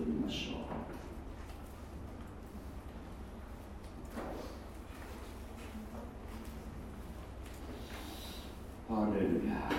ってみましょう。ハレルヤ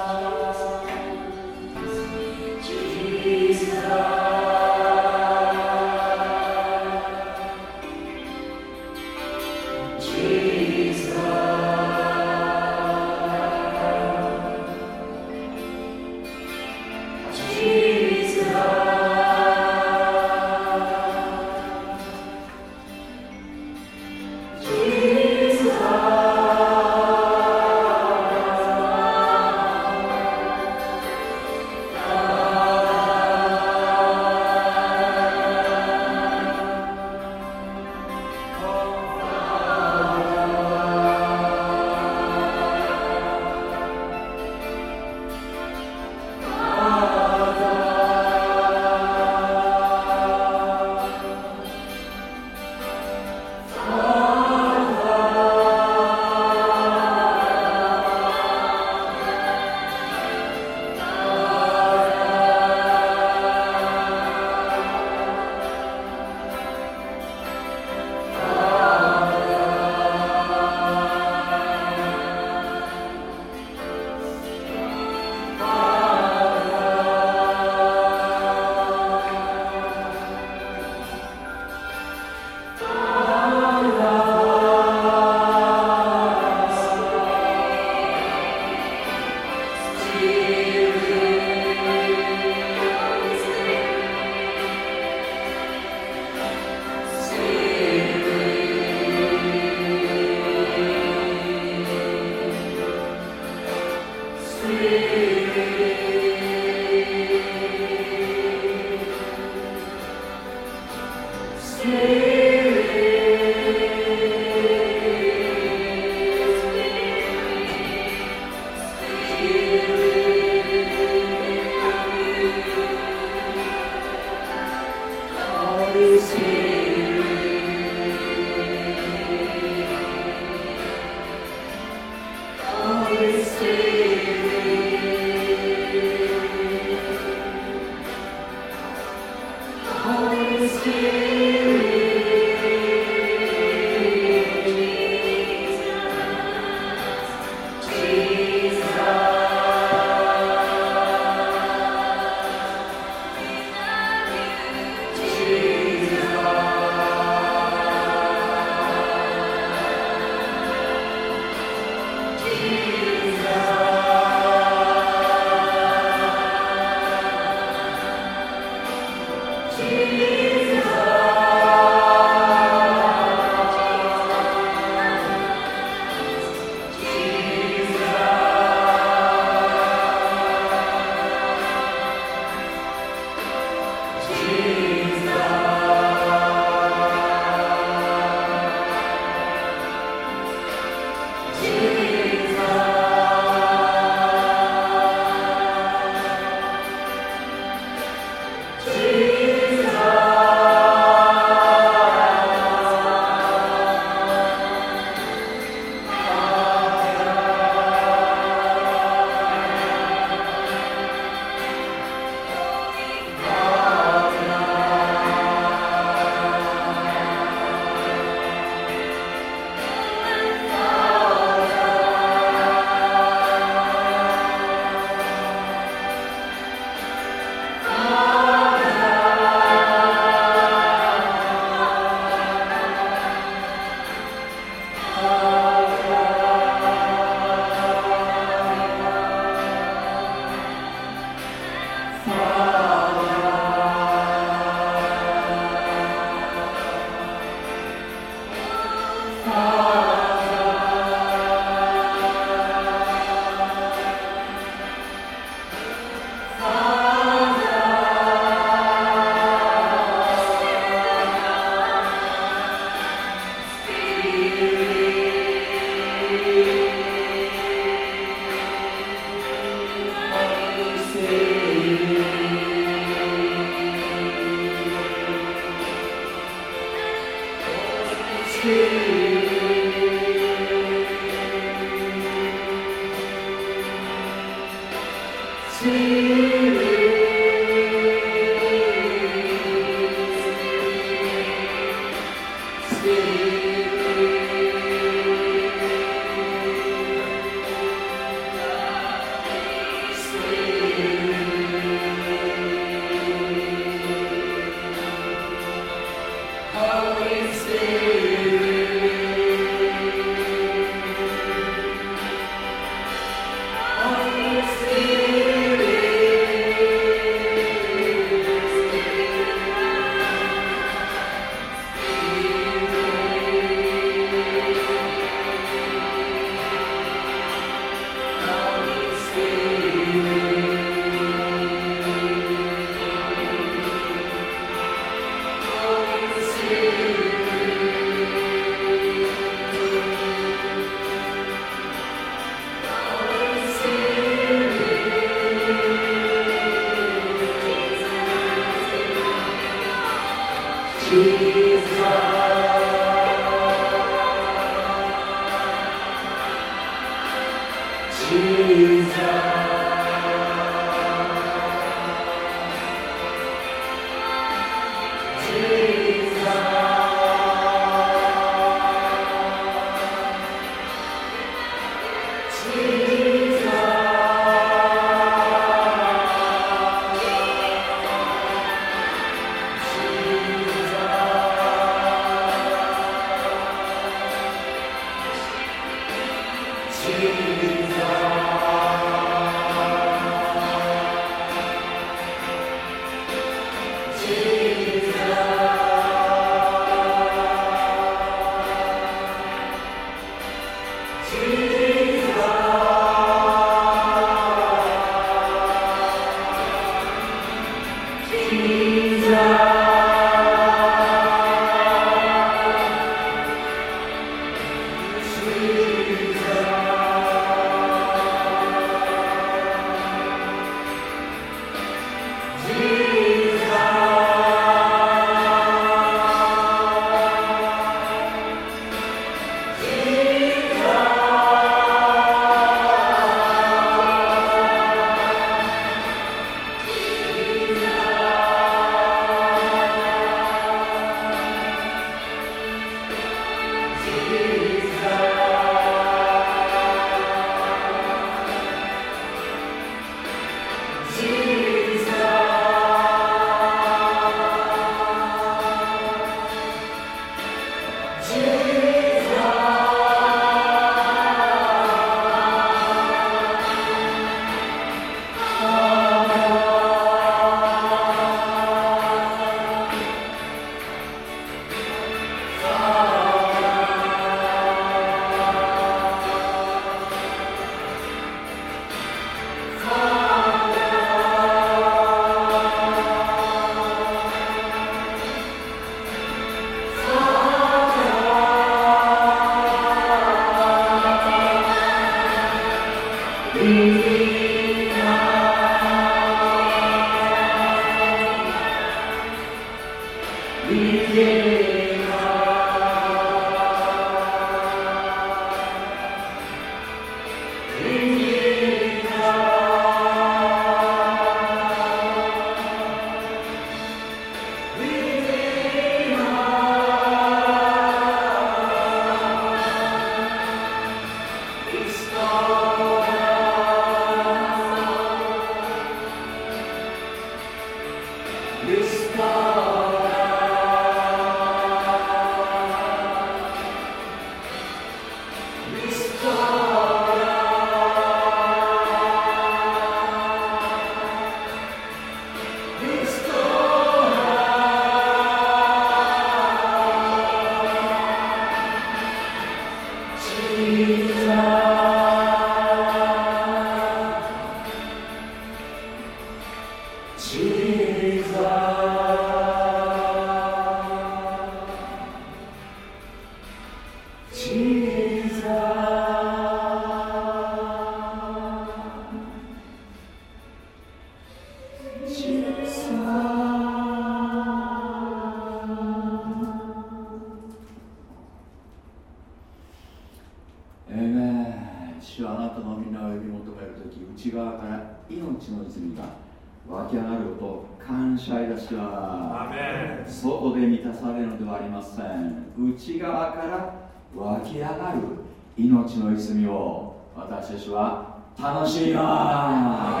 命の泉を私たちは楽しみま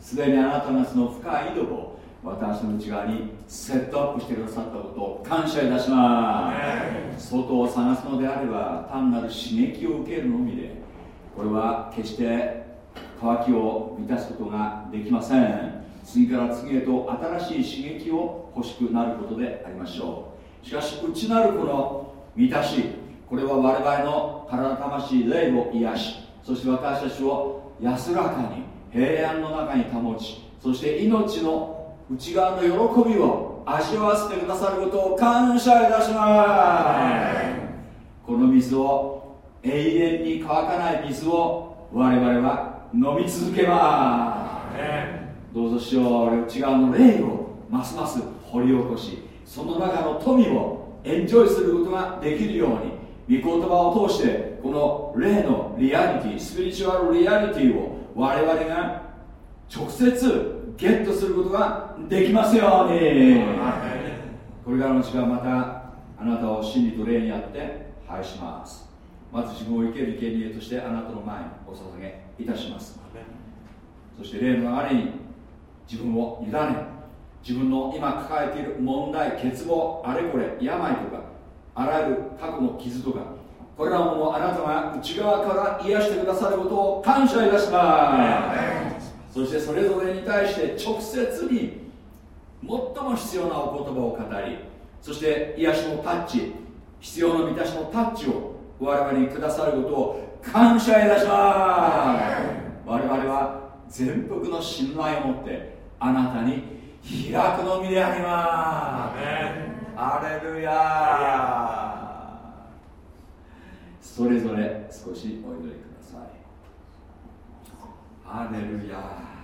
すすでにあなたがその深い井戸を私の内側にセットアップしてくださったことを感謝いたします。外を探すのであれば単なる刺激を受けるのみでこれは決して渇きを満たすことができません。次から次へと新しい刺激を欲しくなることでありましょう。しかし内なるこの満たしこれは我々の体魂霊を癒しそして私たちを安らかに平安の中に保ちそして命の内側の喜びを味わわせてくださることを感謝いたします。この水を永遠に乾かない水を我々は飲み続けます。どうぞしよう内側の霊をますます掘り起こしその中の富をエンジョイすることができるように御言葉を通してこの霊のリアリティスピリチュアルリアリティを我々が直接ゲットすることができますように。これからの時間またあなたを真理と霊にあって拝します。まず自分を生ける生贄としてあなたの前にお捧げいたします。そして霊の流れに自分を委ね自分の今抱えている問題欠乏あれこれ病とかあらゆる過去の傷とかこれらもあなたが内側から癒してくださることを感謝いたします。そしてそれぞれに対して直接に最も必要なお言葉を語りそして癒しのタッチ必要の満たしのタッチを我々にくださることを感謝いたします。我々は全幅の信頼を持ってあなたに開くのみであります。アレルヤそれぞれ少しお祈りください。アレルヤ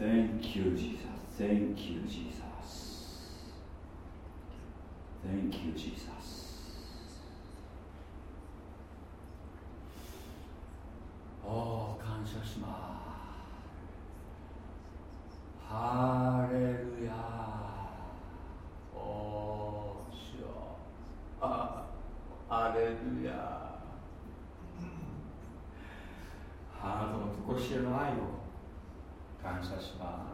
Thank you, Jesus. Thank you, Jesus. Thank you, Jesus. お感謝しますハレルヤおーしよあハレルヤあなたのとこしえの愛を感謝しま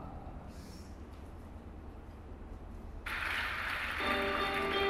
す。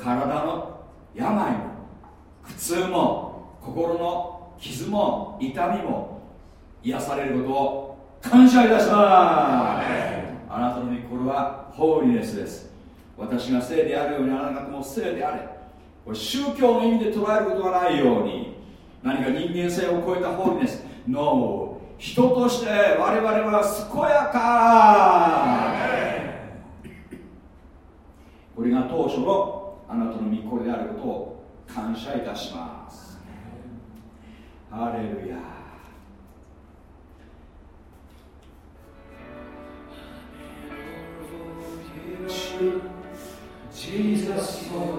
体の病も苦痛も心の傷も痛みも癒されることを感謝いたします。あなたの御心はホーリネスです。私が聖であるようにあなたも聖であれ。これ宗教の意味で捉えることがないように何か人間性を超えたホーリネス。の人として我々は健やか。これが当初のあなたの御子であることを感謝いたします。ハレルヤ。Jesus, so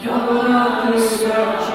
You're not your joy.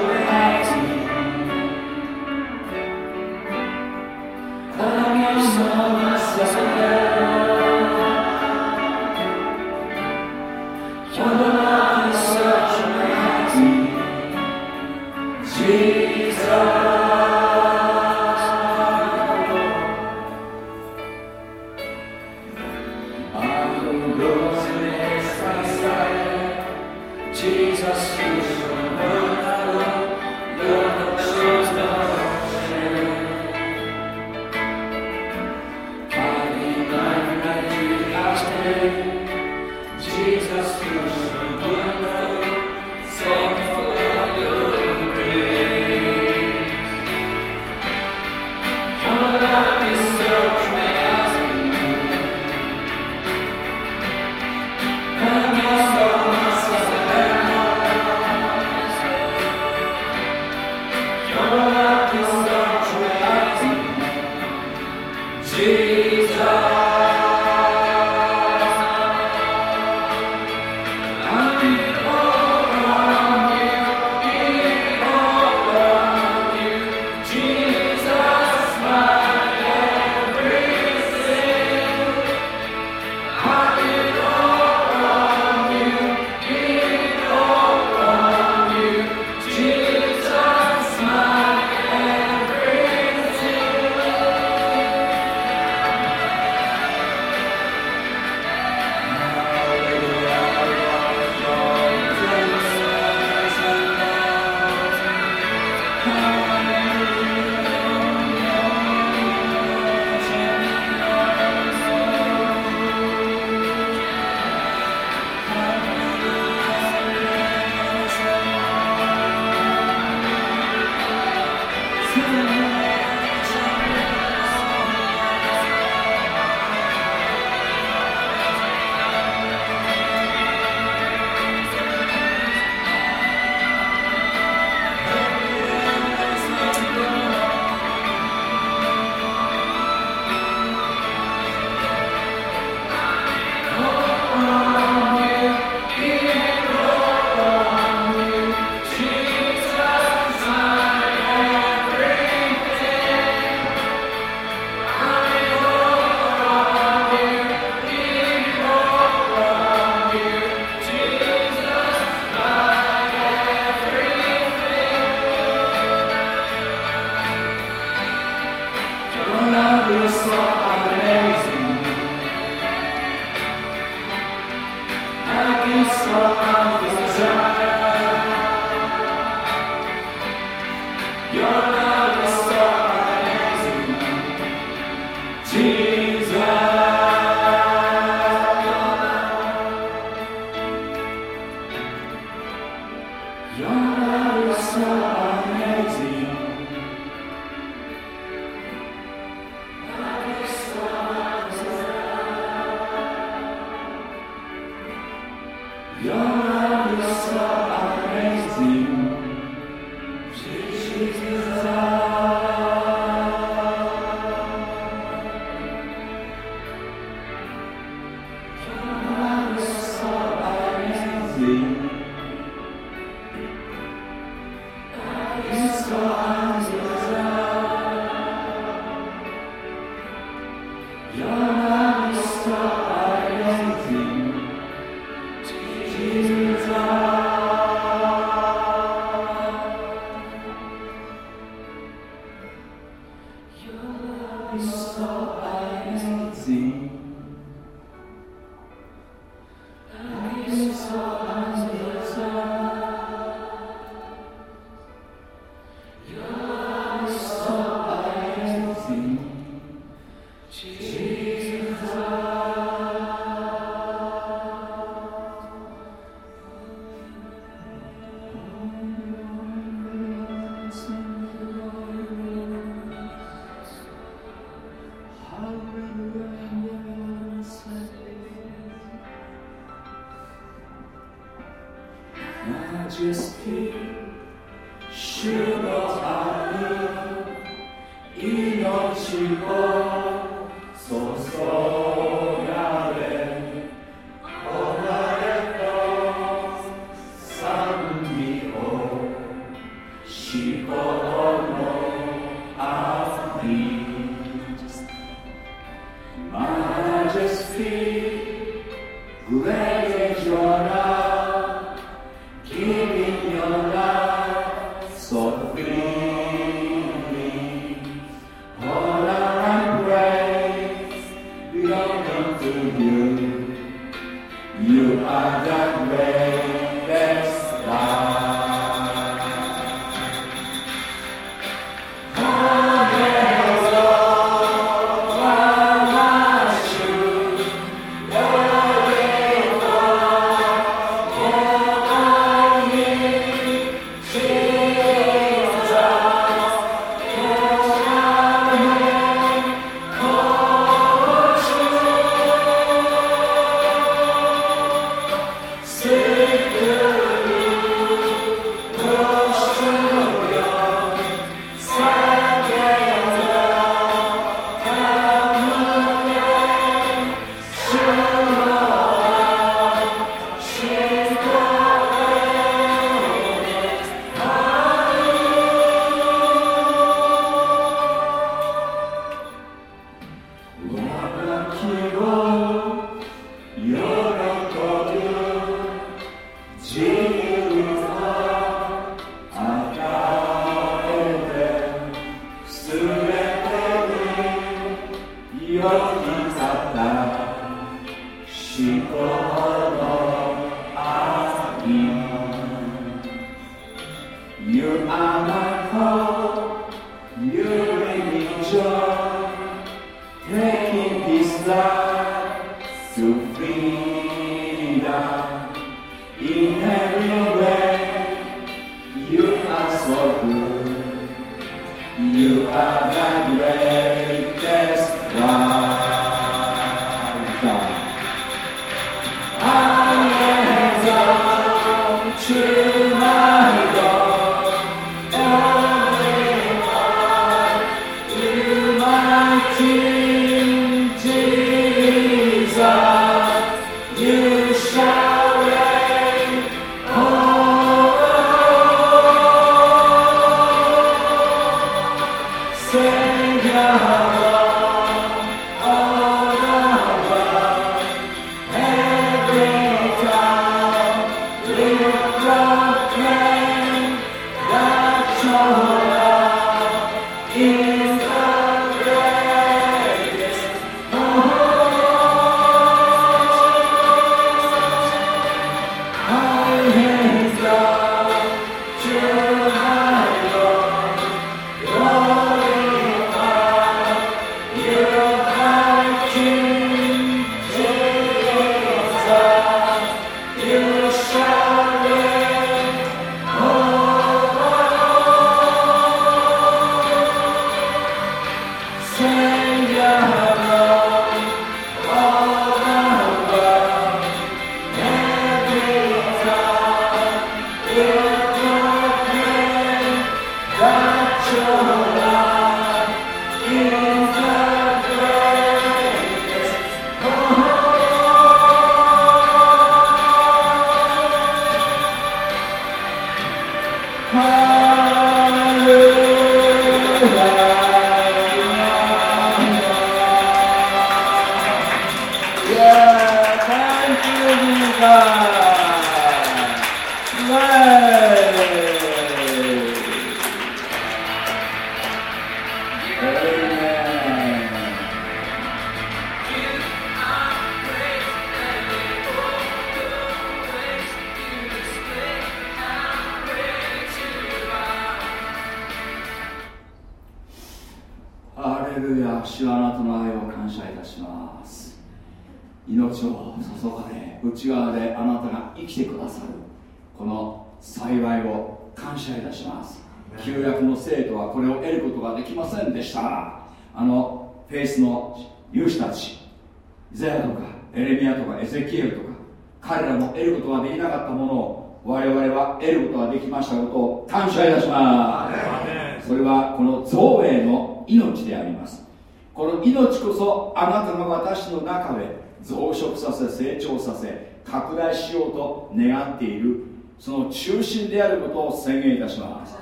であることを宣言いたします。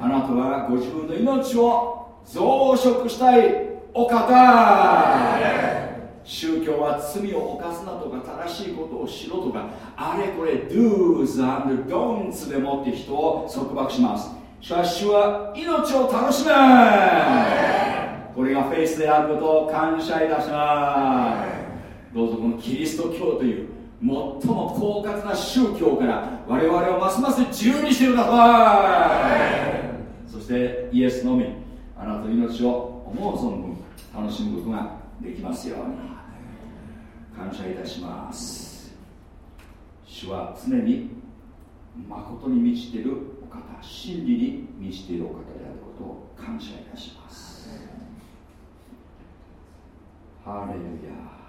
あなたはご自分の命を増殖したいお方。宗教は罪を犯すなとか正しいことをしろとか。あれこれ do's and don'ts でもって人を束縛します。しかしは命を楽しめ。これがフェイスであることを感謝いたします。どうぞこのキリスト教という最も狡猾な宗教から我々をますます自由にしてください。そしてイエスのみあなたの命を思う存分楽しむことができますように。感謝いたします。主は常に誠に満ちているお方真理に満ちているお方であることを感謝いたします。ハレルヤ。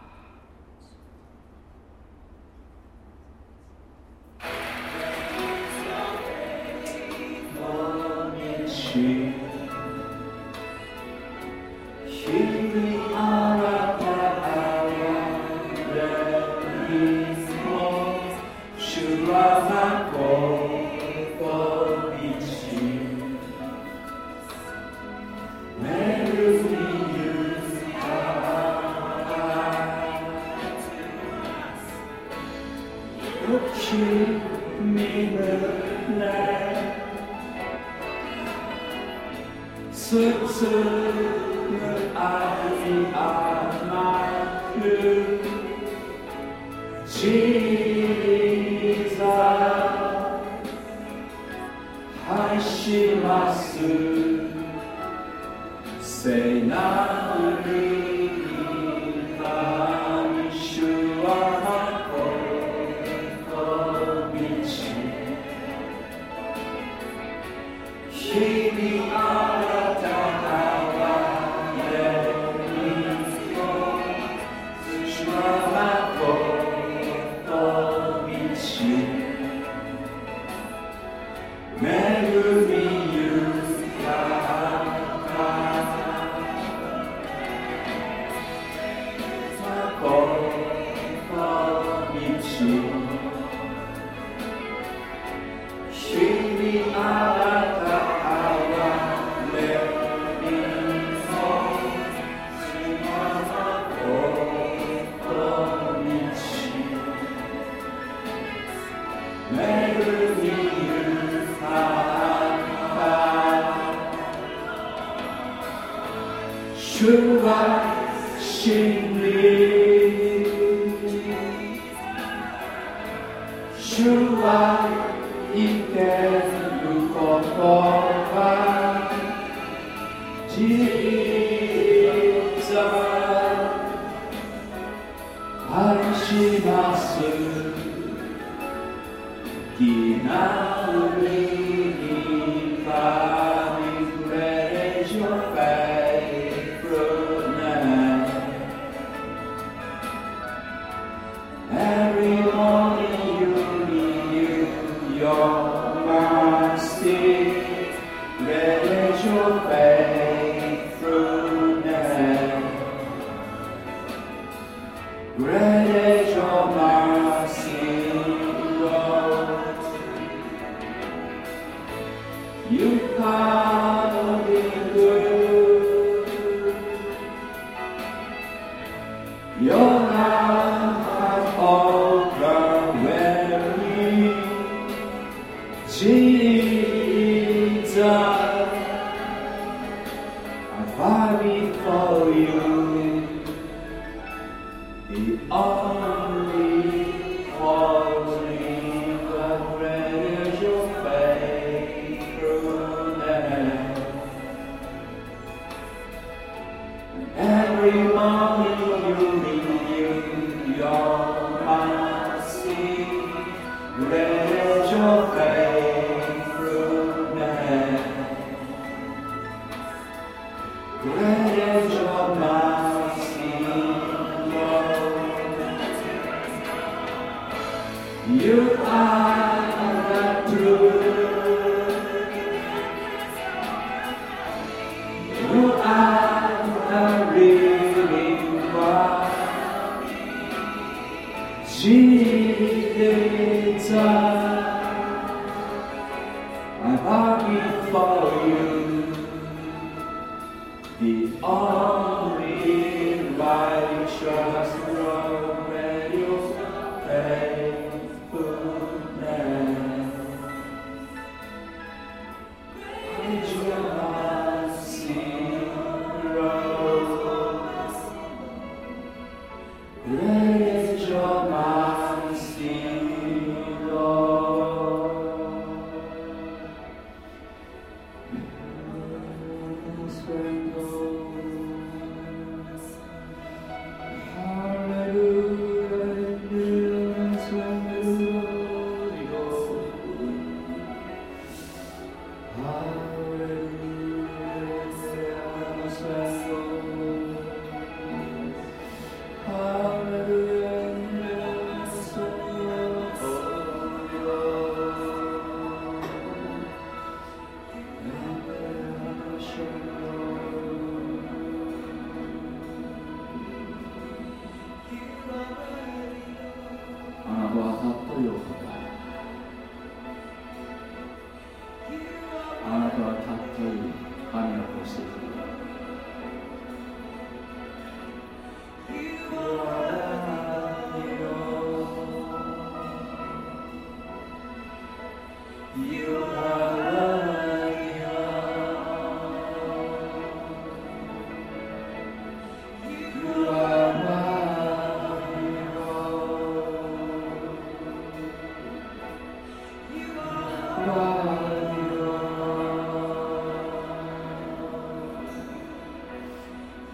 She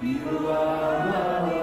命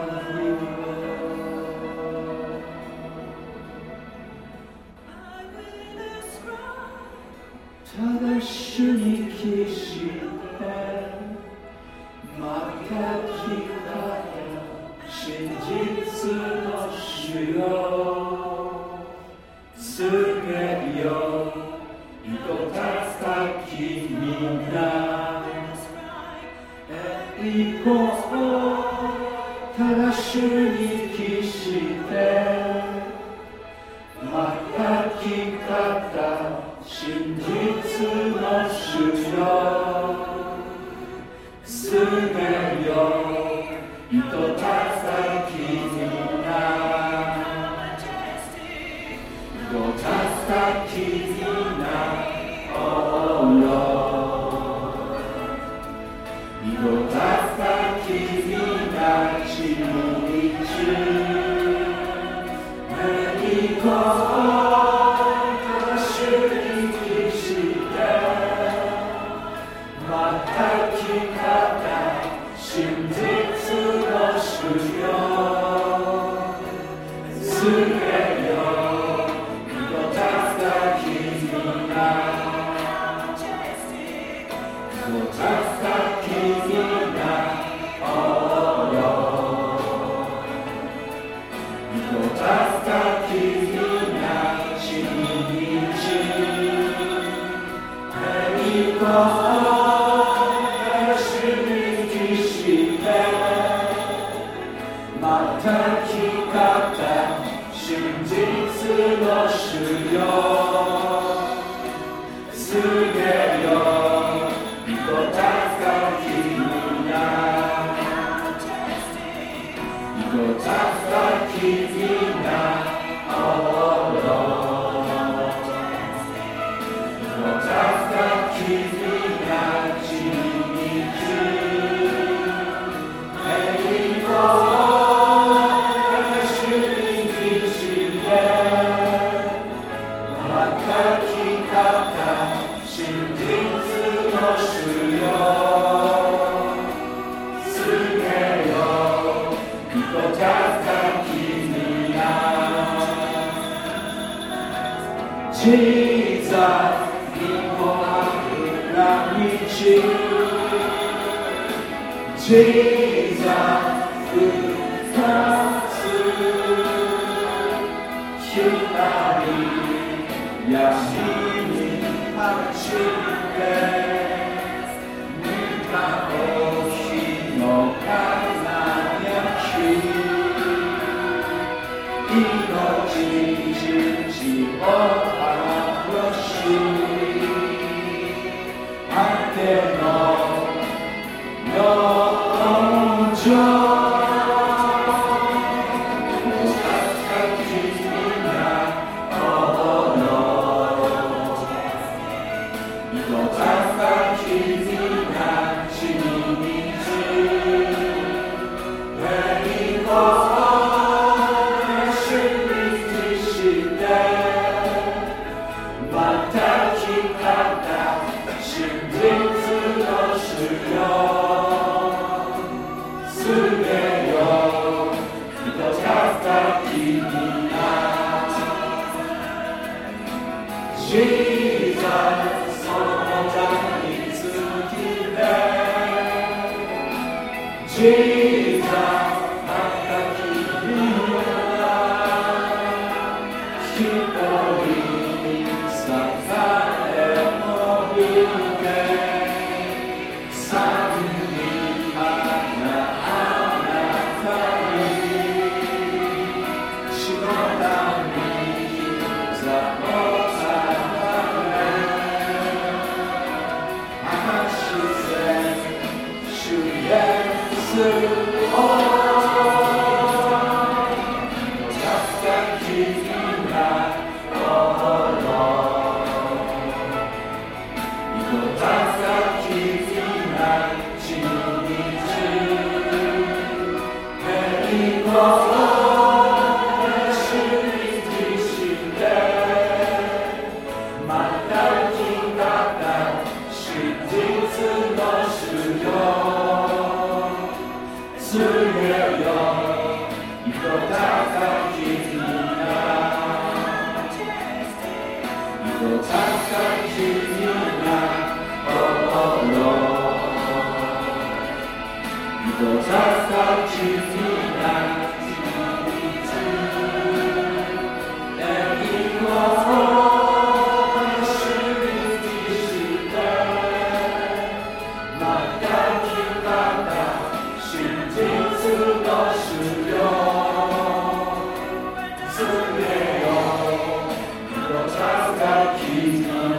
ours, our God, kingdom.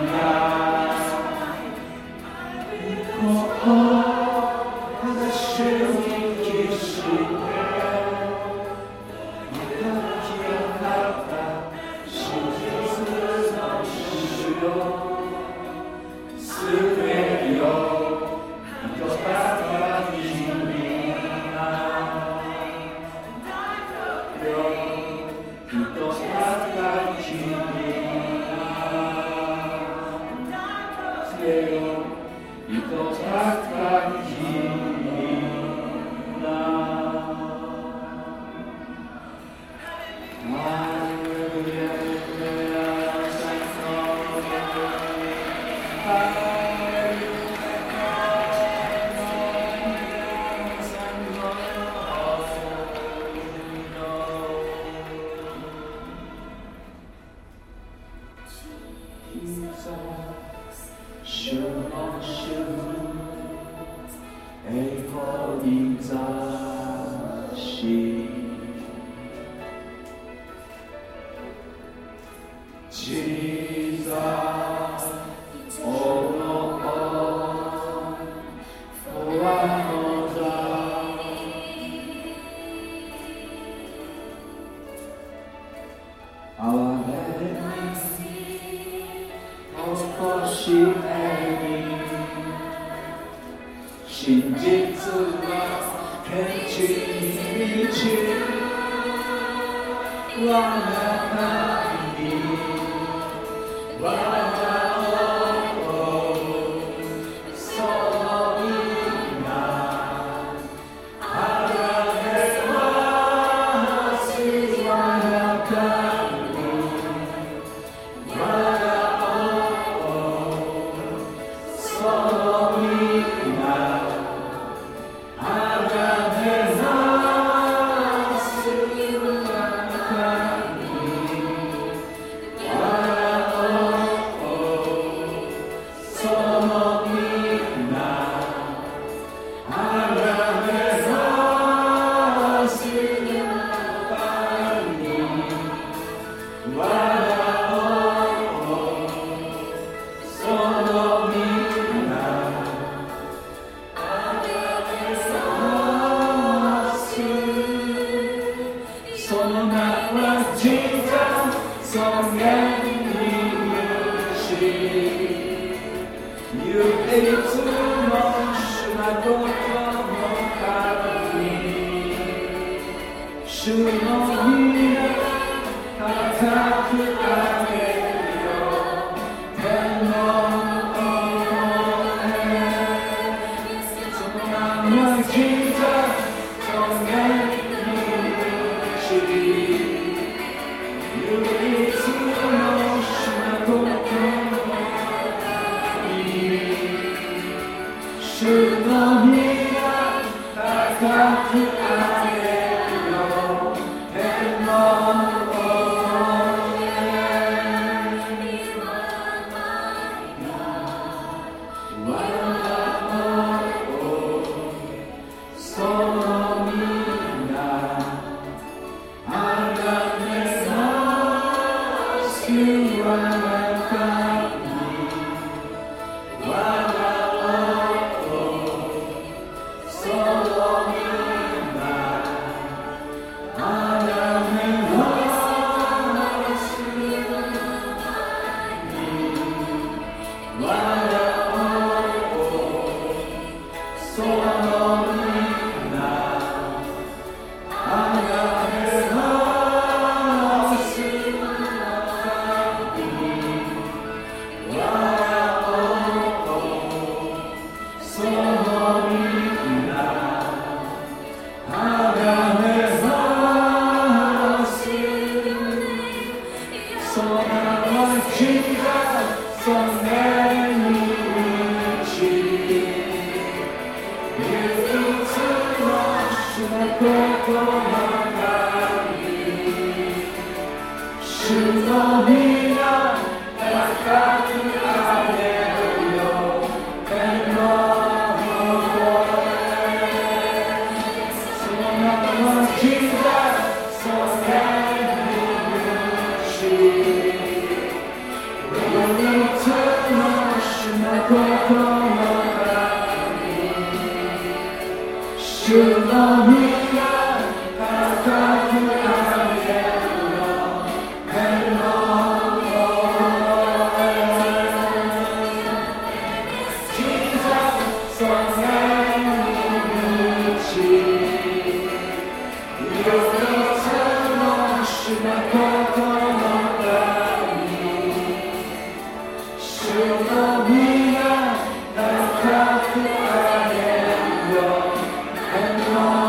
それ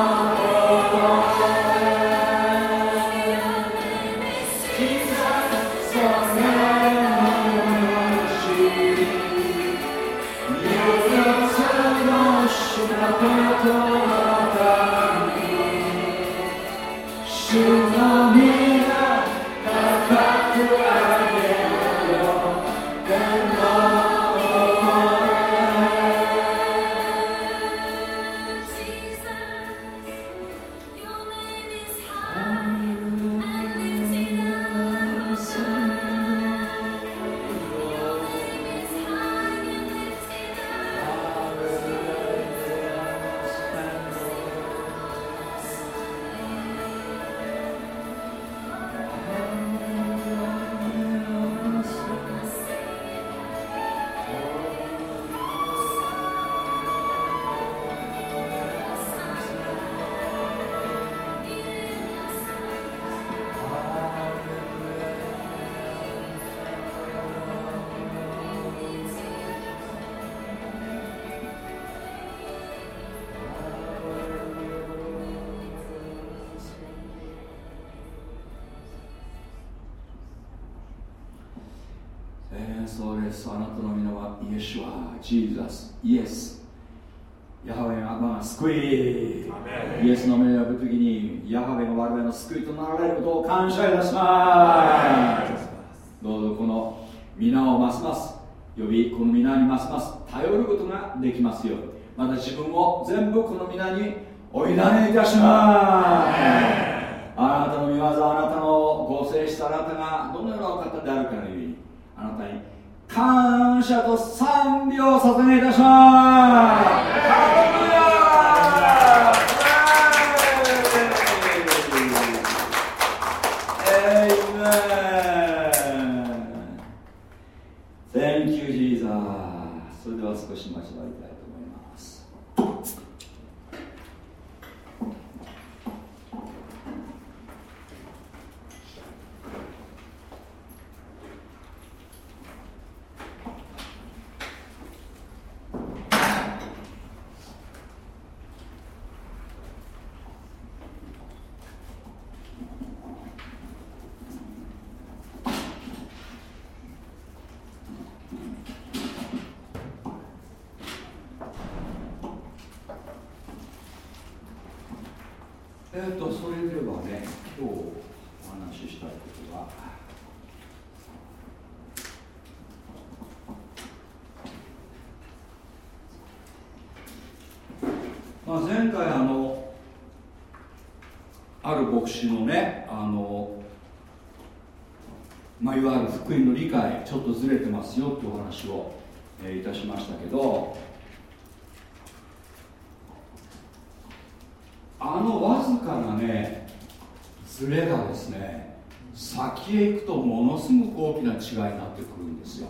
違いになってくるんですよ。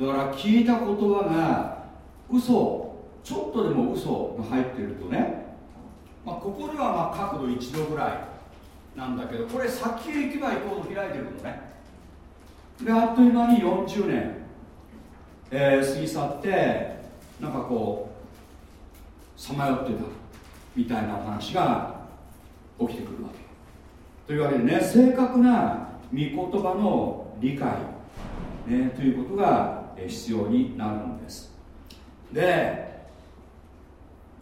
だから聞いた言葉が嘘ちょっとでも嘘が入ってるとね、まあ、ここではまあ角度1度ぐらいなんだけどこれ先へ行けば行こうと開いてるのね。であっという間に40年、えー、過ぎ去ってなんかこうさまよってたみたいな話が起きてくるわけ。というわけでね正確な御言葉の理解、ね、ということが必要になるんです。で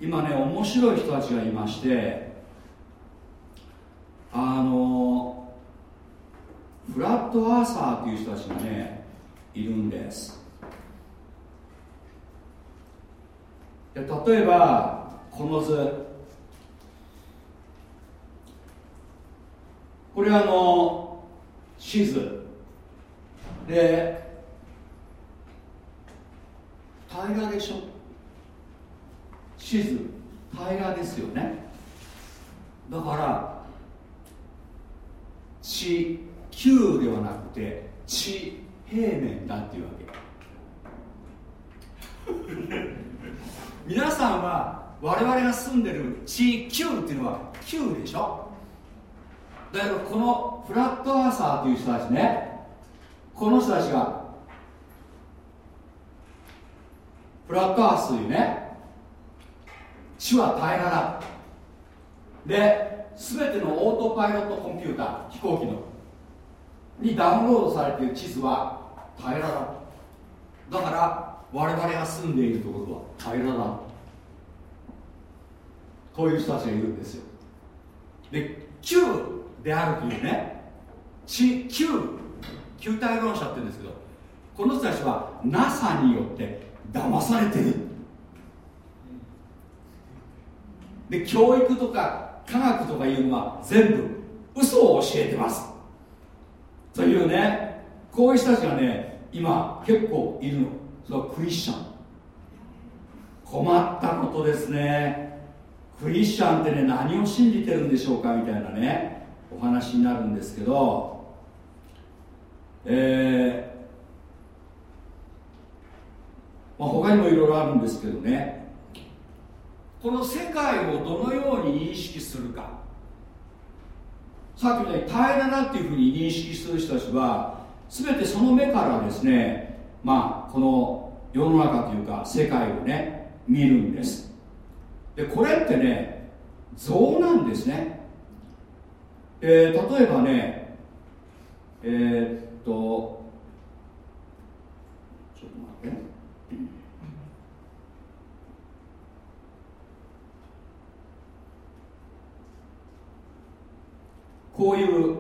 今ね面白い人たちがいましてあのフラットアーサーっていう人たちがねいるんです。で例えばこの図。これあの地図。で平らでしょ？地図。平らですよね。だから地球ではなくて地平面だっていうわけ。皆さんは我々が住んでる地球っていうのは球でしょ？だけどこのフラットアーサーという人たちねこの人たちがフラットアースというね地は平らだで全てのオートパイロットコンピューター飛行機のにダウンロードされている地図は平らだだから我々が住んでいるところは平らだこういう人たちがいるんですよ。で球であるというね地球球体論者って言うんですけどこの人たちは NASA によって騙されてる。で教育とか科学とかいうのは全部嘘を教えてます。というねこういう人たちがね今結構いるの。それはクリスチャン。困ったことですね。クリスチャンってね何を信じてるんでしょうかみたいなねお話になるんですけどえー、まあ、他にもいろいろあるんですけどね。この世界をどのように認識するか。さっきみたいに平らだっていうふうに認識する人たちは全てその目からですねまあこの世の中というか世界をね見るんです。でこれってね像なんですね、えー、例えばねえー、とちょっと待って。こういう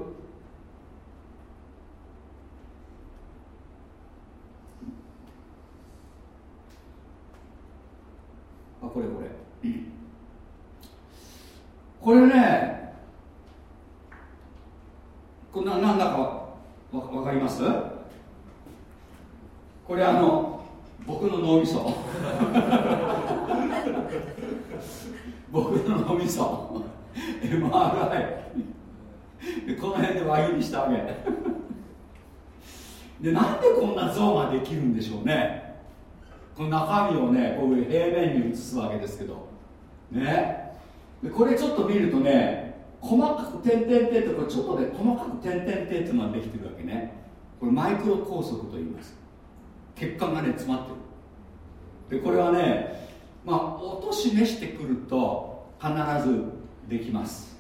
あこれこれ。これねこれななんだかわわかります？これあの僕の脳みそ。僕の脳みそ。MRI この辺で輪切りしたわけ。でなんでこんな像ができるんでしょうね。この中身をねこういう平面に移すわけですけど。ね。でこれちょっと見るとね細かく点々点ってこれちょっとね細かく点々点ってのができてるわけね。これマイクロ拘束と言います。血管がね詰まってる。でこれはねまあ音示してくると必ずできます。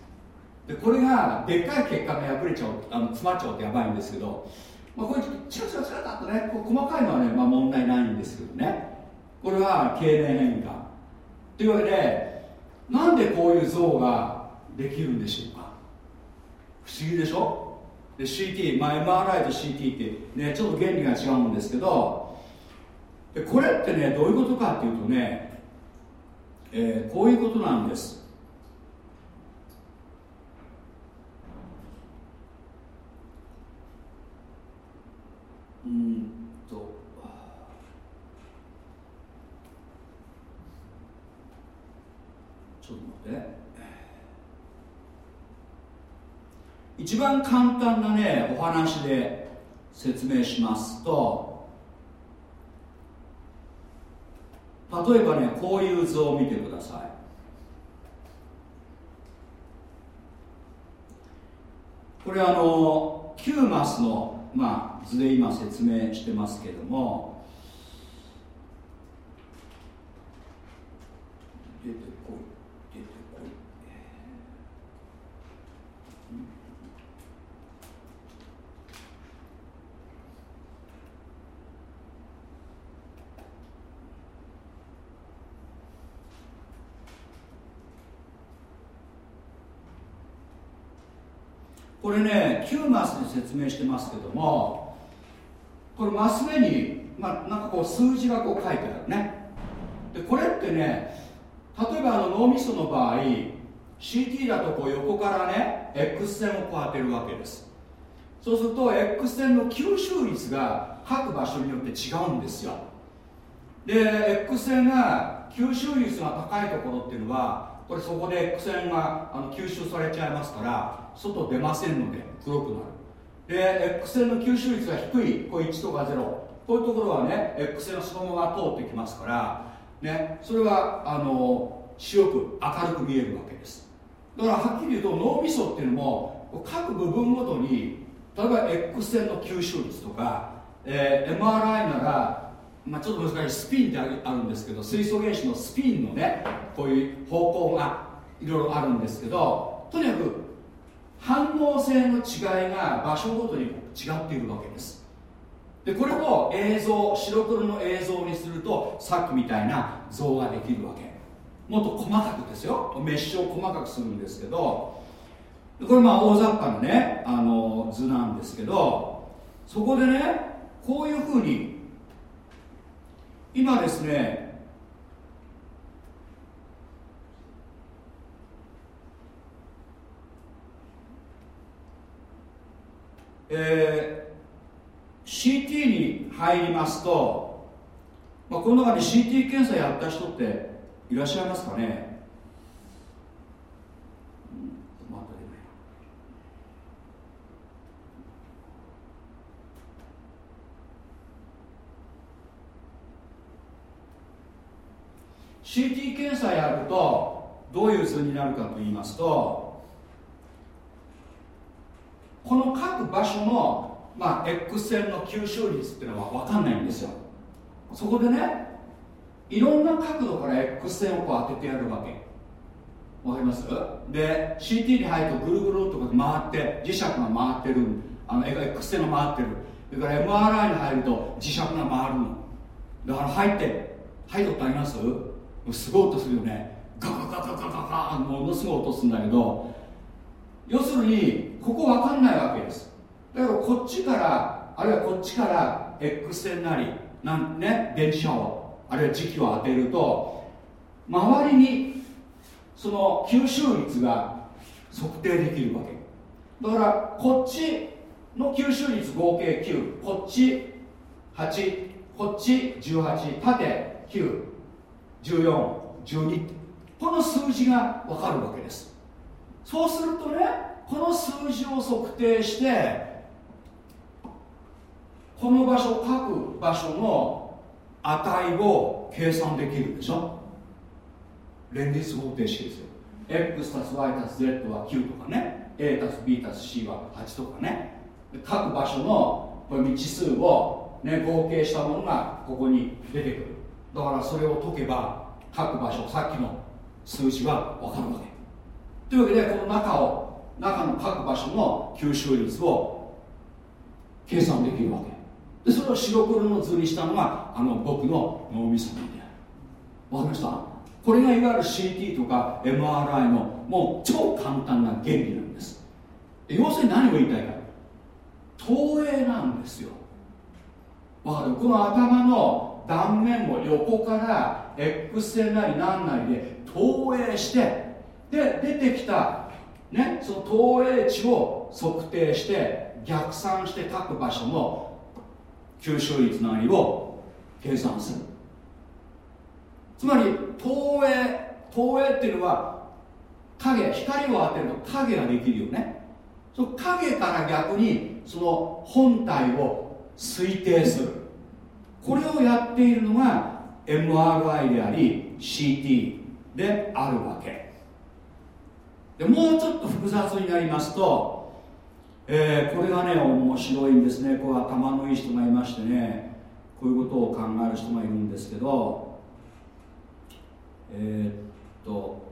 でこれがでっかい血管が破れちゃうあの詰まっちゃうとやばいんですけど、まあ、これチラチラチラっとねこう細かいのはね、まあ、問題ないんですけどね。これは経年変化。というわけでなんでこういう像ができるんでしょうか？不思議でしょ？で CT、まあ、MRI と CT ってねちょっと原理が違うんですけどでこれってねどういうことかっていうとね、えー、こういうことなんです。うんとちょっと待って。一番簡単なねお話で説明しますと例えばねこういう図を見てください。これあの9マスの、まあ、図で今説明してますけども出てこいこれね9マスで説明してますけどもこれマス目に、まあ、なんかこう数字がこう書いてあるね。でこれってね例えばあの脳みその場合 CT だとこう横からね X 線をこう当てるわけです。そうすると X 線の吸収率が各場所によって違うんですよ。で X 線が吸収率が高いところっていうのはこれそこで X 線があの吸収されちゃいますから外出ませんので黒くなる。で X 線の吸収率が低いこう1とか0こういうところはね X 線がそのまま通ってきますからねそれはあの白く明るく見えるわけです。だからはっきり言うと脳みそっていうのも各部分ごとに例えば X 線の吸収率とか、えー、MRI ならまあ、ちょっと難しいスピンってあるんですけど水素原子のスピンのねこういう方向がいろいろあるんですけどとにかく反応性の違いが場所ごとに違っているわけです。でこれを映像白黒の映像にするとさっきみたいな像ができるわけ。もっと細かくですよ。メッシュを細かくするんですけど。これまあ大雑把なねあの図なんですけどそこでねこういうふうに今ですねえー、CT に入りますと、まあ、この中に CT 検査やった人っていらっしゃいますかね？CT 検査やるとどういう図になるかと言いますとこの各場所の、まあ、X 線の吸収率っていうのは分かんないんですよ。そこでねいろんな角度から X 線をこう当ててやるわけ。わかります？で CT に入るとぐるぐるっと回って磁石が回ってる。あの X 線が回ってる。それから MRI に入ると磁石が回るの。だから入って入っとあります？すごい音するよね。ガガガガガガガものすごい音するんだけど要するにここ分かんないわけです。だからこっちからあるいはこっちから X 線なりなんね電磁波をあるいは磁気を当てると周りにその吸収率が測定できるわけ。だからこっちの吸収率合計9こっち8こっち18縦9 1412この数字が分かるわけです。そうするとねこの数字を測定してこの場所各場所の値を計算できるでしょ？連立方程式ですよ。X たす y たす z は9とかね。A たす b たす c は8とかね。各場所のこれ未知数を、ね、合計したものがここに出てくる。だからそれを解けば各場所さっきの数字は分かるわけ。というわけでこの中を中の各場所の吸収率を計算できるわけ。でそれを白黒の図にしたのがあの僕の脳みそなんであるわかりました？これがいわゆる CT とか MRI のもう超簡単な原理なんです。要するに何を言いたいか。投影なんですよ。わかる？この頭の断面を横から X 線なり何なりで投影してで出てきた、ね、その投影値を測定して逆算して各場所の吸収率なりを計算する。つまり投影投影っていうのは影光を当てると影ができるよね。その影から逆にその本体を推定する。これをやっているのが MRI であり CT であるわけ。でもうちょっと複雑になりますと、えー、これがね面白いんですね。こう頭のいい人がいましてねこういうことを考える人がいるんですけどえー、っと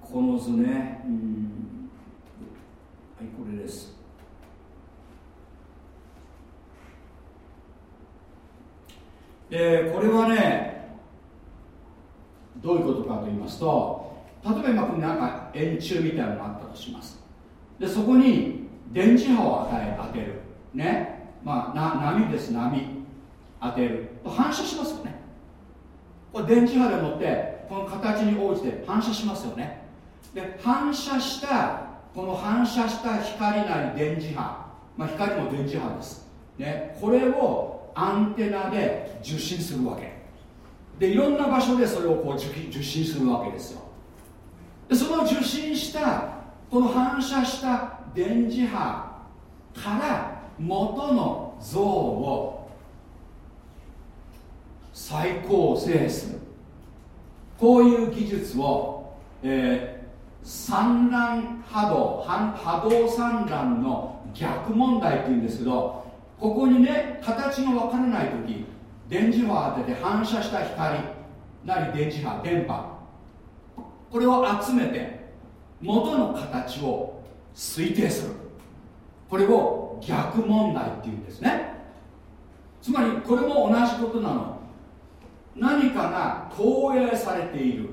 この図ねうんはいこれです。でこれはねどういうことかと言いますと例えば今このなんか円柱みたいなのがあったとします。でそこに電磁波を与え当てる。ね。まあな波です波。当てる。と反射しますよね。これ電磁波でもってこの形に応じて反射しますよね。で反射したこの反射した光なり電磁波、まあ、光も電磁波です、ね、これをアンテナで受信するわけ。でいろんな場所でそれをこう受信するわけですよ。でその受信したこの反射した電磁波から元の像を再構成する。こういう技術を、えー、産卵波動波動産卵の逆問題っていうんですけどここにね形が分からない時電磁波を当てて反射した光なり電磁波電波。これを集めて元の形を推定する。これを逆問題っていうんですね。つまりこれも同じことなの。何かが投影されている。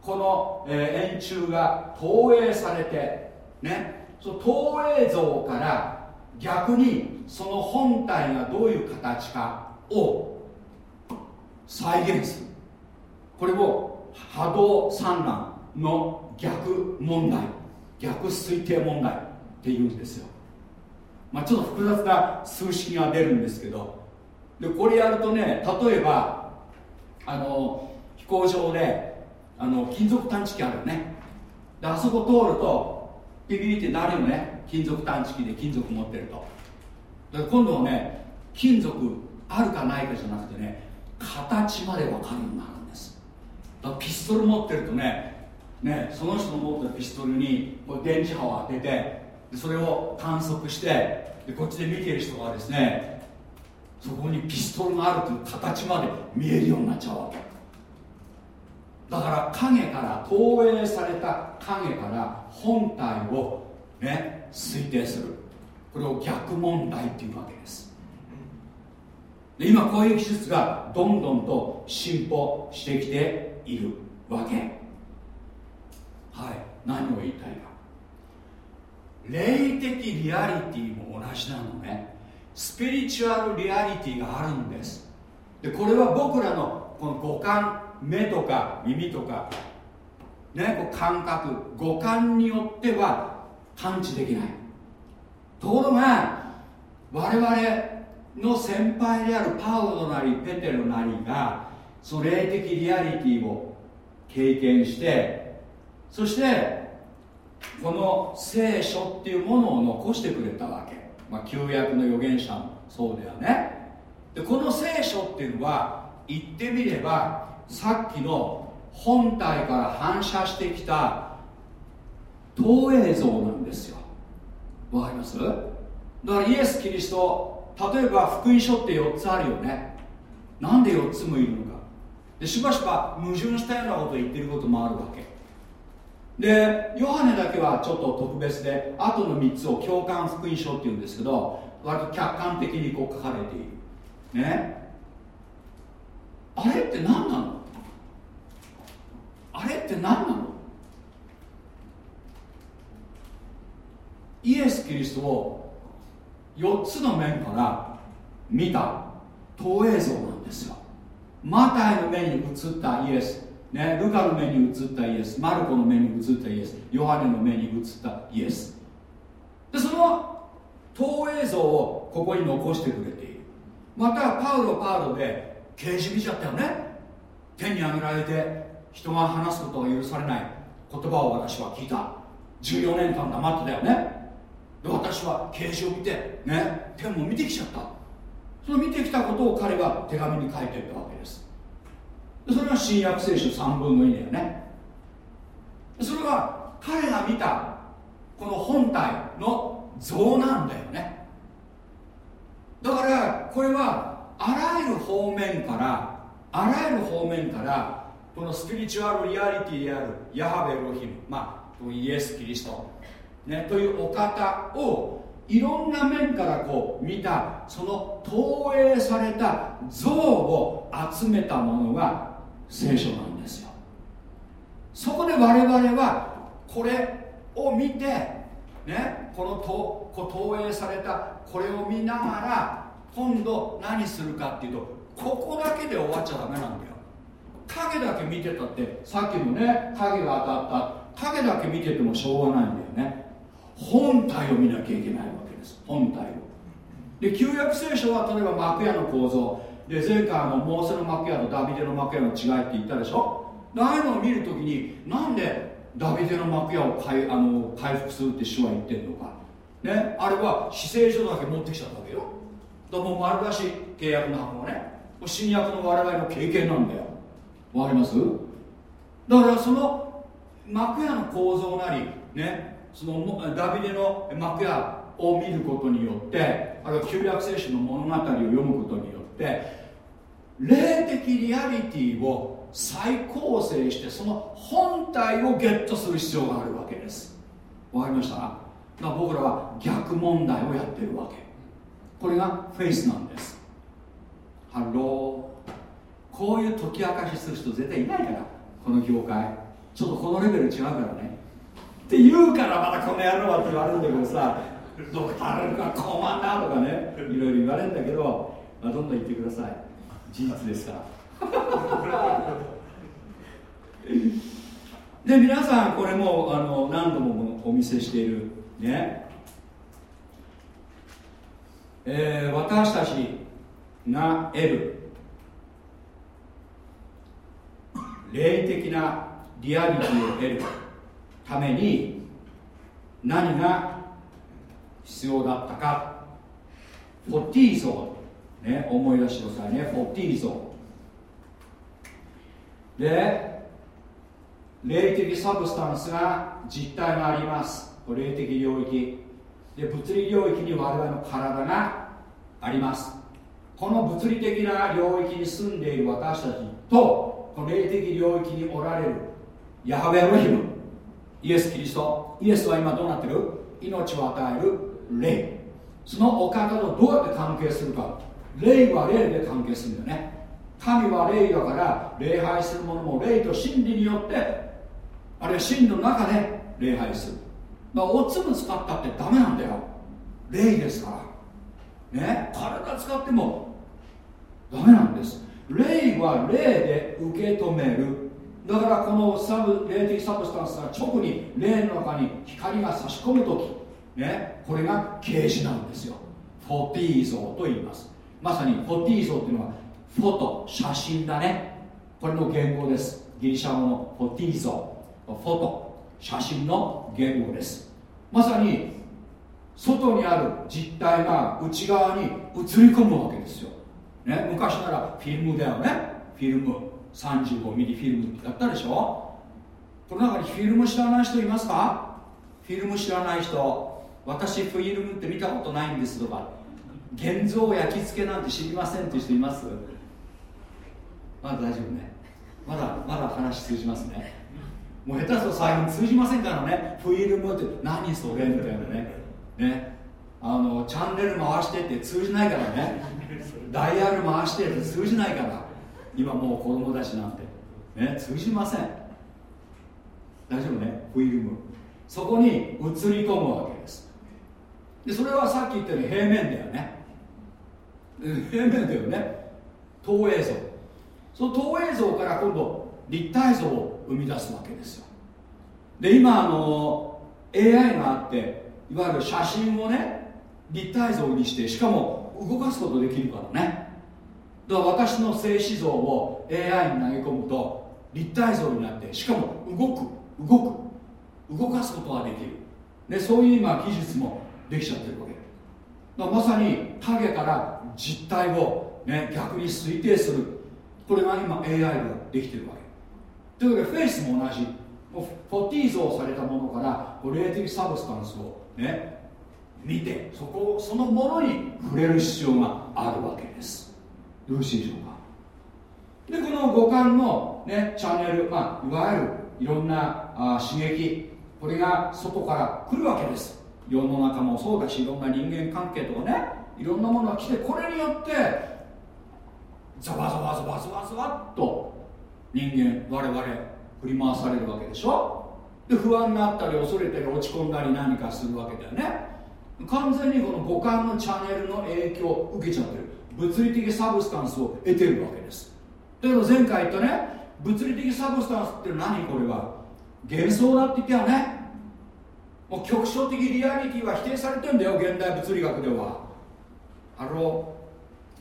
この、え、円柱が投影されてね。その投影像から逆にその本体がどういう形かを再現する。これを波動産卵の逆問題逆推定問題っていうんですよ。まあちょっと複雑な数式が出るんですけど。でこれやるとね例えばあの飛行場であの金属探知機あるよね。であそこ通るとピピピってなるよね。金属探知機で金属持ってると。で今度はね金属あるかないかじゃなくてね形まで分かるようになるんです。だからピストル持ってるとねねその人の持ってるピストルにこう電磁波を当ててそれを観測してでこっちで見てる人がですねそこにピストルがあるという形まで見えるようになっちゃうわけ。だから影から投影された影から本体をね推定する。これを逆問題っていうわけです。で今こういう技術がどんどんと進歩してきているわけ。はい。何を言いたいか。霊的リアリティも同じなのね。スピリチュアルリアリティがあるんです。でこれは僕らのこの五感目とか耳とかね、こう感覚五感によっては感知できない。ところが我々の先輩であるパウロなりペテロなりがその霊的リアリティを経験してそしてこの聖書っていうものを残してくれたわけ、まあ、旧約の預言者もそうだよね。でこの聖書っていうのは言ってみればさっきの本体から反射してきた投影像なんですよ。わかります？だからイエス・キリスト例えば福音書って4つあるよね。なんで4つもいるのか。でしばしば矛盾したようなことを言ってることもあるわけ。でヨハネだけはちょっと特別であとの3つを共感福音書っていうんですけど割と客観的にこう書かれている。ね。あれって何なの？あれって何なの？イエス・キリストを4つの面から見た投影像なんですよ。マタイの目に映ったイエス、ね、ルカの目に映ったイエス。マルコの目に映ったイエス。ヨハネの目に映ったイエス。でその投影像をここに残してくれている。またパウロパウロで刑事見ちゃったよね。手に挙げられて人が話すことが許されない言葉を私は聞いた。14年間黙ってたよね。で私は刑事を見てね天も見てきちゃった。その見てきたことを彼が手紙に書いていったわけです。でそれが新約聖書3分の2だよね。それは彼が見たこの本体の像なんだよね。だからこれはあらゆる方面からあらゆる方面からこのスピリチュアルリアリティであるヤハベロヒムまあイエス・キリストね、というお方をいろんな面からこう見たその投影された像を集めたものが聖書なんですよ。そこで我々はこれを見て、ね、このとこ投影されたこれを見ながら今度何するかっていうとここだけで終わっちゃダメなんだよ。影だけ見てたってさっきのね影が当たった。影だけ見ててもしょうがないんだよ。本体を見なきゃいけないわけです。本体を。で旧約聖書は例えば幕屋の構造。で前回のモーセの幕屋とダビデの幕屋の違いって言ったでしょ？ああいうのを見るときになんでダビデの幕屋を回あの回復するって主は言ってんのか。ね？あれは死聖書だけ持ってきちゃったわけよ。だからもう丸出し契約の箱はね。新約の我々の経験なんだよ。わかります？だからその幕屋の構造なりね？そのダビデの幕屋を見ることによってあるいは旧約聖書の物語を読むことによって霊的リアリティを再構成してその本体をゲットする必要があるわけです。わかりました？だから僕らは逆問題をやってるわけ。これが faith なんです。 Hello。こういう解き明かしする人絶対いないからこの業界ちょっとこのレベル違うからね。って言うからまたこの野郎はって言われるんだけどさドクタールークは傲慢だとかねいろいろ言われるんだけど、まあ、どんどん言ってください。事実ですから。で皆さんこれもあの何度もお見せしているね。えー、私たちが得る霊的なリアリティを得る。ために何が必要だったか。フォッティー像、ね、思い出してくださいね。フォッティー像で霊的サブスタンスが実体があります。霊的領域。で物理領域に我々の体があります。この物理的な領域に住んでいる私たちとこの霊的領域におられるヤハベロヒムイエス・キリストイエスは今どうなってる？命を与える霊。そのお方とどうやって関係するか。霊は霊で関係するんだよね。神は霊だから礼拝する者も霊と真理によってあるいは真理の中で礼拝する。だからおつむ使ったってダメなんだよ。霊ですから。ね？体使ってもダメなんです。霊は霊で受け止める。だからこのサブ霊的サブスタンスが直に霊の中に光が差し込む時ねこれが啓示なんですよ。フォティー像と言います。まさにフォティー像っていうのはフォト写真だね。これの言語です。ギリシャ語のフォティー像。フォト写真の言語です。まさに外にある実体が内側に映り込むわけですよ、ね、昔ならフィルムだよね。フィルム。35ミリフィルムってやったでしょ？この中にフィルム知らない人いますか？フィルム知らない人。私フィルムって見たことないんですとか。現像焼き付けなんて知りませんって人います？まだ大丈夫ね。まだまだ話通じますね。もう下手すと最後通じませんからね。フィルムって何それみたいなね。ね。あのチャンネル回してって通じないからね。ダイヤル回してって通じないから。今もう子供たちなんて。ね通じません。大丈夫ね？フィルム。そこに映り込むわけです。でそれはさっき言ったように平面だよね。平面だよね。投影像。その投影像から今度立体像を生み出すわけですよ。で今あの AI があっていわゆる写真をね立体像にしてしかも動かすことできるからね。だから私の静止像を AI に投げ込むと立体像になってしかも動く動く動かすことができる。でそういう今技術もできちゃってるわけ。だまさに影から実体を、ね、逆に推定する。これが今 AI ができてるわけ。というわけでフェイスも同じ。もうフォティー像されたものから霊的サブスタンスをね見てそこそのものに触れる必要があるわけです。よろしいでしょうか？でこの五感の、ね、チャンネル、まあ、いわゆるいろんなあ刺激これが外から来るわけです。世の中もそうだしいろんな人間関係とかねいろんなものが来てこれによってザワザワザワザワザワっと人間我々振り回されるわけでしょ？で不安になったり恐れたり落ち込んだり何かするわけだよね。完全にこの五感のチャンネルの影響を受けちゃってる。物理的 substance を得てるわけです。だけど前回言ったね物理的 substance って何これは？幻想だって言ったよね。もう局所的リアリティは否定されてんだよ現代物理学では。あろ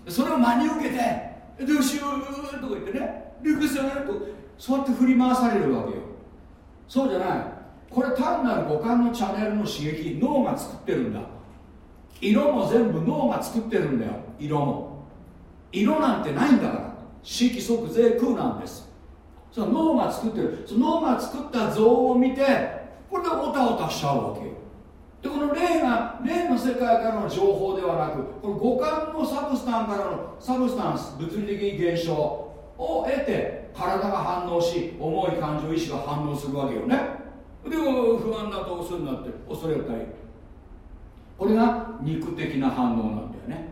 それを真に受けてどうしようとか言ってねリクエストやるとそうやって振り回されるわけよ。そうじゃない。これ単なる五感のチャンネルの刺激脳が作ってるんだ。色も全部脳が作ってるんだよ。色も。色なんてないんだから。色即税空なんです。その脳が作ってる。その脳が作った像を見てこれでオタオタしちゃうわけでこの霊が霊の世界からの情報ではなくこの五感のサブスタンからのサブスタンス物理的現象を得て体が反応し重い感情意志が反応するわけよね。で不安だと恐れになって恐れたりこれが肉的な反応なんだよね。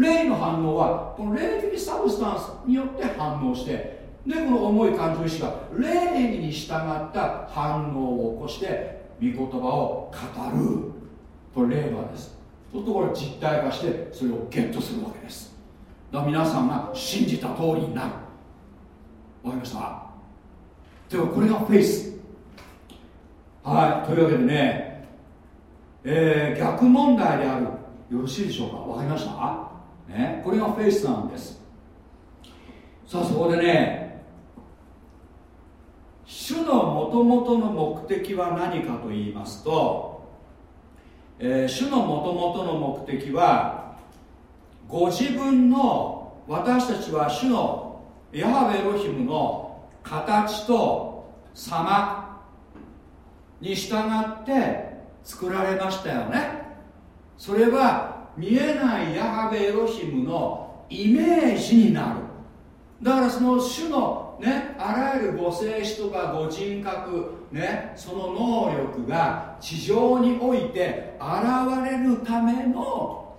霊の反応はこの霊的サブスタンスによって反応してでこの重い感情意志が霊に従った反応を起こして御言葉を語る。これ霊馬です。そうするとこれ実体化してそれをゲットするわけです。だから皆さんが信じた通りになる。わかりました？ではこれがフェイス。はいというわけでね、えー、逆問題である。よろしいでしょうか？わかりました？ね。これがフェイスなんです。さあそこでね主のもともとの目的は何かと言いますと、えー、主のもともとの目的はご自分の私たちは主のヤハベロヒムの形と様に従って作られましたよね。それは見えないヤハベエロヒムのイメージになる。だからその主のね、あらゆるご性質とかご人格、ね、その能力が地上において現れるための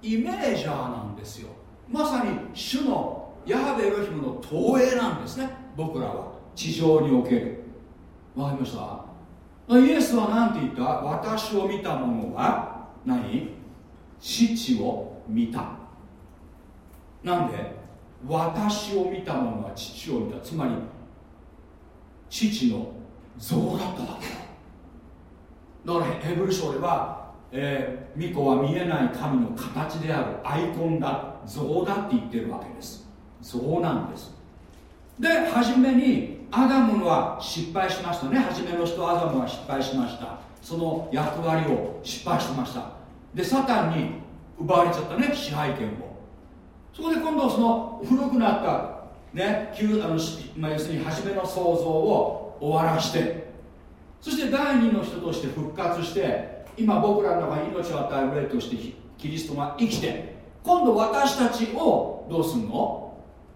イメージャーなんですよ。まさに主のヤハベエロヒムの投影なんですね。僕らは。地上における。わかりました？イエスは何て言った？私を見た者は何？父を見た。なんで？私を見た者は父を見た。つまり父の像だったわけだ。だからヘブル書では、えー、巫女は見えない神の形であるアイコンだ像だって言ってるわけです。像なんです。で初めにアダムは失敗しましたね。初めの人アダムは失敗しました。その役割を失敗しました。でサタンに奪われちゃったね支配権を。そこで今度その古くなったね旧あの、まあ、要するに初めの創造を終わらしてそして第二の人として復活して今僕らの中に命を与える霊としてキリストが生きて今度私たちをどうするの？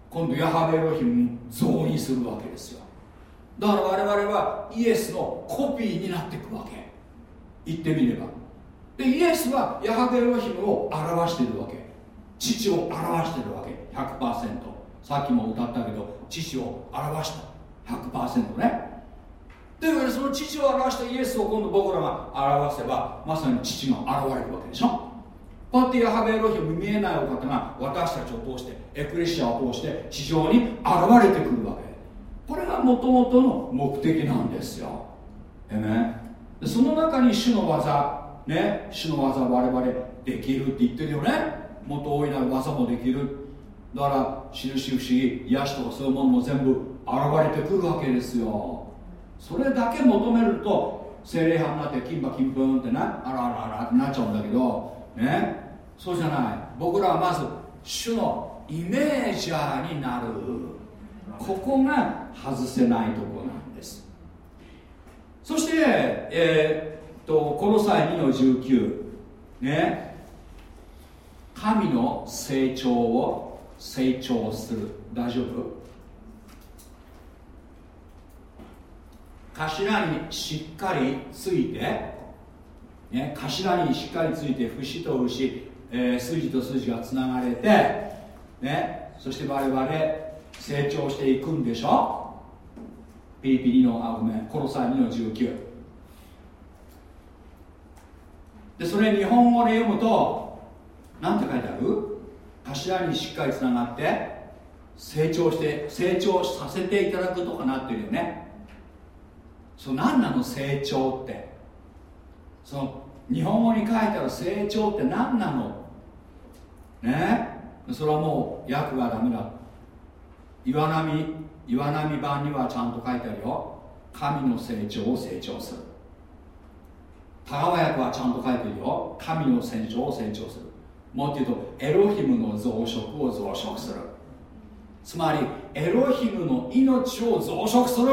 今度ヤハベエロヒム増にするわけですよ。だから我々はイエスのコピーになっていくわけ。言ってみれば。でイエスはヤハベエロヒムを表しているわけ。父を表しているわけ。100%さっきも歌ったけど父を表した。100%ね。というわけでその父を表したイエスを今度僕らが表せばまさに父が現れるわけでしょ。こうやってヤハベエロヒム見えないお方が私たちを通してエクレシアを通して地上に現れてくるわけ。これがもともとの目的なんですよ。えねその中に主の技。ね主の技我々できるって言ってるよね。もっと大いなる技もできる。だから印不思議癒しとかそういうものも全部現れてくるわけですよ。それだけ求めると精霊派になって金馬金粉ってなあらあらあらってなっちゃうんだけどね。そうじゃない。僕らはまず主のイメージャーになる。ここが外せないとこなんです。そして、えー、とこの際2の19ね。神の成長を成長する。大丈夫？頭にしっかりついて、ね、頭にしっかりついて節と節、えー、筋と筋がつながれて、ね、そして我々成長していくんでしょ？ピリピリのあごめん。コロサイ2の19でそれ日本語で読むと何て書いてある？頭にしっかりつながって成長して成長させていただくとかなってるよね。その何なの？成長って。その日本語に書いてある成長って何なの？ね？それはもう訳がダメだ。岩波岩波版にはちゃんと書いてあるよ。神の成長を成長する。田川訳はちゃんと書いてるよ。神の成長を成長する。もっと言うとエロヒムの増殖を増殖する。つまりエロヒムの命を増殖する。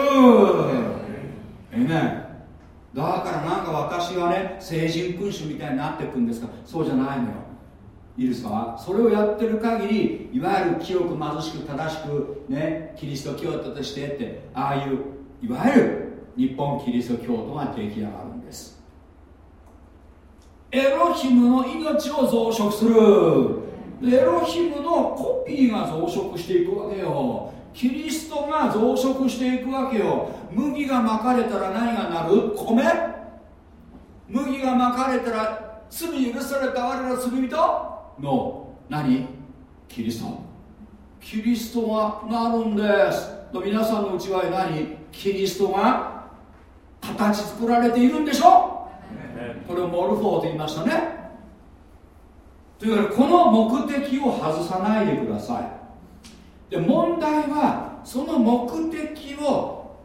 えめだからなんか私はね成人君主みたいになっていくんですか。そうじゃないのよ。いいですか？それをやってる限りいわゆる清く貧しく正しくねキリスト教徒としてってああいういわゆる日本キリスト教徒が出来上がる。エロヒムの命を増殖する。エロヒムのコピーが増殖していくわけよ。キリストが増殖していくわけよ。麦がまかれたら何がなる？米？麦がまかれたら罪許された？我ら罪人？の何？キリスト。キリストがなるんです。と皆さんのうちは何？キリストが形作られているんでしょ？これをモルフォーと言いましたね。というわけでこの目的を外さないでください。で問題はその目的を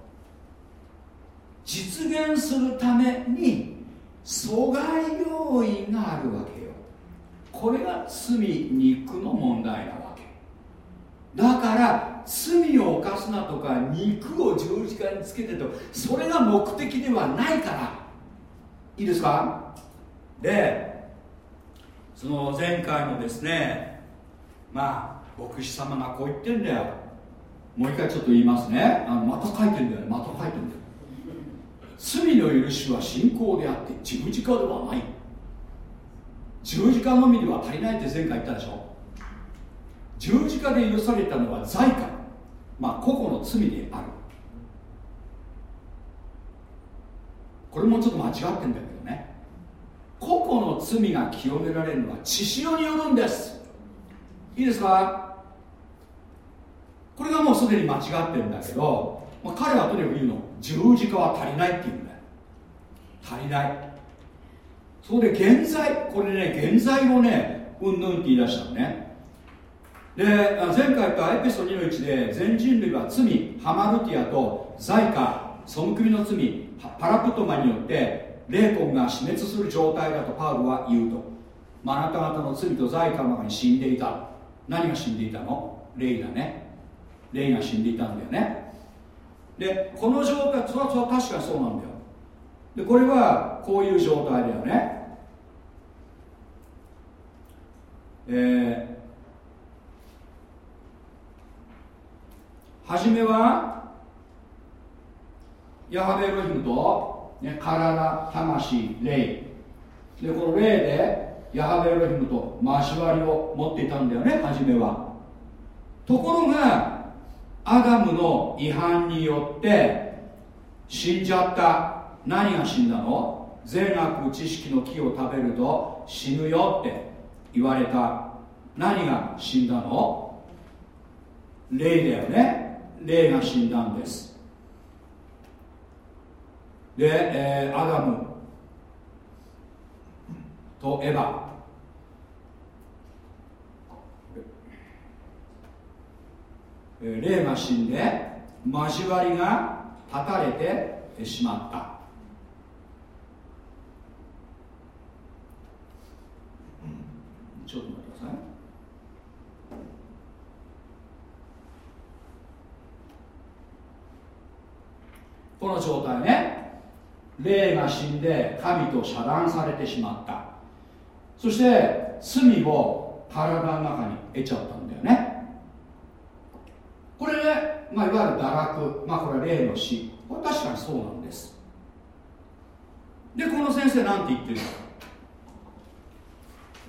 実現するために阻害要因があるわけよ。これが罪肉の問題なわけ。だから罪を犯すなとか肉を十字架につけてとそれが目的ではないから。いいですか？でその前回のですねまあ牧師様がこう言ってんだよ。もう一回ちょっと言いますね。あのまた書いてんだよまた書いてんだよ。罪の許しは信仰であって十字架ではない。十字架のみでは足りないって前回言ったでしょ。十字架で許されたのは罪か。まあ個々の罪である。これもちょっと間違ってんだけどね。個々の罪が清められるのは血潮によるんです。いいですか？これがもうすでに間違ってるんだけど、まあ、彼はとにかく言うの。十字架は足りないって言うんだよ。足りない。そこで現在これね現在をねうんぬんって言い出したのね。で前回言ったエペソード2の1で全人類は罪ハマルティアと罪か背くみの罪パラプトマによって霊魂が死滅する状態だとパウロは言うと、まあ、なた方の罪と罪かの中に死んでいた。何が死んでいたの？霊だね。霊が死んでいたんだよね。でこの状態それは確かにそうなんだよ。でこれはこういう状態だよね。えー、初めはヤハベロヒムと、ね、体魂霊。でこの霊でヤハベロヒムと交わりを持っていたんだよね初めは。ところがアダムの違反によって死んじゃった。何が死んだの？善悪知識の木を食べると死ぬよって言われた。何が死んだの？霊だよね。霊が死んだんです。で、えー、アダム。とエヴァ。霊が死んで交わりが断たれてしまった。ちょっと待ってください。この状態ね。霊が死んで神と遮断されてしまった。そして罪を体の中に得ちゃったんだよね。これね、まあ、いわゆる堕落、まあ、これは霊の死。これ確かにそうなんです。でこの先生なんて言ってるか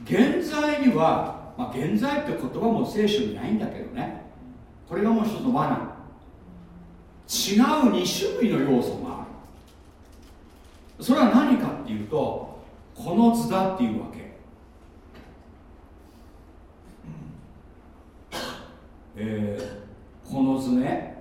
現在には、まあ、現在って言葉も聖書にないんだけどね。これがもう一つの罠。違う2種類の要素がそれは何かっていうとこの図だっていうわけ。えー、この図ね。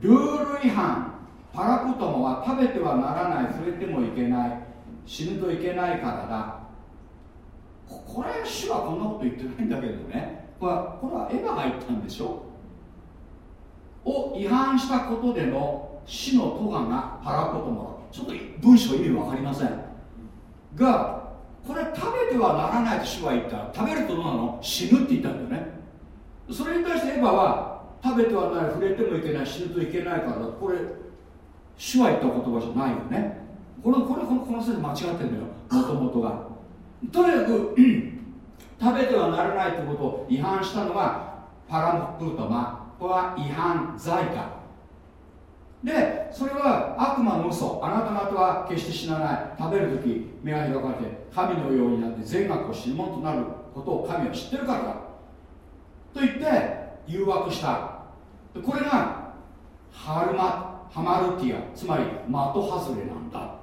ルール違反。パラクトモは食べてはならない。触れてもいけない。死ぬといけないからだ。これ主はこんなこと言ってないんだけどね。はこれは絵が入ったんでしょ？を違反したことでの死の咎がパラコトモちょっと文章意味分かりません。がこれ食べてはならないと主は言ったら食べるとどうなの？死ぬって言ったんだよね。それに対してエヴァは食べてはない触れてもいけない死ぬといけないからこれ主は言った言葉じゃないよね。これこれこのこの先生間違ってるんだよ。もともとが。とにかく食べてはならないということを違反したのがパラムプートマこれは違反罪か。でそれは悪魔の嘘。あなた方は決して死なない。食べる時目が開かれて神のようになって善悪を知るものとなることを神は知ってるからだ。と言って誘惑した。これがハルマハマルティアつまり的外れなんだ。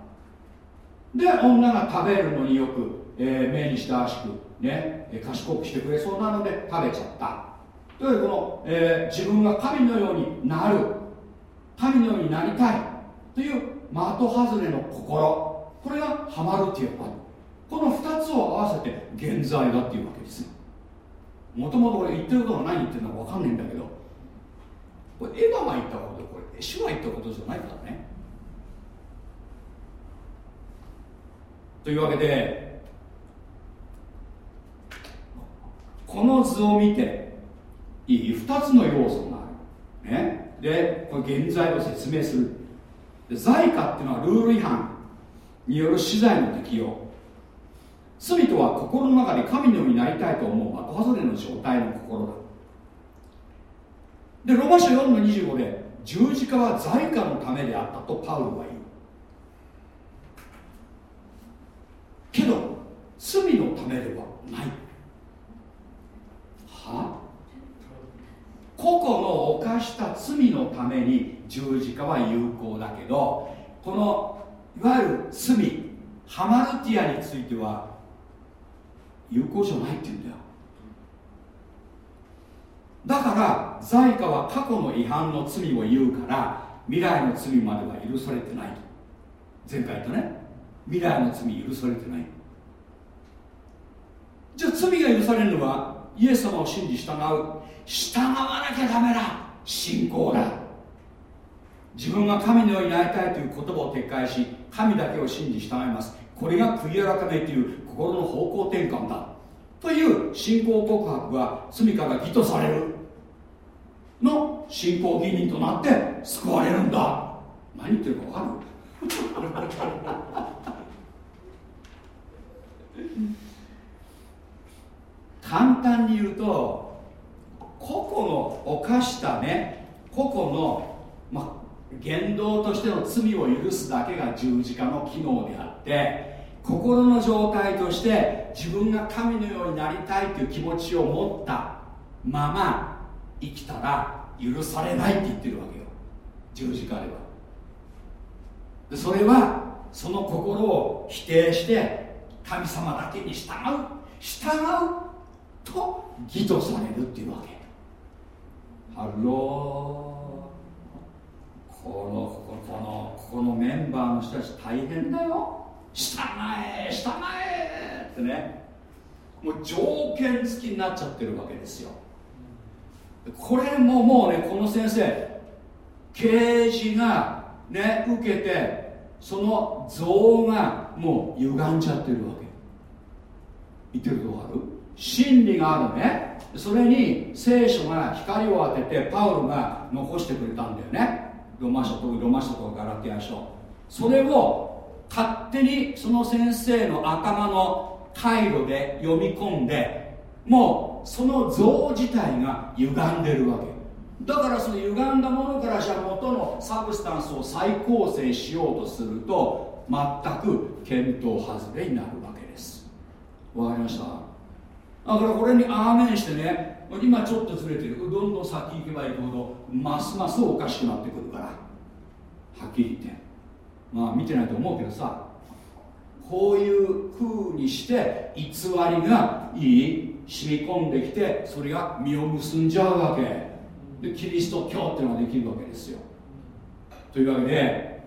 で女が食べるのによく、えー、目に親しくね賢くしてくれそうなので食べちゃった。というこの、えー、自分が神のようになる。神のようになりたい。という的外れの心。これがハマルティアだこの2つを合わせて現在だっていうわけですもともとこれ言ってることが何言ってるのか分かんないんだけど。これエヴァが言ったことこれ主が言ったことじゃないからね。というわけでこの図を見ていい2つの要素がある、ね、でこれ現在を説明する。で罪かっていうのはルール違反による死罪の適用。罪とは心の中で神のようになりたいと思う的外れの状態の心だ。でロマ書4の25で十字架は罪過のためであったとパウロは言う。けど罪のためではない。は個々の犯した罪のために十字架は有効だけどこのいわゆる罪ハマルティアについては有効じゃないって言うんだよ。だから在家は過去の違反の罪を言うから未来の罪までは許されてない。前回言ったね。未来の罪許されてない。じゃあ罪が許されるのはイエス様を信じ従う。従わなきゃダメだ。信仰だ。自分が神のようになりたいという言葉を撤回し神だけを信じ従います。これが悔い改めという心の方向転換だ。という信仰告白が罪から義とされる。の信仰義人となって救われるんだ。何言ってるか分かる？簡単に言うと個々の犯したね個々の、ま、言動としての罪を許すだけが十字架の機能であって心の状態として自分が神のようになりたいという気持ちを持ったまま生きたら許されないって言ってるわけよ。十字架では。でそれはその心を否定して神様だけに従う。従うと義とされるっていうわけ。ハロー。このこのここのメンバーの人たち大変だよ。従え従えってね。もう条件付きになっちゃってるわけですよ。これももうねこの先生啓示がね受けてその像がもう歪んじゃってるわけ。言ってるとこある？真理があるね。それに聖書が光を当ててパウロが残してくれたんだよね。ロマ書とロマ書とガラティア書。それを勝手にその先生の頭の回路で読み込んでもうその像自体が歪んでるわけ。だからその歪んだものからじゃ元のサブスタンスを再構成しようとすると全く見当外れになるわけです。わかりました？だからこれにアーメンしてね今ちょっとずれてる。どんどん先行けばいくほどますますおかしくなってくるから。はっきり言って。まあ見てないと思うけどさこういう風にして偽りがいい染み込んできてそれが実を結んじゃうわけ。でキリスト教っていうのができるわけですよ。というわけで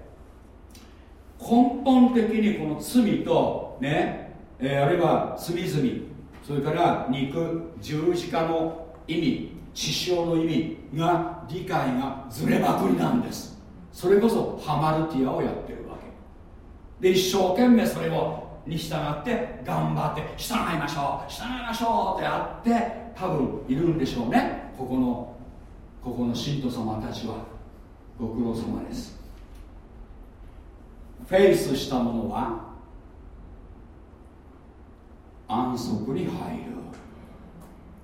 根本的にこの罪とね、えー、あるいは罪罪それから肉十字架の意味血潮の意味が理解がずれまくりなんです。それこそハマルティアをやってるわけ。で一生懸命それをに従って頑張って従いましょう従いましょうってやって多分いるんでしょうね。ここのここの信徒様たちはご苦労様です。フェイスしたものは安息に入る。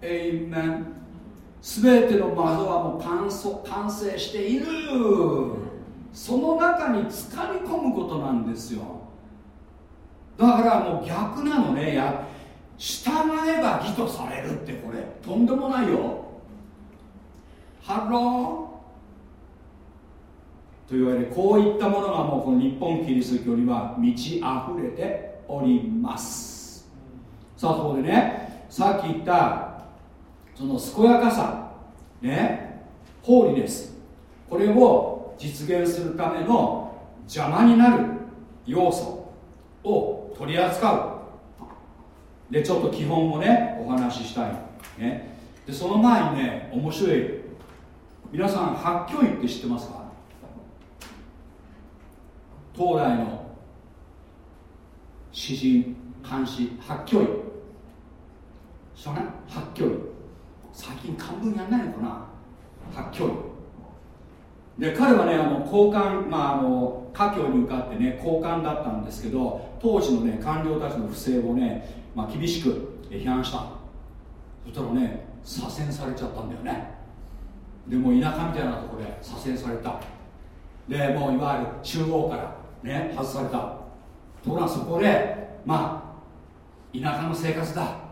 エイメン全ての窓はもう完完成している。その中につかみ込むことなんですよ。だからもう逆なのね。や従えば義とされるってこれ。とんでもないよ。ハローというわけでこういったものがもうこの日本キリスト教には満ち溢れております。さあそこでねさっき言ったその健やかさねホーリネスこれを実現するための邪魔になる要素を取り扱う。でちょっと基本をねお話ししたい、ね、でその前にね面白い皆さん発教医って知ってますか？東大の詩人監視発教医知らな。い発教医最近漢文やんないのかな。発教医で彼はねあの交換まああの家境に向かってね交換だったんですけど当時のね官僚たちの不正をね、まあ、厳しく批判した。そしたらね左遷されちゃったんだよね。でも田舎みたいなところで左遷された。でもういわゆる中央からね外された。ところがそこでまあ田舎の生活だ。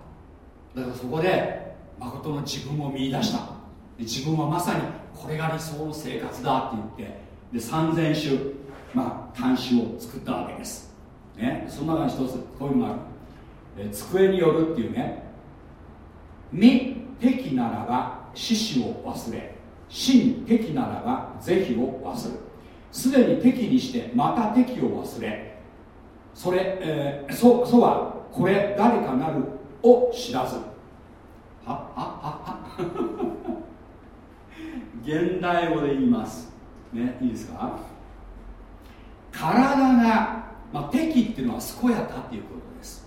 だからそこで誠の自分を見出した。自分はまさにこれが理想の生活だって言ってで3000種まあ監視を作ったわけです、ね、その中に一つこういうのがある、え机によるっていうね。未敵ならば獅子を忘れ真敵ならば是非を忘る。すでに敵にしてまた敵を忘れ。それ、えー、そそはこれ誰かなるを知らず。はははは。現代語で言います。ねいいですか？体が、まあ、敵っていうのは健やかっていうことです。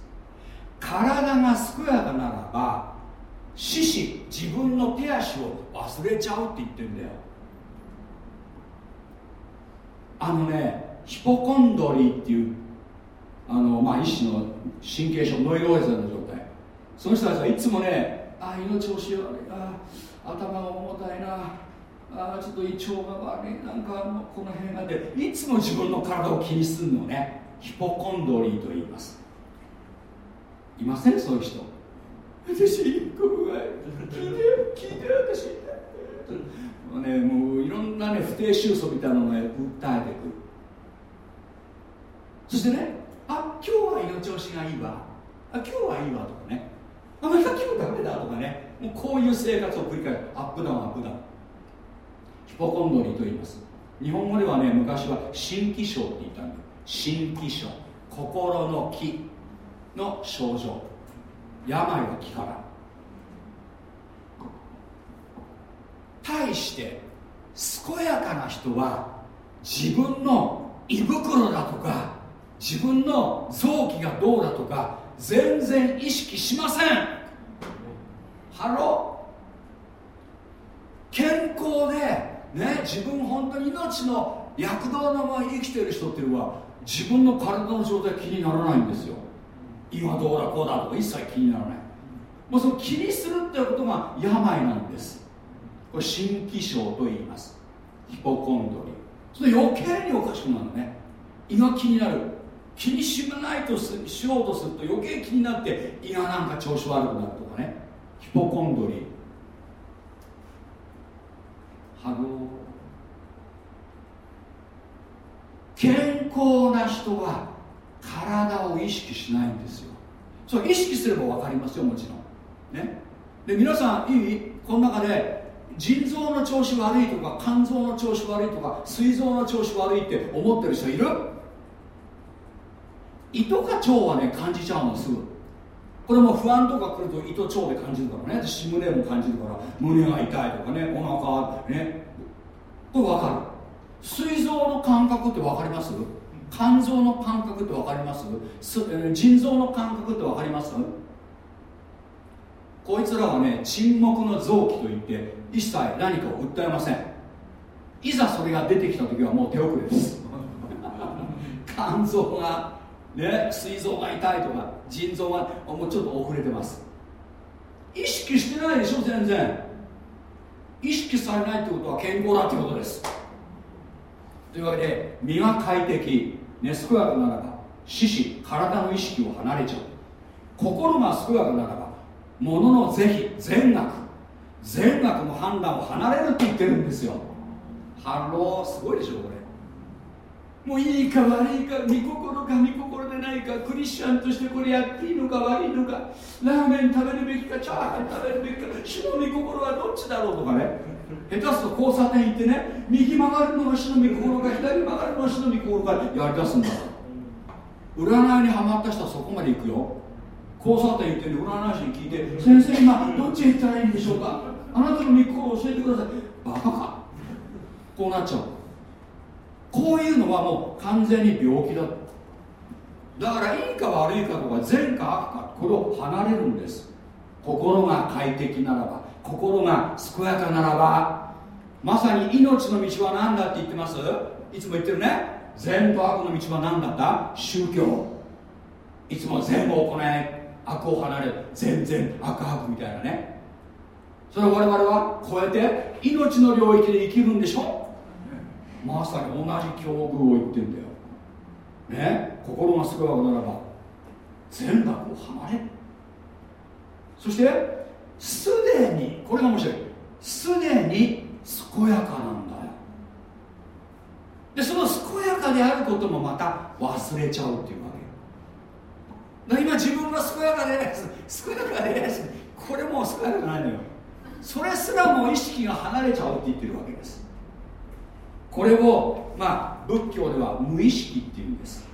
体が健やかならば獅子自分の手足を忘れちゃうって言ってんだよ。あのねヒポコンドリーっていうあの、まあ、一種の神経症ノイローゼの状態。その人たちはいつもねああ命をしようあ頭が重たいな。あちょっと胃腸が悪い。なんかこの辺がでいつも自分の体を気にするのねヒポコンドリーと言います。いません？そういう人。私ここが聞いて聞いて私。もうねもういろんなね不定収束みたいなのを、ね、訴えてくる。そしてねあ今日は胃の調子がいいわ。あ今日はいいわとかね。あまた今日ダメだとかねもうこういう生活を繰り返す。アップダウンアップダウン。ヒポコンドリと言います。日本語ではね昔は心気症って言ったんだよ心気症心の気の症状。病は気から。対して健やかな人は自分の胃袋だとか自分の臓器がどうだとか全然意識しません。ハロ健康でね自分本当に命の躍動のまま生きてる人っていうのは自分の体の状態気にならないんですよ。今どうだこうだとか一切気にならない。もうその気にするってことが病なんです。これ心気症と言います。ヒポコンドリそれ余計におかしくなるね。胃が気になる。気にしないとしようとすると余計気になって胃がなんか調子悪くなるとかね。ヒポコンドリハロー。健康な人は体を意識しないんですよ。そう意識すれば分かりますよもちろん。ね。で皆さんいい？この中で腎臓の調子悪いとか肝臓の調子悪いとか膵臓の調子悪いって思ってる人いる？胃とか腸はね感じちゃうのすぐ。これも不安とか来ると胃と腸で感じるからね。私胸も感じるから。胸が痛いとかねお腹ね。これ分かる。膵臓の感覚って分かります？肝臓の感覚って分かります？腎臓の感覚って分かります？こいつらはね沈黙の臓器といって一切何かを訴えません。いざそれが出てきた時はもう手遅れです。肝臓がね膵臓が痛いとか腎臓がもうちょっと遅れてます。意識してないでしょ全然。意識されないってことは健康だってことです。というわけで身が快適。ね健やかならば四肢体の意識を離れちゃう。心が健やかならば物の是非善悪。善悪の判断を離れるって言ってるんですよ。ハローすごいでしょこれ。もういいか悪いか御心か御心でないかクリスチャンとしてこれやっていいのか悪いのかラーメン食べるべきかチャーハン食べるべきか主の御心はどっちだろうとかね。下手すと交差点行ってね右曲がるのが主の御心か左曲がるのが主の御心かやりだすんだ占いにはまった人はそこまで行くよ。交差点行って占い師に聞いて先生今どっちへ行ったらいいんでしょうか。あなたの御心を教えてください。バカか。こうなっちゃう。こういうのはもう完全に病気だだからいいか悪いかとか善か悪かこれを離れるんです。心が快適ならば心が健やかならばまさに命の道は何だって言ってます？いつも言ってるね。善と悪の道は何だった？宗教。いつも善を行え。悪を離れ善善悪悪みたいなね。それを我々は超えて命の領域で生きるんでしょ？まさに同じ境遇を言ってんだよ。ね心が健やかならば善悪を離れ。そしてすでにこれが面白い。すでに健やかなんだよ。でその健やかであることもまた忘れちゃうっていうわけだ今自分が健やかで健やかでこれもう健やかじゃないのよ。それすらも意識が離れちゃうって言ってるわけです。これをまあ仏教では無意識っていうんです。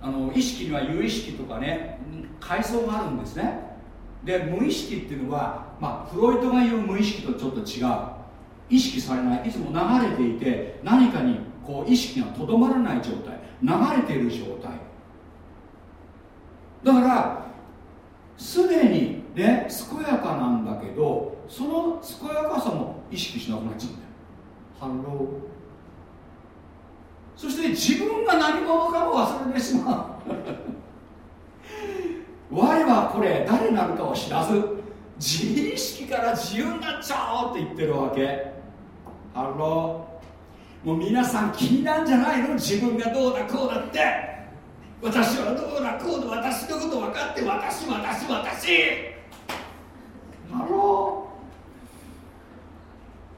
あの意識には有意識とかね階層があるんですね。で無意識っていうのは、まあ、フロイトが言う無意識とちょっと違う。意識されない。いつも流れていて何かにこう意識がとどまらない状態。流れている状態。だからすでにね健やかなんだけどその健やかさも意識しなくなっちゃうんだよ。ハロー。そして自分が何者かも忘れてしまう。我はこれ誰なるかを知らず自意識から自由になっちゃおうって言ってるわけ。ハローもう皆さん気になんじゃないの？自分がどうだこうだって。私はどうだこうだ。私のこと分かって私私私ハロ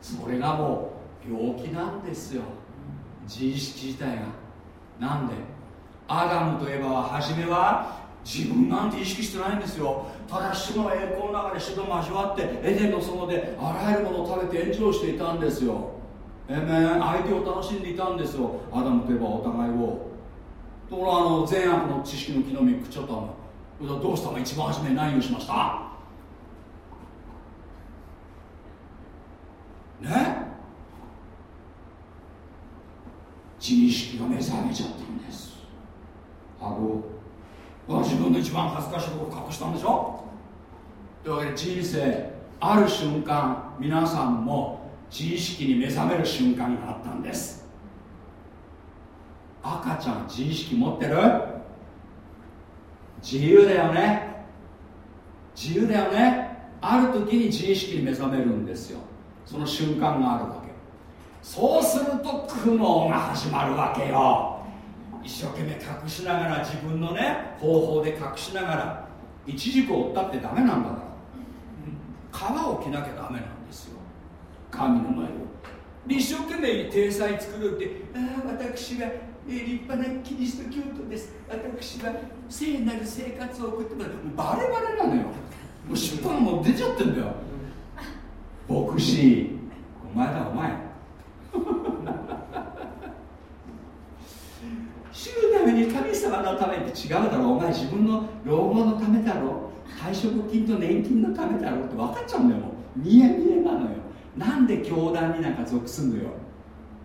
ーそれがもう病気なんですよ。自意識自体がなんでアダムといえば初めは自分なんて意識してないんですよ。ただ主の栄光の中で主と交わってエデンの園であらゆるものを食べて炎上していたんですよ。えめ相手を楽しんでいたんですよ。アダムといえばお互いを。ところあの善悪の知識の木の実食っちゃったのどうしたの？一番初め何をしました？ね？自意識が目覚めちゃったんです。あご自分の一番恥ずかしいこところ隠したんでしょ？というわけで人生ある瞬間皆さんも自意識に目覚める瞬間があったんです。赤ちゃん自意識持ってる？自由だよね。自由だよね。ある時に自意識に目覚めるんですよ。その瞬間があるわけそうすると苦悩が始まるわけよ。一生懸命隠しながら自分のね方法で隠しながら一軸を追ったってダメなんだから。皮を着なきゃダメなんですよ。神の前を。一生懸命体裁作るってああ私は立派なキリスト教徒です。私は聖なる生活を送ってます。バレバレなのよ。もう出版も出ちゃってんだよ。牧師お前だお前。主のために神様のためって違うだろう。お前自分の老後のためだろ退職金と年金のためだろうって分かっちゃうんだよもう。見え見えなのよ。なんで教団になんか属すんのよ。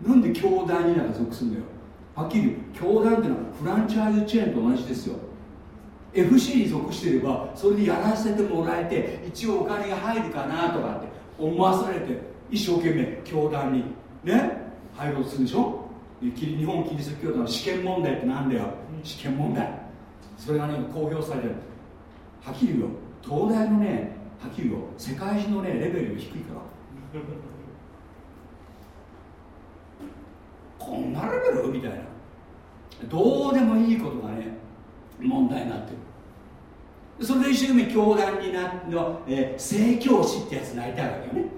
なんで教団になんか属すんのよ。はっきり教団ってのはフランチャイズチェーンと同じですよ。FC に属していればそれでやらせてもらえて一応お金が入るかなとかって思わされて一生懸命教団に。ね？入ろうとするでしょ？日本キリスト教団の試験問題ってなんだよ？試験問題。それがね公表されてる。はっきり言うよ。東大のねはっきり言うよ。世界中のねレベルより低いから。こんなレベル？みたいな。どうでもいいことがね問題になってる。それで一生懸命教団になの、えー、正教師ってやつになりたいわけよね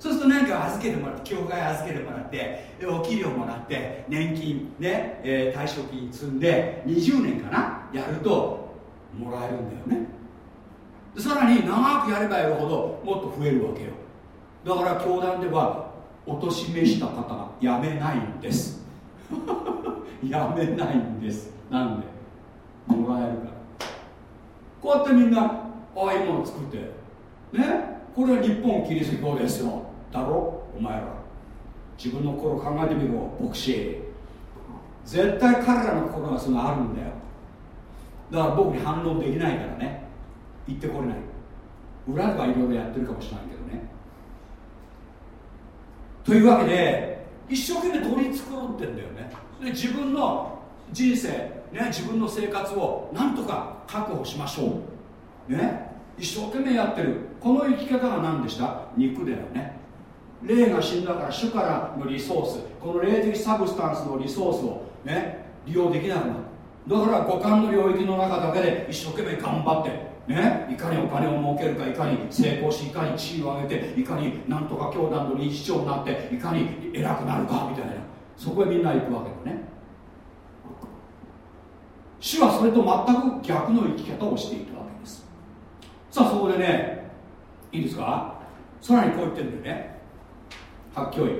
そうすると何か預けてもらって教会預けてもらってお給料もらって年金ね、えー、退職金積んで20年かなやるともらえるんだよね。さらに長くやればやるほどもっと増えるわけよ。だから教団ではおとしめした方が辞めないんです。辞めないんです。なんで？もらえるから。こうやってみんなああいうものを作って。ね？これは日本キリスト教ですよ。だろお前ら。自分の心考えてみろ牧師。絶対彼らの心がそのあるんだよ。だから僕に反論できないからね。言ってこれない。裏ではいろいろやってるかもしれないけどね。というわけで一生懸命取り繕ってんだよね。で自分の人生、ね、自分の生活をなんとか確保しましょう。ね。一生懸命やってる。この生き方が何でした？肉だよね。霊が死んだから主からのリソースこの霊的サブスタンスのリソースをね利用できなくなる。だから五感の領域の中だけで一生懸命頑張ってね、いかにお金を儲けるかいかに成功しいかに地位を上げていかになんとか教団の理事長になっていかに偉くなるかみたいな。そこへみんな行くわけだね。主はそれと全く逆の生き方をしているわけです。さあそこでねいいですか？さらにこう言ってるんだよね。発教員。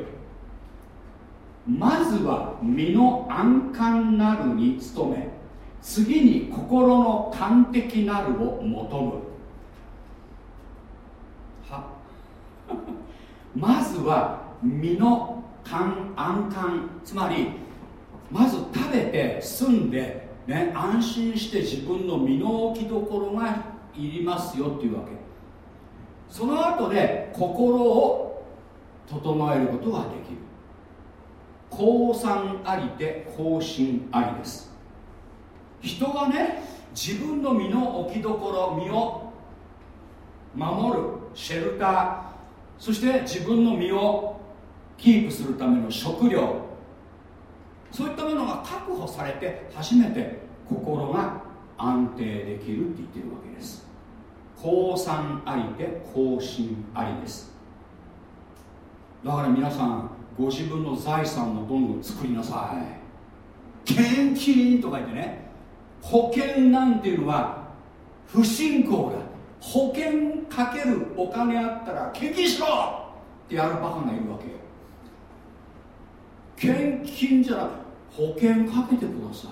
まずは身の安閑なるに努め次に心の端的なるを求む。は。まずは身の安感つまりまず食べて住んで、ね、安心して自分の身の置きどころがいりますよっていうわけ。その後で心を整えることができる。降参ありて更新ありです。人がね自分の身の置きどころ身を守るシェルターそして自分の身をキープするための食料そういったものが確保されて初めて心が安定できるって言ってるわけです。降参ありて更新ありです。だから皆さんご自分の財産をどんどん作りなさい。献金とか言ってね保険なんていうのは不信仰だ。保険かけるお金あったら献金しろってやるバカがいるわけよ。献金じゃなく保険かけてください。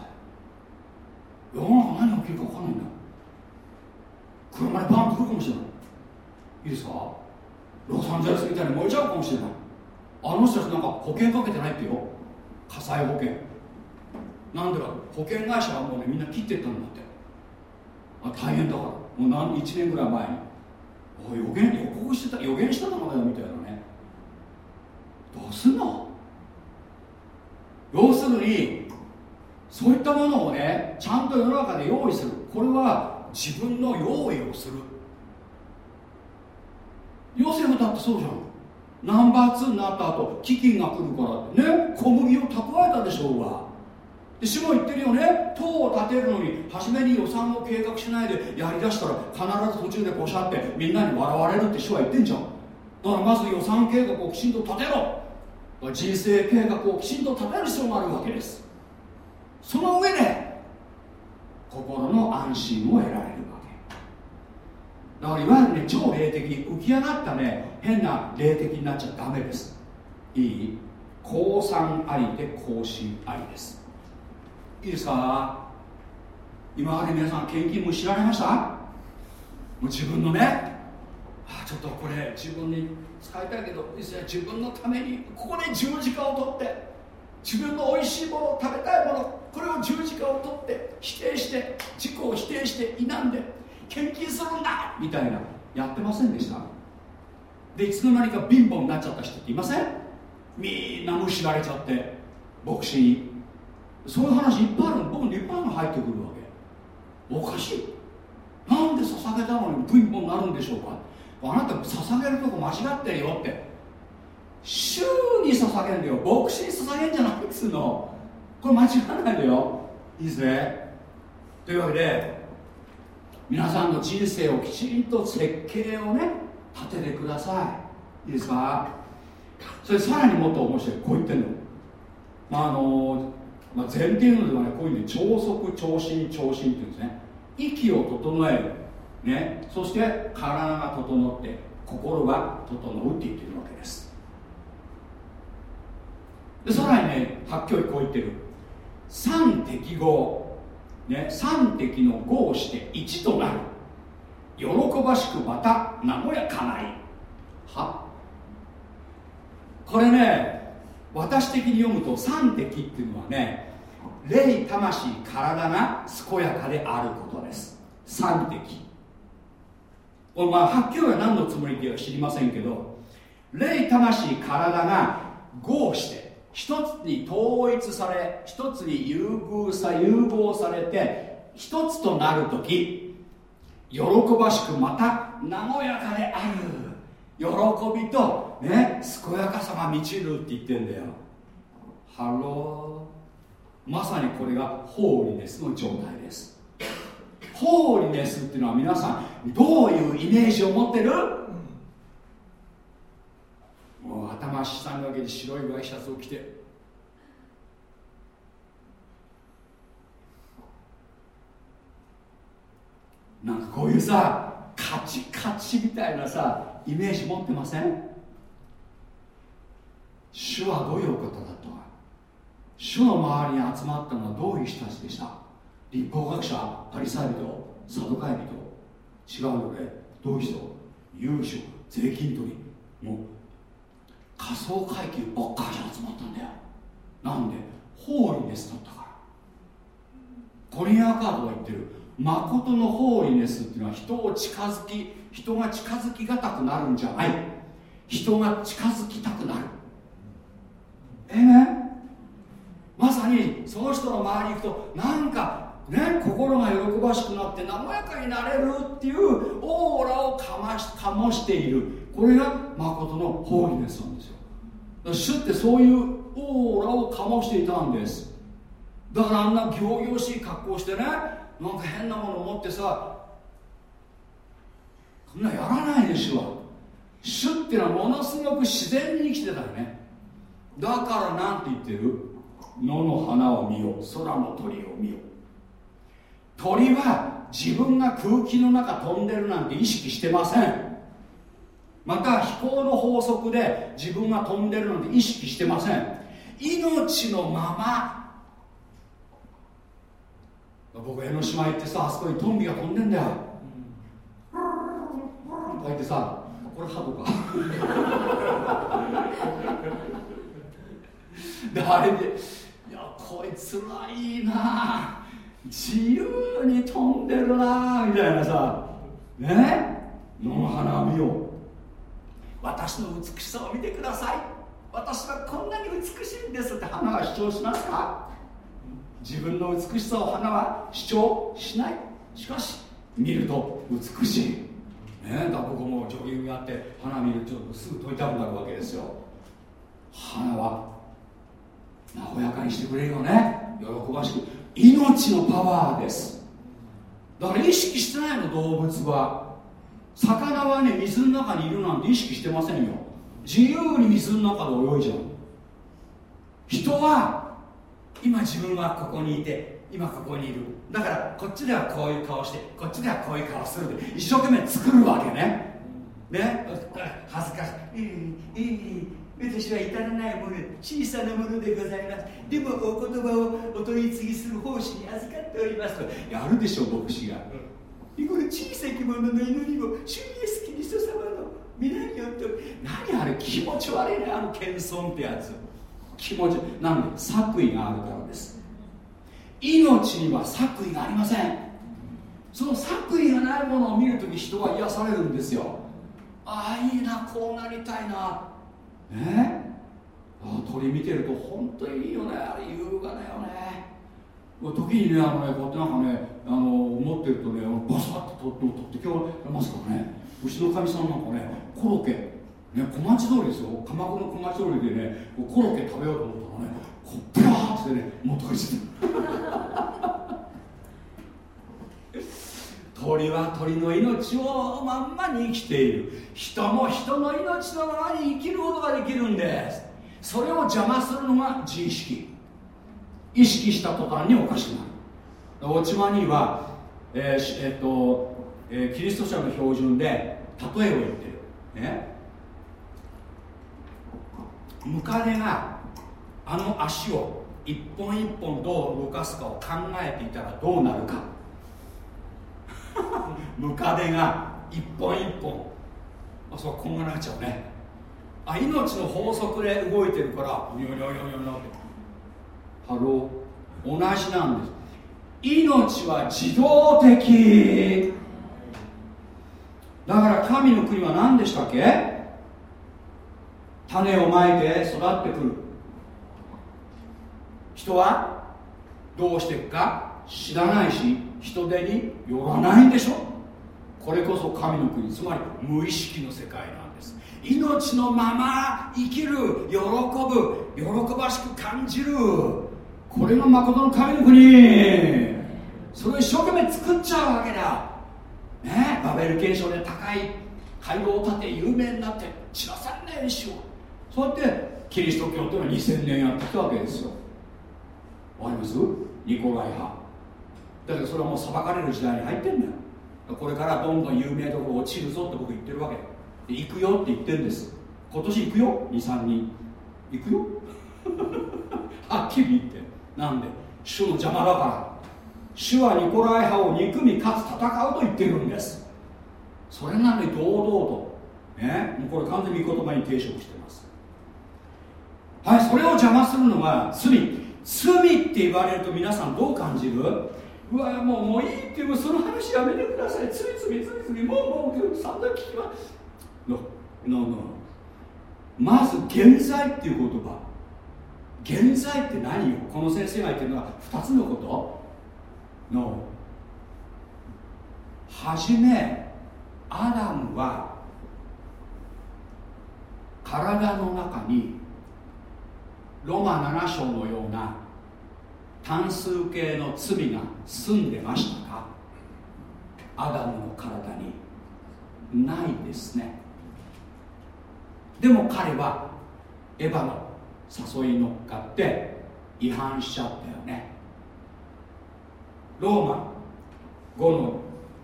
世の中何起きるか分かんないんだ。車にバンと来るかもしれない。いいですか？ロサンゼルスみたいに燃えちゃうかもしれない。あの人たちなんか保険かけてないってよ。火災保険。なんでか保険会社はもうねみんな切ってったんだって。あ大変だから。もう何1年ぐらい前に。お予言予告してた予言してたのかよみたいなね。どうすんの？要するにそういったものをねちゃんと世の中で用意する。これは自分の用意をする。ヨセフだってそうじゃん。ナンバー2になった後飢饉が来るからね小麦を蓄えたでしょうが。で主も言ってるよね。塔を建てるのに初めに予算を計画しないでやりだしたら必ず途中でこしゃってみんなに笑われるって主は言ってんじゃん。だからまず予算計画をきちんと立てろ。人生計画をきちんと立てる必要があるわけです。その上で心の安心を得られるわけ。だからいわゆるね超霊的に浮き上がったね変な霊的になっちゃダメです。いい降参ありで更新ありです。いいですか？今まで皆さん献金も知られました？もう自分のね。あちょっとこれ自分に使いたいけど自分のためにここで十字架を取って自分の美味しいもの食べたいものこれを十字架を取って否定して自己を否定して否んで献金するんだ！みたいなやってませんでした？でいつの間にか貧乏になっちゃった人っていません？みんな無視られちゃって牧師に。そういう話いっぱいあるの。僕にいっぱいの入ってくるわけ。おかしい。なんで捧げたのに貧乏になるんでしょうか？あなた捧げるとこ間違ってるよって。週に捧げるんだよ。牧師に捧げんじゃないっつうの。これ間違わないでよ。いいですねというわけで皆さんの人生をきちんと設計をね立ててください。いいですか？それさらにもっと面白い。こう言ってんの。まああのまあ、禅っていうのではねこういうふうに超速超進超進っていうんですね。息を整える、ね、そして体が整って心が整うって言ってるわけです。でさらにねはっきりこう言ってる。三適合、ね、三適の合をして一となる。喜ばしくまた和やかない。は？これね私的に読むと三滴っていうのはね霊魂体が健やかであることです。三滴。これまあはっきりは何のつもりっていうか知りませんけど霊魂体が合して一つに統一され一つに優遇さ融合されて一つとなる時喜ばしくまた和やかである。喜びとね健やかさが満ちるって言ってんだよ。ハローまさにこれがホーリネスの状態です。ホーリネスっていうのは皆さんどういうイメージを持ってる？もう頭七三に分けて白いワイシャツを着てなんかこういうさカチカチみたいなさイメージ持ってません？主はどういうお方だったか主の周りに集まったのはどういう人たちでした？立法学者パリサイ人サドカイ人。違うのでどういう人？優秀税金取り。もう仮想階級ばっかり集まったんだよ。なんでホーリネスだったから。コリアンカードが言ってる。誠のホーリネスっていうのは人を近づき人が近づきがたくなるんじゃない。人が近づきたくなる。ええねまさにその人の周りに行くとなんかね心が喜ばしくなって和やかになれるっていうオーラをかまし醸している。これが誠のホーリネスなんですよ。主ってそういうオーラを醸していたんです。だからあんな仰々しい格好してねなんか変なものを持ってさこんなやらないでしょ。主っていうのはものすごく自然に生きてたよね。だからなんて言ってる？野の花を見よ空の鳥を見よ鳥は自分が空気の中飛んでるなんて意識してません。また飛行の法則で自分が飛んでるなんて意識してません。命のまま僕江ノ島行ってさあそこにトンビが飛んでんだよ。こうやってさこれハトか。であれでいやこいつはいいな。自由に飛んでるなみたいなさ。ね？野の花を。見よ私の美しさを見てください。私はこんなに美しいんですって花は主張しますか？自分の美しさを花は主張しない。しかし見ると美しい。ねえだ僕もジョギングやって花見るとすぐ撮りたくなるわけですよ。花は和やかにしてくれるよね。喜ばしく。命のパワーです。だから意識してないの動物は。魚はね水の中にいるなんて意識してませんよ。自由に水の中で泳いじゃう。人は今自分はここにいて今ここにいる。だからこっちではこういう顔してこっちではこういう顔するで一生懸命作るわけね。ね。恥ずかしい、いい私は至らないもの小さなものでございます。でもお言葉をお取り次ぎする奉仕に預かっておりますとやるでしょう牧師が、うん、この小さき者の祈りを主イエスキリスト様の皆によって何あれ気持ち悪いねあの謙遜ってやつ。気持ちなんで作為があるからです。命には作為がありません。その作為がないものを見るとき人は癒されるんですよ。ああいいなこうなりたいな。ね？あ鳥見てると本当にいいよね。あれ優雅だよね。時にねあのねこうやってなんかねあの持ってるとねバサッと取って取って今日ますからね。牛の神さんなんかねコロッケね小町通りですよ。鎌倉の小町通りでねコロッケ食べようと思ったらねこうブラーってね持って帰って鳥は鳥の命をまんまに生きている。人も人の命のままに生きることができるんです。それを邪魔するのが自意識。意識した途端におかしくなる。落ち葉には、えーえー、っとえー、キリスト者の標準で例えを言ってる。ねムカデがあの足を一本一本どう動かすかを考えていたらどうなるか。ムカデが一本一本。あそうこんがらがっちゃうね。あ命の法則で動いてるからニョニョニョニョニョって。ハロー。同じなんです。命は自動的。だから神の国は何でしたっけ？種をまいて育ってくる。人はどうしていくか知らないし人手によらないんでしょ。これこそ神の国つまり無意識の世界なんです。命のまま生きる喜ぶ喜ばしく感じる。これが誠の神の国。それを一生懸命作っちゃうわけだ。ねバベル継承で高い街道を建て有名になって散らされないようにしようそうやってキリスト教というのは2000年やってきたわけですよ。わかります？ニコライ派。だけどそれはもう裁かれる時代に入ってんだよ。これからどんどん有名どころ落ちるぞって僕言ってるわけ。で行くよって言ってるんです。今年行くよ？23人。行くよ？はっきり言って。なんで？主の邪魔だから。主はニコライ派を憎みかつ戦うと言ってるんです。それなのに堂々と。ね？もうこれ完全に御言葉に抵触してはいそれを邪魔するのが罪。罪って言われると皆さんどう感じる？うわもうもういいってもうその話やめてください。罪罪罪罪もうもう散々聞きます。No, no, no. まず現在っていう言葉。現在って何よ？この先生が言ってるのは2つのこと。のはじめアダムは体の中にロマ7章のような単数形の罪が住んでましたか？アダムの体にないですね。でも彼はエヴァの誘いに乗っかって違反しちゃったよね。ローマ5の、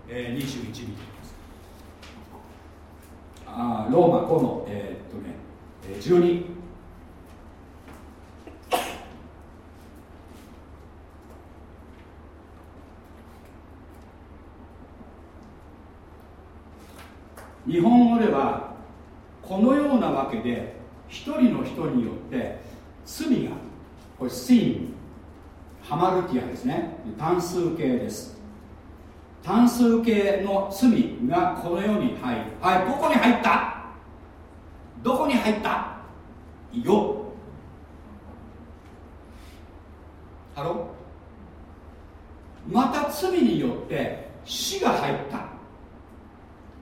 えー、21見てます。あローマ5のえー、っとね、えー、12日本語ではこのようなわけで一人の人によって罪がこれシーンハマルティアですね。単数形です。単数形の罪がこの世に入る。はいどこに入った。どこに入った？よ。ハロまた罪によって死が入った。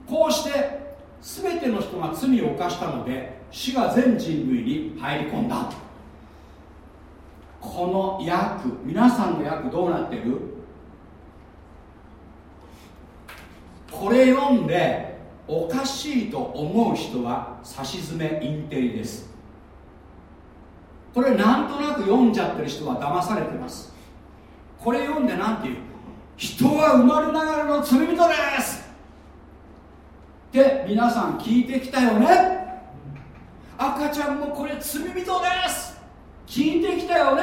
こうして全ての人が罪を犯したので死が全人類に入り込んだ。この役皆さんの役どうなってる？これ読んでおかしいと思う人はさしずめインテリです。これなんとなく読んじゃってる人は騙されてます。これ読んで何て言う？人は生まれながらの罪人です。って皆さん聞いてきたよね？赤ちゃんもこれ罪人です。聞いてきたよね？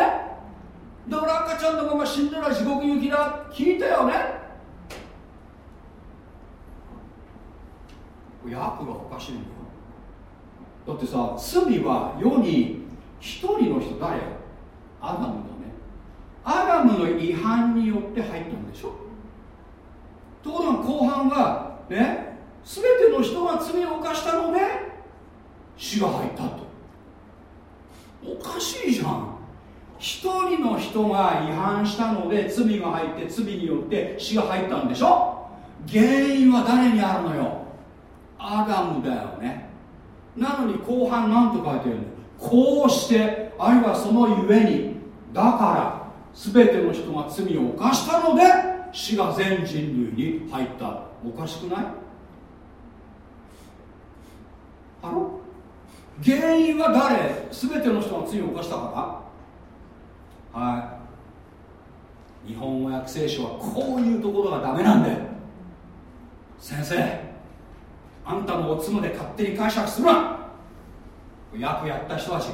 だから赤ちゃんのまま死んだら地獄行きだ。聞いたよね？役がおかしいんだよ。だってさ罪は世に一人の人誰？アダムだね。アダムの違反によって入ったんでしょ？ところが後半はね？全ての人が罪を犯したので死が入ったと。おかしいじゃん。一人の人が違反したので罪が入って罪によって死が入ったんでしょ？原因は誰にあるのよ？アダムだよね。なのに後半何と書いてるのこうしてあるいはそのゆえにだから全ての人が罪を犯したので死が全人類に入った。おかしくない？あろ原因は誰？全ての人が罪を犯したから？はい。日本語訳聖書はこういうところがダメなんだよ。先生あんたのおつむで勝手に解釈するな。訳やった人たち。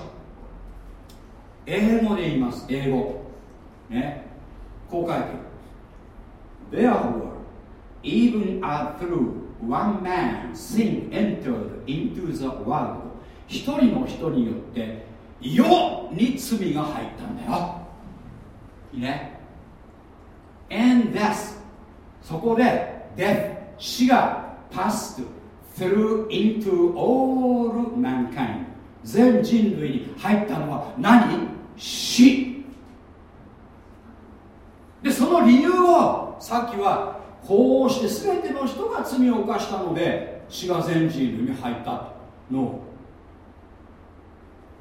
英語で言います。英語。ね。こう書いて。る Therefore even as through one man sin entered into the world 一人の人によって世に罪が入ったんだよいいね and thus そこで death 死が passed through into all mankind 全人類に入ったのは何死でその理由をさっきはこうして全ての人が罪を犯したので死が全人類に入ったの。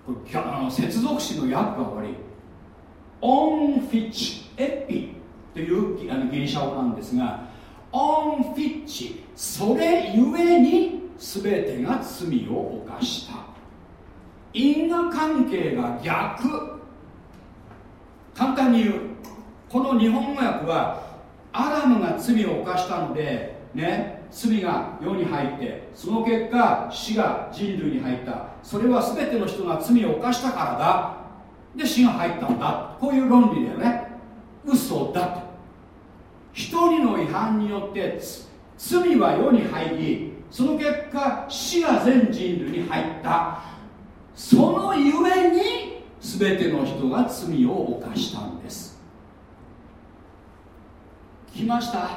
これあの接続詞の訳が悪い。オンフィッチエピ。というあのギリシャ語なんですがオンフィッチ。それゆえに全てが罪を犯した。因果関係が逆。簡単に言う。この日本語訳はアダムが罪を犯したのでね罪が世に入ってその結果死が人類に入った。それは全ての人が罪を犯したからだ。で死が入ったんだ。こういう論理だよね。嘘だって。一人の違反によって罪は世に入りその結果死が全人類に入った。そのゆえに全ての人が罪を犯したんです。来ました。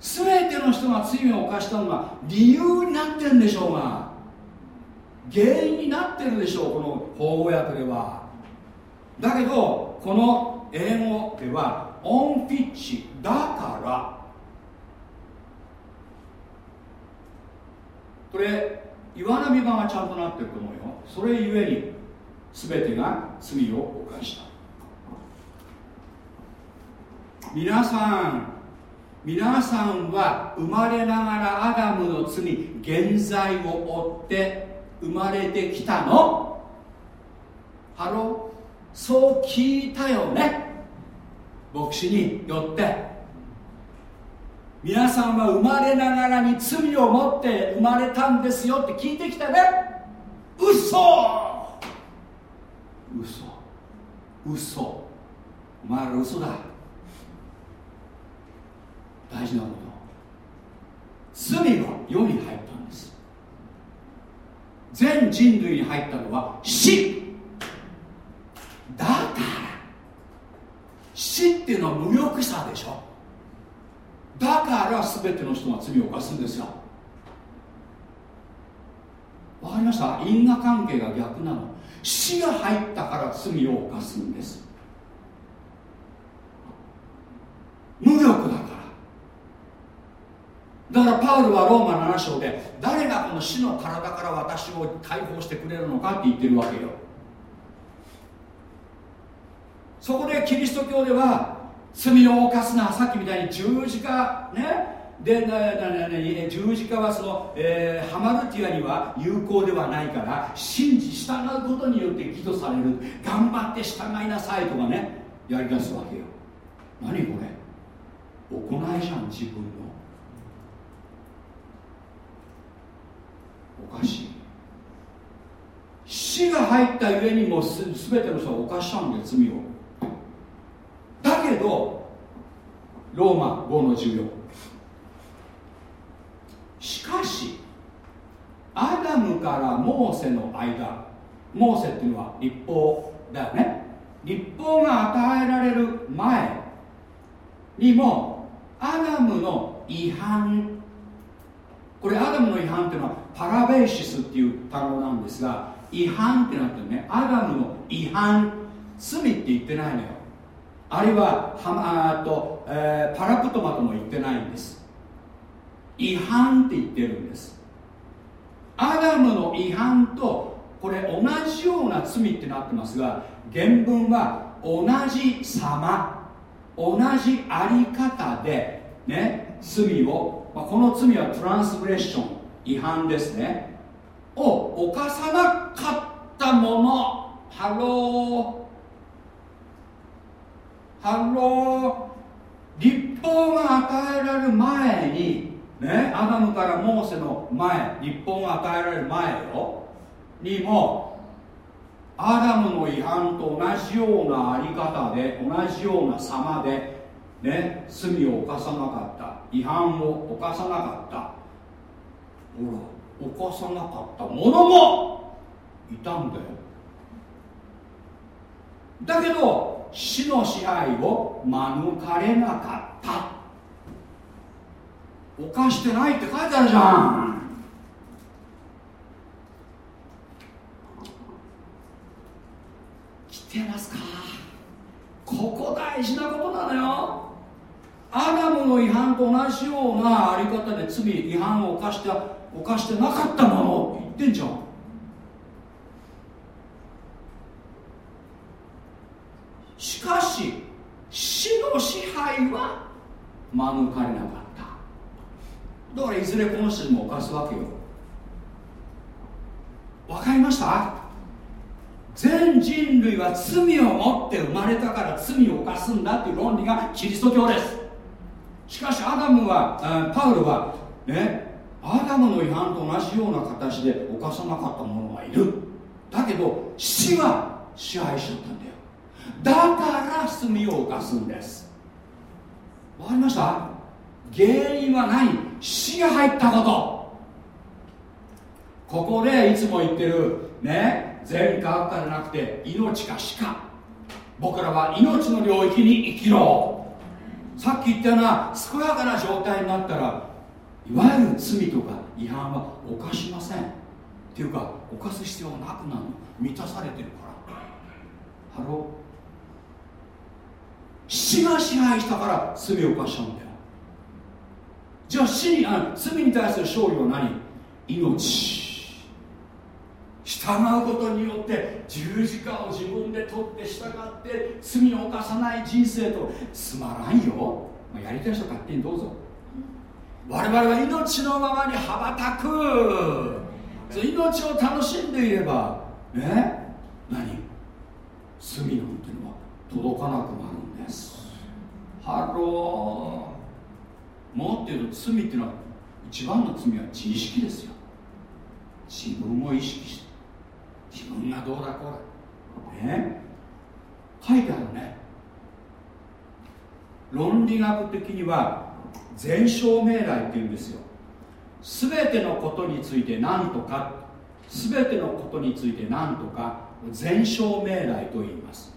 全ての人が罪を犯したのが理由になってるんでしょうが原因になってるでしょうこの法語訳では。だけどこの英語ではオンフィッチだから。これ岩波版がちゃんとなってると思うよ。それゆえに全てが罪を犯した。皆さん皆さんは生まれながらアダムの罪現在を追って生まれてきたの？ハロー。そう聞いたよね？牧師によって。皆さんは生まれながらに罪を持って生まれたんですよって聞いてきたね？嘘！嘘。嘘。お前ら嘘だ。大事なこと。罪は世に入ったんです。全人類に入ったのは死。だから死っていうのは無力さでしょ。だから全ての人が罪を犯すんですよ。わかりました？因果関係が逆なの。死が入ったから罪を犯すんです。無力。だからパウルはローマ7章で誰がこの死の体から私を解放してくれるのかって言ってるわけよ。そこでキリスト教では罪を犯すなさっきみたいに十字架ね。で十字架はその、えー、ハマルティアには有効ではないから信じ従うことによって義とされる。頑張って従いなさいとかねやりだすわけよ。何これ？行いじゃん自分の。おかしい。死が入ったゆえにもす全ての人が犯しちゃうんだよ罪を。だけどローマ5の14しかしアダムからモーセの間モーセっていうのは律法だよね。律法が与えられる前にもアダムの違反。これアダムの違反っていうのはパラベーシスっていう単語なんですが違反ってなってるねアダムの違反罪って言ってないのよ。あるいははあと、えー、パラプトマとも言ってないんです。違反って言ってるんです。アダムの違反とこれ同じような罪ってなってますが原文は同じ様同じあり方でね罪を、まあ、この罪はトランスグレッション違反ですね。を犯さなかったもの。ハロー。ハロー。立法が与えられる前にねアダムからモーセの前律法が与えられる前よ。にもアダムの違反と同じようなあり方で同じような様でね罪を犯さなかった。違反を犯さなかった。ほら犯さなかった者もいたんだよ。だけど死の支配を免れなかった。犯してないって書いてあるじゃん。来てますか？ここ大事なことなのよ。アダムの違反と同じようなあり方で罪違反を犯して犯してなかったもの。って言ってんじゃん。しかし死の支配は免れなかった。だからいずれこの人にも犯すわけよ。わかりました？全人類は罪を持って生まれたから罪を犯すんだっていう論理がキリスト教です。しかしアダムはパウロはねアダムの違反と同じような形で犯さなかった者がいる。だけど死は支配しちゃったんだよ。だから罪を犯すんです。わかりました？原因は何死が入ったこと。ここでいつも言ってるね善か悪かじゃなくて命か死か。僕らは命の領域に生きろ。さっき言ったような健やかな状態になったらいわゆる罪とか違反は犯しません。っていうか犯す必要はなくなるの。満たされてるから。ハロー。死が支配したから罪を犯しちゃうんだよ。じゃあ死にあ罪に対する勝利は何？命。従うことによって十字架を自分で取って従って罪を犯さない人生と。つまらんよ、まあ、やりたい人勝手にどうぞ。我々は命のままに羽ばたく。命を楽しんでいればね何？罪なんてのは届かなくなるんです。ハロー。もっと言うと罪っていうのは一番の罪は自意識ですよ。自分を意識して。自分がどうだこうだ。ね。書いてあるね。論理学的には全証明来っていうんですよ。全てのことについて何とか全てのことについて何とか全証明来と言います。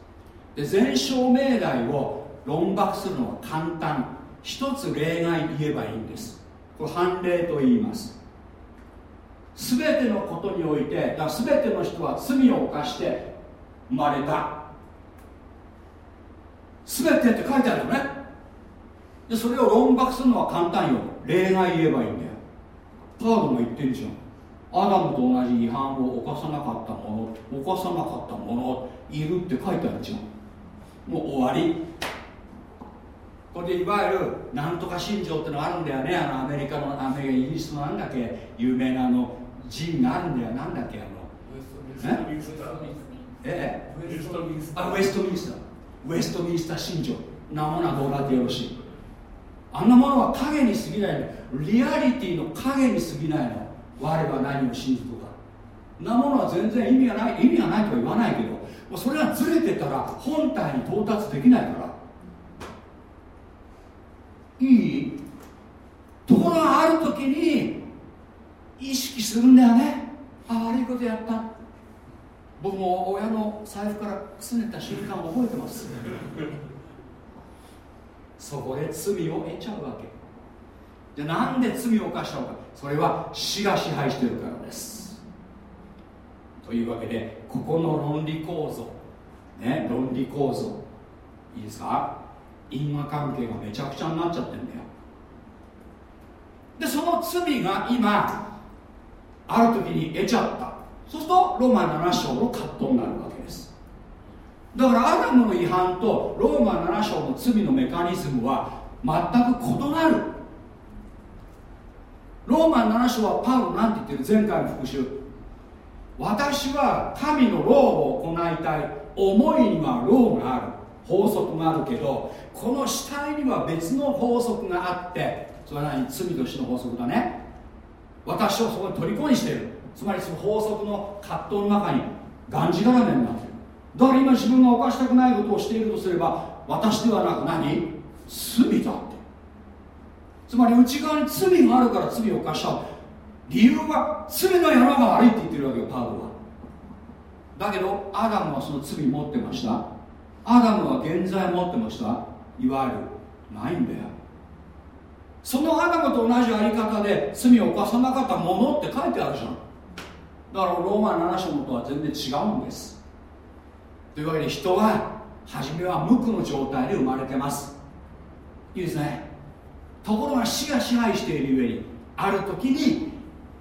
で全証明来を論駁するのは簡単。一つ例外言えばいいんです。これ判例と言います。全てのことにおいてだ全ての人は罪を犯して生まれた。全てって書いてあるよね。でそれを論駁するのは簡単よ。例外言えばいいんだよ。パウロも言ってんじゃん。アダムと同じ違反を犯さなかったもの犯さなかったものいるって書いてあるじゃん。もう終わり。これでいわゆるなんとか信条ってのがあるんだよね。あのアメリカのアメリカイギリスのなんだっけ有名なあの寺院があるんだよ。なんだっけあの。え？え？ウェストミンスター。ウェストミンスター。ウェストミンスター信条。なものはどうなってよろしいあんなものは影に過ぎないの。リアリティの影に過ぎないの。我は何を信じるとかなものは全然意味がない。意味がないとは言わないけど。それがずれてたら本体に到達できないから。いいところがある時に意識するんだよね。あ悪いことやった。僕も親の財布からくすねた瞬間を覚えてます。そこで罪を得ちゃうわけ。じゃあなんで罪を犯したのか。それは死が支配してるからです。というわけでここの論理構造。ね論理構造。いいですか？因果関係がめちゃくちゃになっちゃってるんだよ。でその罪が今ある時に得ちゃった。そうするとローマ7章の葛藤になるわけです。だからアダムの違反とローマ7章の罪のメカニズムは全く異なる。ローマ7章はパウロなんて言ってる前回の復習私は神の労を行いたい思いには労がある。法則があるけどこの死体には別の法則があってそれは何？罪と死の法則だね。私をそこに虜にしている。つまりその法則の葛藤の中にがんじがらめになってる。だから今自分が犯したくないことをしているとすれば私ではなく何？罪だって。つまり内側に罪があるから罪を犯しちゃう。理由は罪の山が悪いって言ってるわけよパウロは。だけどアダムはその罪持ってました。アダムは現在持ってました。いわゆるないんだよ。そのアダムと同じあり方で罪を犯さなかったものって書いてあるじゃん。だからローマ7章のとは全然違うんです。というわけで人は初めは無垢の状態で生まれてます。いいですね。ところが死が支配しているゆえにある時に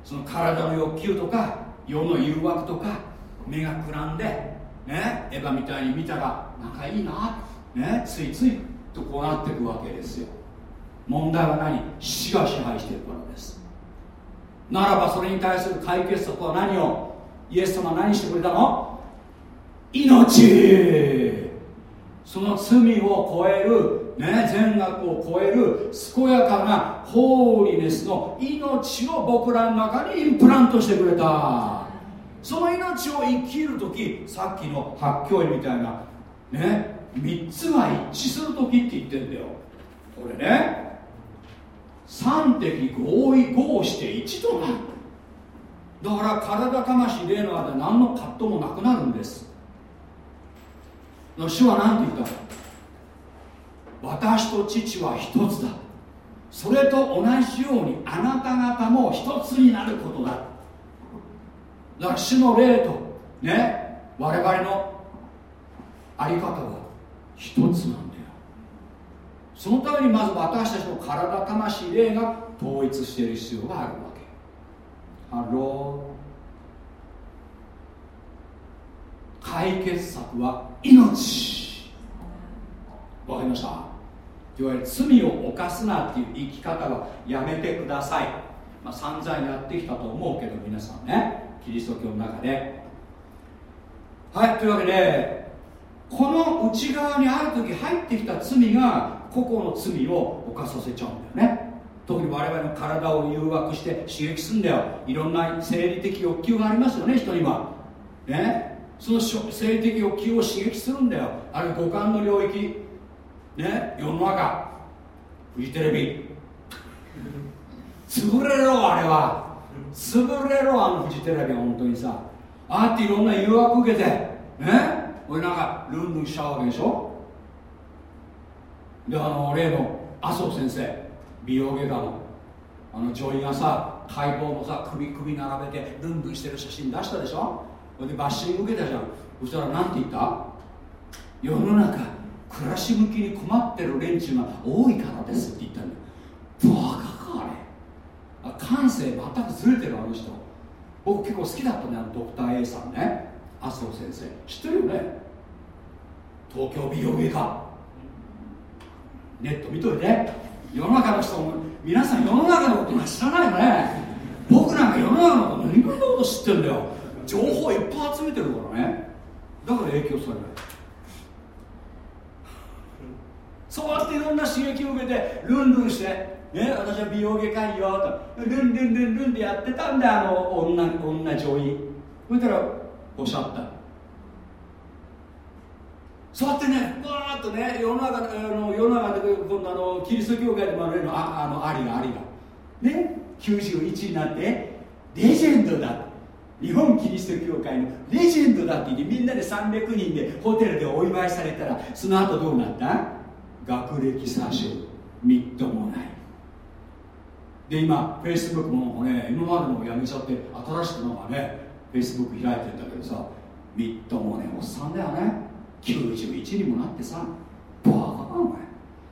その体の欲求とか世の誘惑とか目がくらんでねエヴァみたいに見たら仲いいな、ね、ついついとこうなっていくわけですよ。問題は何？死が支配しているからです。ならばそれに対する解決策は何を？イエス様は何してくれたの？命。その罪を超える、ね、善悪を超える健やかなホーリネスの命を僕らの中にインプラントしてくれた。その命を生きる時さっきの発狂みたいなね3つが一致する時って言ってんだよ。これね3滴合意合して1となる。だから体魂霊の間何の葛藤もなくなるんです。の主は何て言った私と父は一つだ。それと同じようにあなた方も一つになることだ。だから主の霊とね我々のあり方は一つなんだよ。そのためにまず私たちの体魂霊が統一している必要があるわけ。ハロー解決策は命。わかりました。いわゆる罪を犯すなっていう生き方はやめてください、まあ、散々やってきたと思うけど皆さんね。キリスト教の中で。はいというわけでこの内側にある時入ってきた罪が個々の罪を犯させちゃうんだよね。特に我々の体を誘惑して刺激するんだよ。いろんな生理的欲求がありますよね人には。ね。その生理的欲求を刺激するんだよ。あるいは五感の領域。ね？世の中。フジテレビ。潰れろあれは。潰れろあのフジテレビ本当にさ。あっていろんな誘惑受けて。ね？俺なんかルンルンしちゃうわけでしょ？であの例の麻生先生。美容外科の。あの女医がさ解剖のさ首首並べてルンルンしてる写真出したでしょ？それでバッシング受けたじゃん。そしたら何て言った？世の中暮らし向きに困ってる連中が多いからですって言ったんだよ。バカかあれ。感性全くずれてるあの人。僕結構好きだったねあのドクター A さんね。麻生先生。知ってるよね？東京美容外科。ネット見といて。世の中の人も皆さん世の中のことが知らないよね。僕なんか世の中のこと何分のこと知ってんだよ。情報いっぱい集めてるからね。だから影響されない。そうやっていろんな刺激を受けてルンルンしてね、私は美容外科医よと。ルンルンルンルンでやってたんだあの女女女医そしたらおっしゃったそうやってねバーッとね世の中あの世の中で今度あのキリスト教会でもあるのああのありがありがね91になってレジェンドだ日本キリスト教会のレジェンドだって言ってみんなで300人でホテルでお祝いされたらその後どうなった？学歴詐称。みっともない。で今フェイスブックもね今までのやめちゃって新しくのがねフェイスブック開いてんだけどさみっともねおっさんだよね。91にもなってさバカかお前。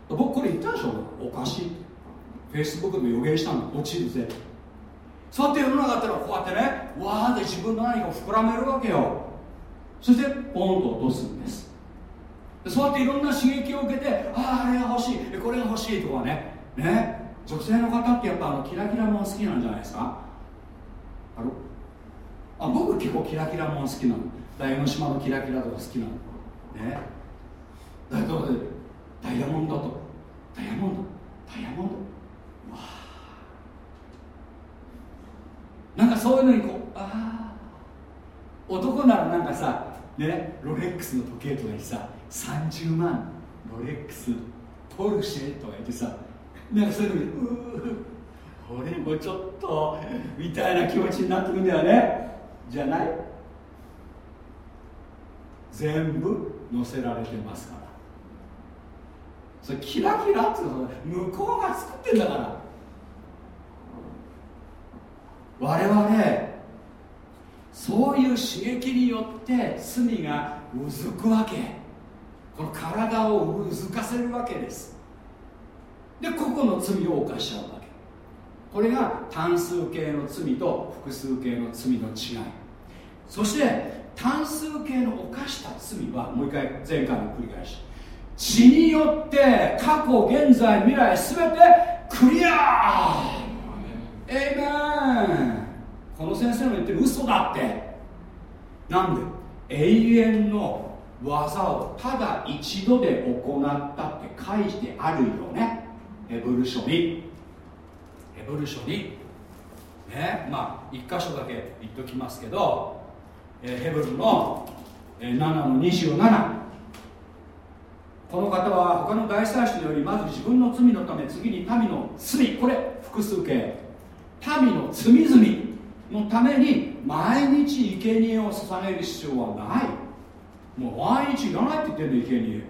僕これ言ったでしょ？おかしい。フェイスブックで予言したの落ちるぜ。そうやって世の中だったらこうやってねわーって自分の何かを膨らめるわけよ。そしてポンと落とすんです。そうやっていろんな刺激を受けてあああれが欲しいこれが欲しいとかね。ね。女性の方ってやっぱあのキラキラもん好きなんじゃないですか。あのあ僕結構キラキラもん好きなの。大江ノ島のキラキラとか好きなの。ね。だけどダイヤモンドと。ダイヤモンド。ダイヤモンドわあなんかそういうのにこうああ男ならなんかさねロレックスの時計とかにさ30万ロレックスポルシェとか言ってさなんかそういうのにう俺もちょっとみたいな気持ちになってくるんだよね。じゃない？全部載せられてますから。それキラキラって向こうが作ってんだから。我々そういう刺激によって罪がうずくわけ。この体をうずかせるわけです。で個々の罪を犯しちゃうわけ。これが単数形の罪と複数形の罪の違い。そして単数形の犯した罪はもう一回前回の繰り返し。血によって過去現在未来全てクリア。エイメンこの先生の言ってる嘘だって。なんで？永遠の技をただ一度で行ったって書いてあるよね。ヘブル書に。ヘブル書に。ねまあ一箇所だけ言っときますけど、えヘブルの、7の27この方は他の大祭司のよりまず自分の罪のため次に民の罪。これ複数形。民の罪々のために毎日生贄を捧げる必要はない。もう毎日いらないって言ってるの生贄。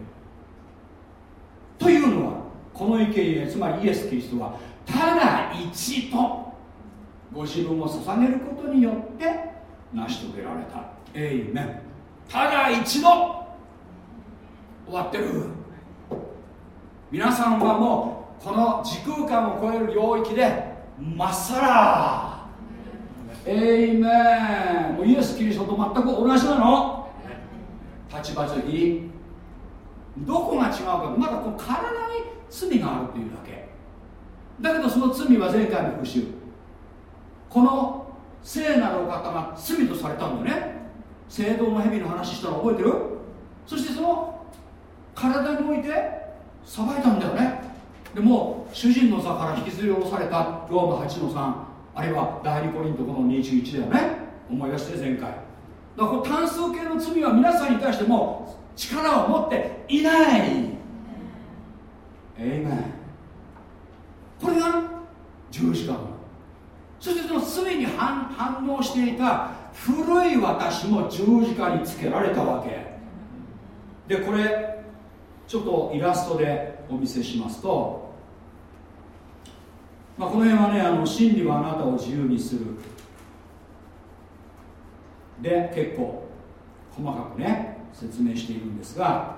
というのはこの生贄つまりイエス・キリストはただ一度ご自分を捧げることによって成し遂げられた。エイメン。ただ一度終わってる。皆さんはもうこの時空間を超える領域でまっさら。エイメンイエス・キリストと全く同じなの。立場的にどこが違うか。まだこの体に罪があるっていうだけ。だけどその罪は前回の復讐。この聖なるお方が罪とされたんだよね。聖堂の蛇の話したの覚えてる？そしてその体において裁いたんだよね。でも主人の座から引きずり下ろされたローマ8の3あるいは第2コリント5の21だよね。思い出して前回。だからこの単数形の罪は皆さんに対しても力を持っていない。エイメンこれが十字架。そしてその罪に反応していた古い私も十字架につけられたわけ。でこれちょっとイラストでお見せしますと、まあ、この辺はねあの真理はあなたを自由にする。で結構細かくね説明しているんですが、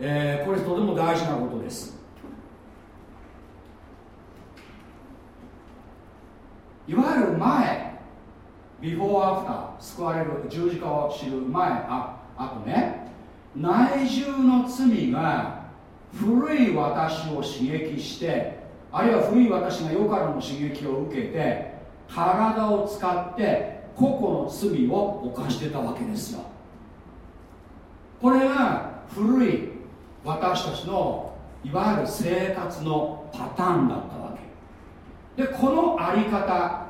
えー、これとても大事なことです。いわゆる前ビフォーアフター救われる十字架を知る前ああとね。内住の罪が古い私を刺激してあるいは古い私が世からの刺激を受けて体を使って個々の罪を犯してたわけですよ。これが古い私たちのいわゆる生活のパターンだったわけ。でこのあり方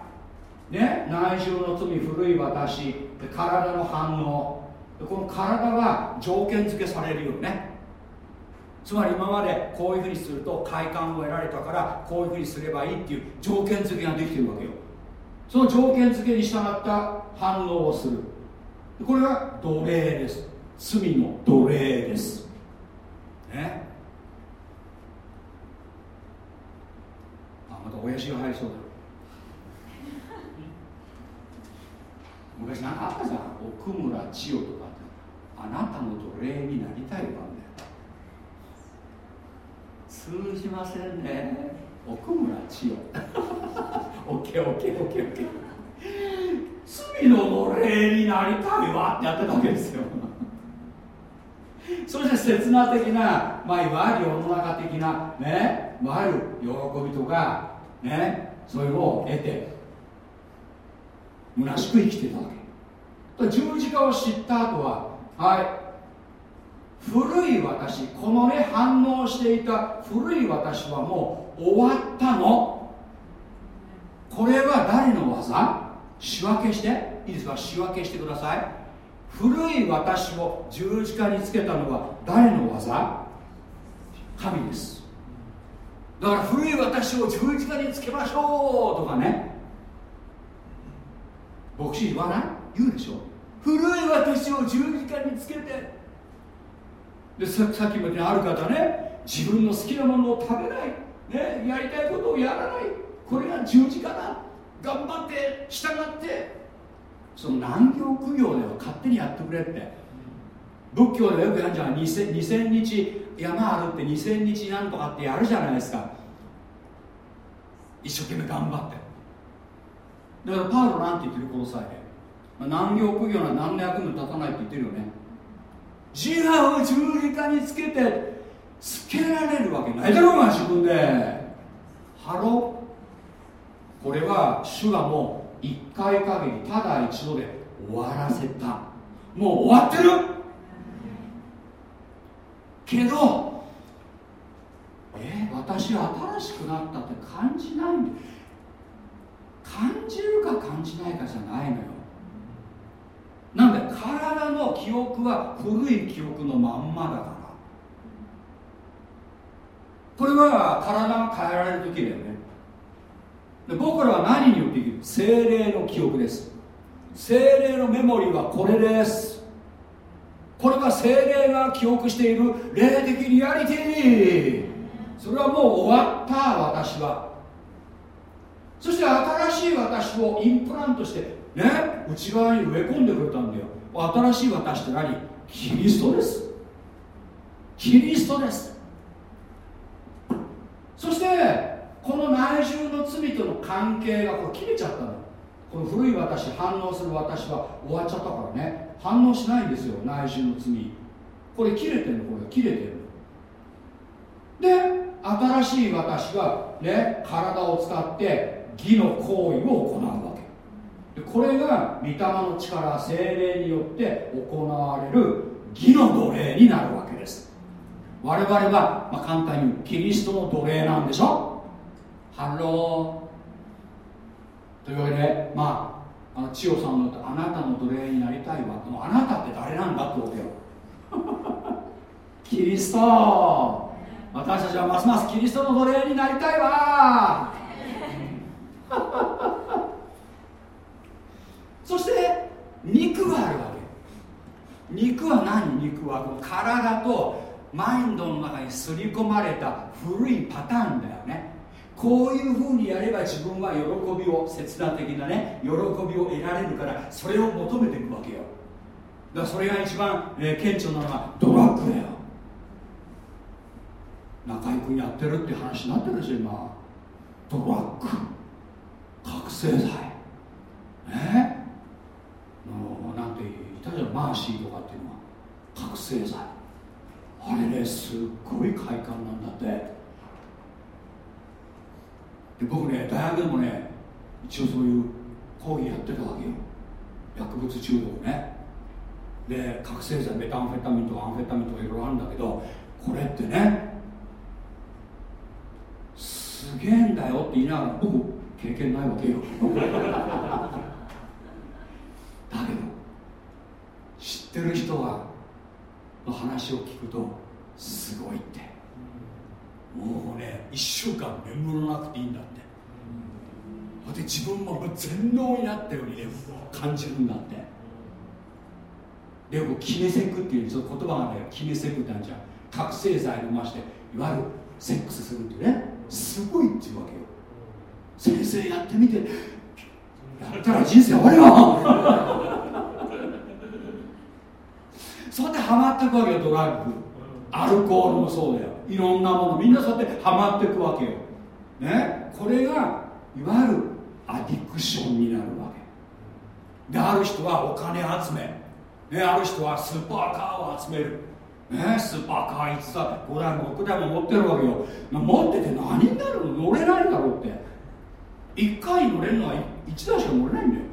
ね内住の罪古い私体の反応この体は条件付けされるよね。つまり今までこういうふうにすると快感を得られたからこういうふうにすればいいっていう条件付けができてるわけよ。その条件付けに従った反応をする。これが奴隷です。罪の奴隷です。ね。あまた親父が入りそうだ。昔なんかあったじゃん奥村千代とかあなたの奴隷になりたいわんだよ通じませんね。奥村千代。オッケーオッケーオッケーオッケー。罪の奴隷になりたいわってやってたわけですよ。そして刹那的な、まあ、いわゆる世の中的なねいわゆる喜びとかねそういうのを得て虚しく生きてたわけ。だ十字架を知った後ははい。古い私このね反応していた古い私はもう終わったの。これは誰の技？仕分けして。いいですか？仕分けしてください。古い私を十字架につけたのは誰の技？神です。だから古い私を十字架につけましょうとかね。牧師言わない？言うでしょ。古い私を十字架につけて。でさっきも言ったある方ね自分の好きなものを食べない、ね、やりたいことをやらない。これが十字架だ。頑張って従って。その難行苦行では勝手にやってくれって。仏教でよくやるじゃん。2000, 2000日山あるって2000日なんとかってやるじゃないですか。一生懸命頑張って。だからパウロなんて言ってるこの際。で、まあ、難行苦行な何の役にも立たないって言ってるよね。自我を十字架につけてつけられるわけないだろうが自分で。ハロこれは主がもう一回限りただ一度で終わらせた。もう終わってる。けどえ私新しくなったって感じないんだ感じるか感じないかじゃないのよ。なんで体の記憶は古い記憶のまんまだから。これは体が変えられる時だよね。で僕らは何によって生きる精霊の記憶です。精霊のメモリーはこれです。これが精霊が記憶している霊的リアリティ。それはもう終わった私は。そして新しい私をインプラントしてね内側に植え込んでくれたんだよ。新しい私って何？キリストです。キリストです。そしてこの内住の罪との関係がこれ切れちゃったの。この古い私反応する私は終わっちゃったからね。反応しないんですよ。内住の罪。これ切れてるの？これ切れてるの？で新しい私がね体を使って義の行為を行うわけ。でこれが御霊の力精霊によって行われる義の奴隷になるわけです。我々は、まあ、簡単に言うキリストの奴隷なんでしょ？ハローというわけでまああの千代さんのあなたの奴隷になりたいわ。もうあなたって誰なんだってことよ。キリスト。私たちはますますキリストの奴隷になりたいわ。そして肉があるわけ。肉は何？肉はこの体とマインドの中に刷り込まれた古いパターンだよね。こういうふうにやれば自分は喜びを切断的なね喜びを得られるからそれを求めていくわけよ。だからそれが一番、えー、顕著なのがドラッグだよ。中居君やってるって話になってるでしょ今。ドラッグ。覚醒剤。ねのなんて言ったじゃんマーシーとかっていうのは。覚醒剤。あれねすっごい快感なんだって。で僕ね大学でもね一応そういう講義やってたわけよ。薬物中毒ね。で覚醒剤メタンフェタミンとかアンフェタミンとかいろいろあるんだけどこれってねすげえんだよって言いながら僕経験ないわけよ。だけど知ってる人はの話を聞くとすごいって。もうね1週間眠らなくていいんだって。で自分も全能になったようにね感じるんだって。でよく決めセクっていうその言葉がね決めセクってあるじゃん。覚醒剤飲ましていわゆるセックスするってね。すごいっていうわけ。よ先生やってみて。やったら人生終わるよ。そうやってハマっていくわけよドラッグアルコールもそうだよ。いろんなものみんなそうやってハマっていくわけよ。ね？これがいわゆるアディクションになるわけ。である人はお金集め、ね、ある人はスーパーカーを集める。ね、スーパーカー1さ5台も6台も持ってるわけよ。持ってて何になるの？乗れないだろうって。1回乗れるのは1台しか乗れないんだよ。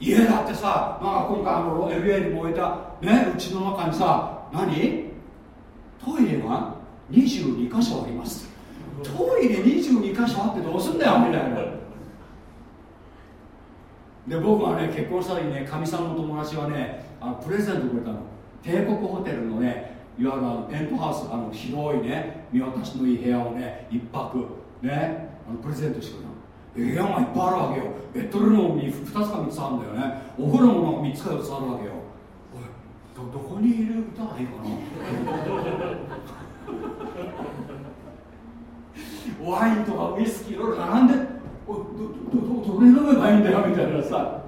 家だってさなんか今回あの LA に燃えたねうちの中にさ何？トイレが？22箇所あります。トイレ22箇所あってどうすんだよみたいな。で僕はね結婚した時にねかみさんの友達はねあのプレゼントくれたの。帝国ホテルのねいわゆるあのペントハウスあの広いね見渡しのいい部屋をね一泊。ね。あのプレゼントしてくれた部屋がいっぱいあるわけよ。ベッドルームに2つか3つあるんだよね。お風呂も3つか4つあるわけよ。おいどどこに入れたらいいかな。ワインとかウイスキーいろいろ並んでおどどどどれ飲めばいいんだよみたいなさ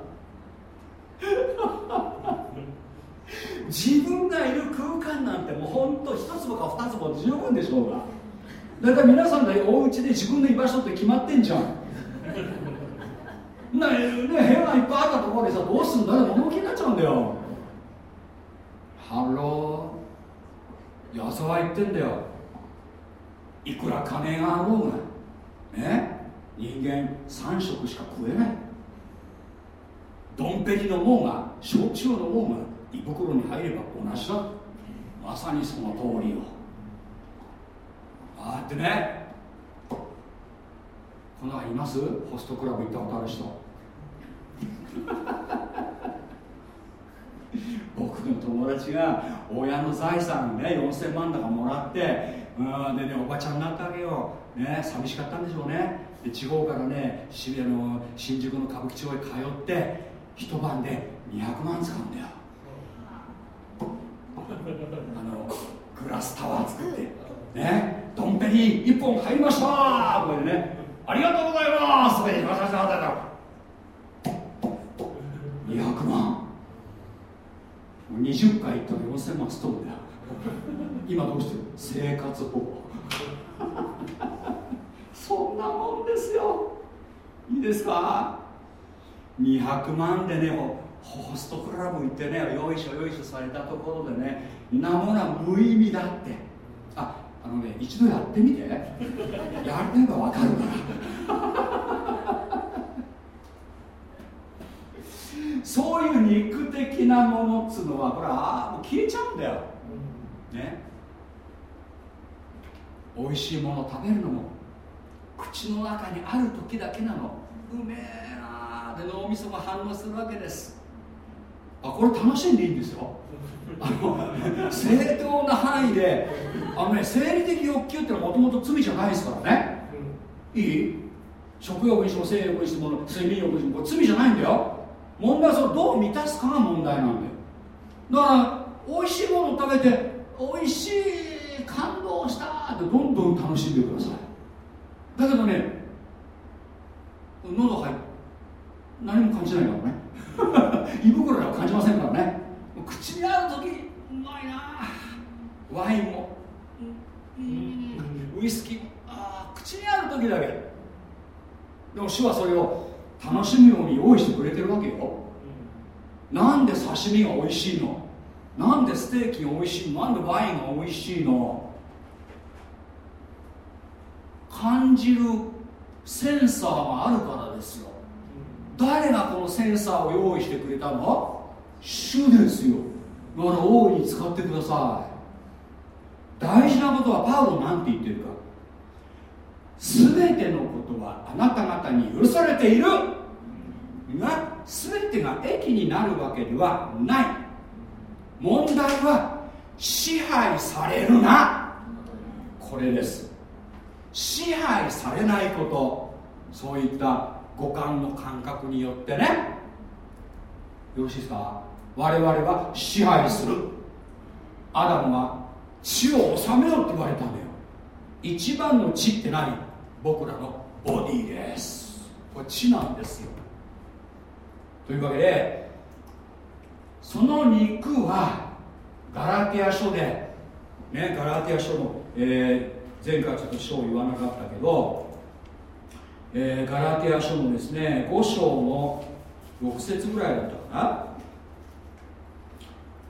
自分がいる空間なんてもうほんと一坪か二坪十分でしょうがだから皆さんがお家で自分の居場所って決まってんじゃん。ねね部屋がいっぱいあったところでさどうすんだよ。物置になっちゃうんだよ。ハロー。矢沢言ってんだよ。いくら金があろうが。ね人間3食しか食えない。ドンペリのもうが焼酎のもうが胃袋に入れば同じだ。まさにその通りよ。ああってね。この中います？ホストクラブ行ったことある人僕の友達が親の財産ね4000万だかもらってうんでねおばちゃんになったわけよ、ね、寂しかったんでしょうね。で地方からね渋谷の新宿の歌舞伎町へ通って一晩で200万使うんだよ。あのグラスタワー作って。ねドンペリ1本入りましたこれでね。ありがとうございますこれで200万20回行ったら4000万。ストーンだよ。今どうしてる？生活保護。そんなもんですよ。いいですか？200万でねホストクラブ行ってねよいしょよいしょされたところでねなものは無意味だって。のね一度やってみて。やりたいば分かるから。そういう肉的なものっつうのはこれあもう消えちゃうんだよ、ね。美味しいもの食べるのも口の中にある時だけなの。うめえなで脳みそが反応するわけです。あこれ楽しんでいいんですよ。あの正当な範囲であのね生理的欲求ってのはもともと罪じゃないですからね、いい？食欲にしても性欲にしても睡眠欲にしても罪じゃないんだよ。問題はそれどう満たすかが問題なんだよ。だから美味しいものを食べて美味しい感動したってどんどん楽しんでください。だけどね喉入何も感じないからね 胃袋では感じませんからね。口にある時うまいな。ワインも、うん、ウイスキーも。あ口にある時だけ。でも主はそれを楽しむように用意してくれてるわけよ、なんで刺身が美味しいの？なんでステーキが美味しいの？なんでワインが美味しいの？感じるセンサーがあるからですよ誰がこのセンサーを用意してくれたの？主ですよ。だから大いに使ってください。大事なことはパウロなんて言ってるか。全てのことはあなた方に許されている。が全てが益になるわけではない。問題は支配されるな。これです。支配されないこと。そういった五感の感覚によってね。よろしいですか？我々は支配する。アダムは血を治めよって言われたんだよ。一番の血って何？僕らのボディです。これ血なんですよ。というわけでその肉はガラテヤ書でねガラテヤ書の、えー、前回ちょっと書を言わなかったけど、えー、ガラテヤ書のですね5章の6節ぐらいだったかな。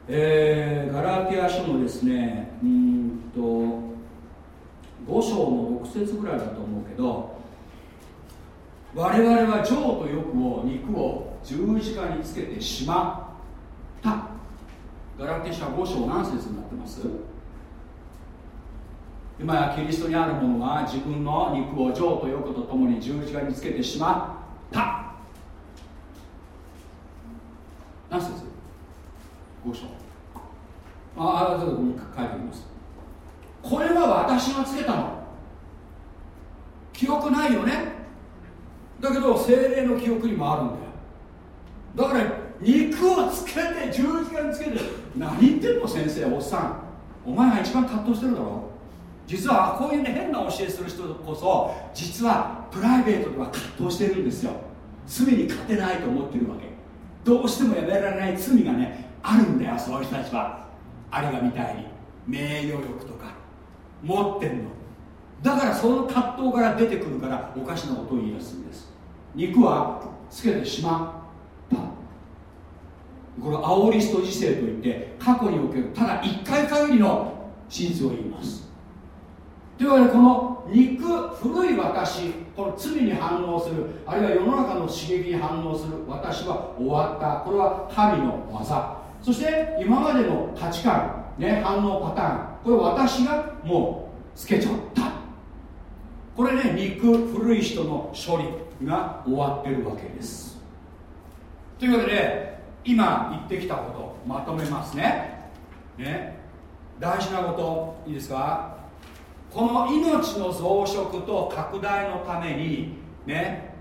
えー、ガラテヤ書のですねうんと5章の6節ぐらいだと思うけど我々は情と欲を肉を十字架につけてしまった。ガラティシャ5章何節になってます？今やキリストにあるものは自分の肉を情と欲とともに十字架につけてしまった。何節 ?5 章。ああちょっと書いておきます。これは私がつけたの。記憶ないよね。だけど精霊の記憶にもあるんだよ。だから肉をつけて十字架につけて。何言ってんの先生おっさん。お前が一番葛藤してるだろ。実はこういうね変な教えする人こそ実はプライベートでは葛藤してるんですよ。罪に勝てないと思ってるわけ。どうしてもやめられない罪がねあるんだよそういう人たちは。有賀みたいに。名誉欲とか。持ってんの。だからその葛藤から出てくるからおかしなことを言い出すんです。肉はつけてしまった。これアオリスト時世といって過去におけるただ1回限りの真実を言います。というわけでこの肉古い私この罪に反応するあるいは世の中の刺激に反応する私は終わった。これは神の技。そして今までの価値観、ね、反応パターンこれ私がもうつけちゃった。これね肉古い人の処理が終わってるわけです。というわけで今言ってきたことまとめますね。ね。大事なこといいですか？この命の増殖と拡大のためにね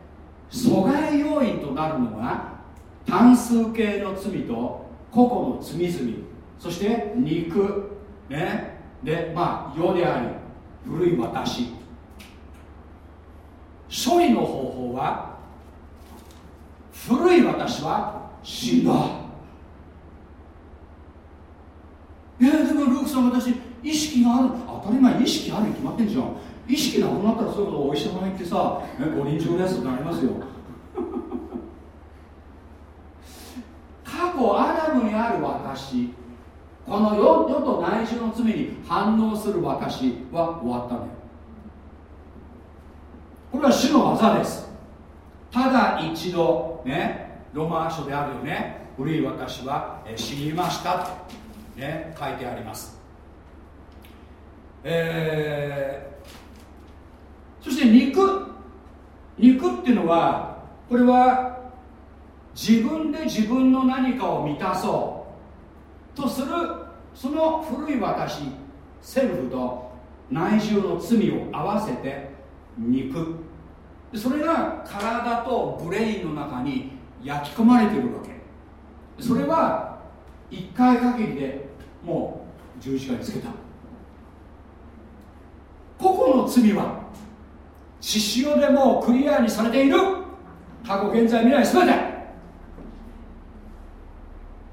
阻害要因となるのが単数形の罪と個々の罪々そして肉ねでまあ世であり古い私。処理の方法は古い私は死んだ。いやでもルークさん私意識がある。当たり前意識あるに決まってんじゃん。意識なくなったらそういうことお医者さん行ってさ、ね、五輪中のやつになりますよ。過去アダムにある私この世世と内住の罪に反応する私は終わったのよ。これは主の技です。ただ一度ねロマン書であるよね。古い私は死にましたね書いてあります。え、そして肉。肉っていうのはこれは自分で自分の何かを満たそう。とするその古い私セルフと内住の罪を合わせて肉。それが体とブレインの中に焼き込まれてるわけ。それは一回限りでもう十字架につけた。個々の罪は血潮でもうクリアにされている。過去現在未来全て。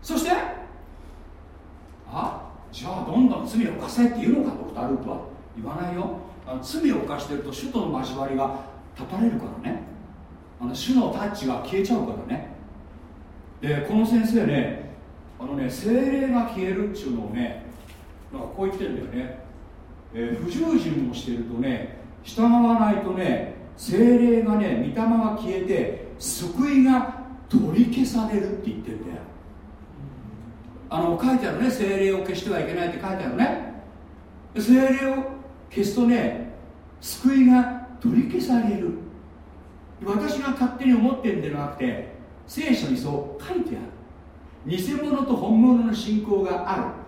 そしてあじゃあどんどん罪を犯せって言うのかドクター・ループは言わないよ。あの罪を犯してると主との交わりが断たれるからね。あの主のタッチが消えちゃうからね。でこの先生ねあのね精霊が消えるっちゅうのをねなんかこう言ってるんだよね、えー、不従順をしてるとね従わないとね精霊がね御霊が消えて救いが取り消されるって言ってるんだよ。あの書いてあるね精霊を消してはいけないって書いてあるね。精霊を消すとね救いが取り消される。私が勝手に思ってるんじゃなくて聖書にそう書いてある。偽物と本物の信仰がある。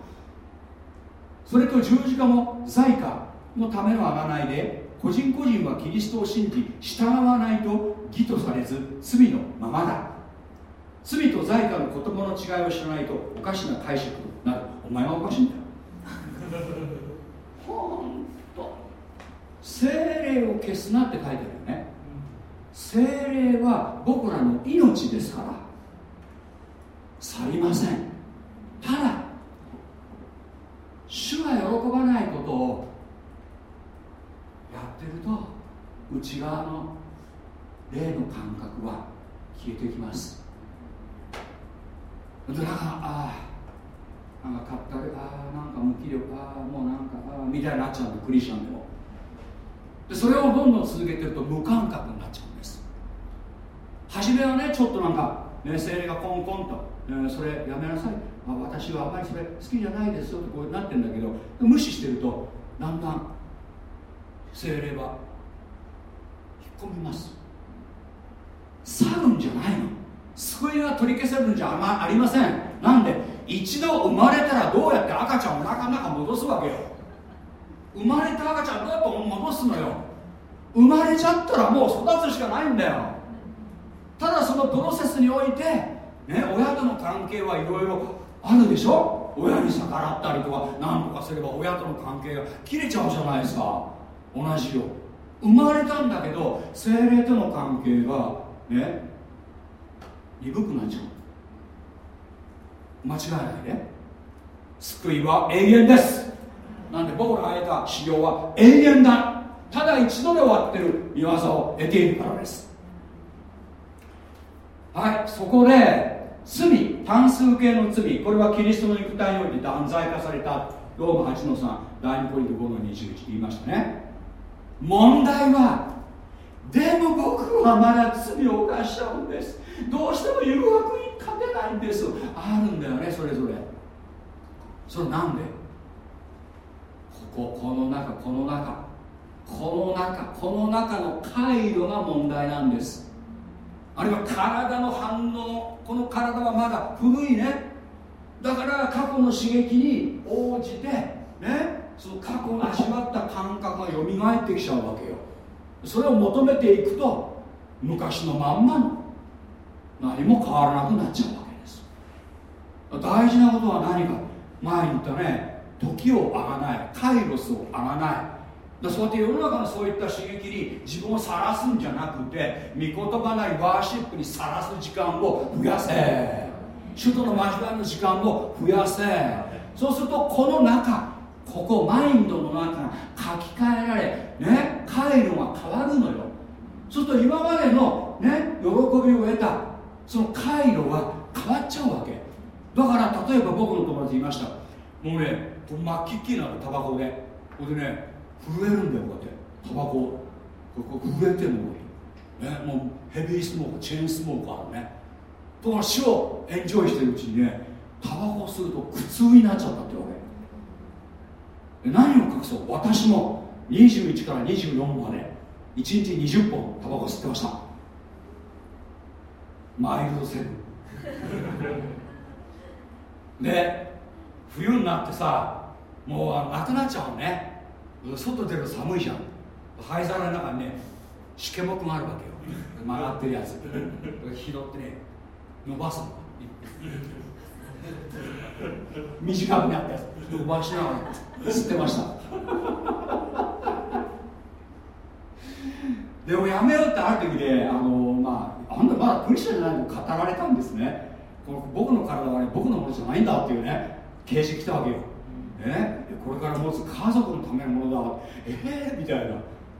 それと十字架も在家のための贖いで個人個人はキリストを信じ従わないと義とされず罪のままだ。罪と在家の言葉の違いを知らないとおかしな解釈になる。お前はおかしいんだよ。ほんと精霊を消すなって書いてあるよね。精霊は僕らの命ですから。去りません。ただ主が喜ばないことをやってると内側の霊の感覚は消えてきます。でなんかああなんかかったりああなんか無気力ああもうなんかああみたいになっちゃうんでクリスチャンでも。でそれをどんどん続けてると無感覚になっちゃうんです。初めはねちょっとなんか、ね、精霊がコンコンと、ね、それやめなさい。あ私はあまりそれ好きじゃないですよってこうなってるんだけど無視してるとだんだん精霊は引っ込みます。去るんじゃないの。救いが取り消せるんじゃありません。なんで一度生まれたらどうやって赤ちゃんをなかなか戻すわけよ。生まれた赤ちゃんどうやって戻すのよ。生まれちゃったらもう育つしかないんだよ。ただそのプロセスにおいて、ね、親との関係はいろいろあるでしょ？親に逆らったりとか何とかすれば親との関係が切れちゃうじゃないですか。同じよ。生まれたんだけど精霊との関係がね鈍くなっちゃう。間違いないね。救いは永遠です。なんで僕らが得た修行は永遠だ。ただ一度で終わってる。見業を得ているからです。はいそこで罪。単数形の罪これはキリストの肉体において断罪化されたローマ8の3第2ポイント5の21って言いましたね。問題はでも僕はまだ罪を犯しちゃうんです。どうしても誘惑に勝てないんです。あるんだよねそれぞれ。それなんで？こここの中この中。この中この中の回路が問題なんです。あるいは体の反応この体はまだ古いね。だから過去の刺激に応じてねその過去の味わった感覚が蘇ってきちゃうわけよ。それを求めていくと昔のまんまの何も変わらなくなっちゃうわけです。大事なことは何か。前に言ったね時をあがないカイロスをあがない。そうやって世の中のそういった刺激に自分を晒すんじゃなくて御言葉なりワーシップにさらす時間を増やせ。首都の交わりの時間を増やせ。そうするとこの中ここマインドの中が書き換えられね回路が変わるのよ。そうすると今までのね喜びを得たその回路が変わっちゃうわけ。だから例えば僕の友達言いました。もうね真っきっきりなのタバコで。これでね震えるんだよこうやって。タバコここ震えてるの。ねもうヘビースモークチェーンスモークあるね。とか死をエンジョイしてるうちにねタバコ吸うと苦痛になっちゃったってわけ。何を隠そう？私も21から24まで。1日20本タバコ吸ってました。マイルドセブン。で冬になってさもうなくなっちゃうね。外出ると寒いじゃん。灰皿の中にねしけもくがあるわけよ。曲がってるやつ。拾ってね伸ばすの。短くなったやつ。伸ばしながら吸ってました。でもやめようってある時であのまああんたまだクリスチャンじゃないの語られたんですね。この僕の体はね僕のものじゃないんだっていうね啓示来たわけよね、これから持つ家族のためのものだ。え？えー、みたいな。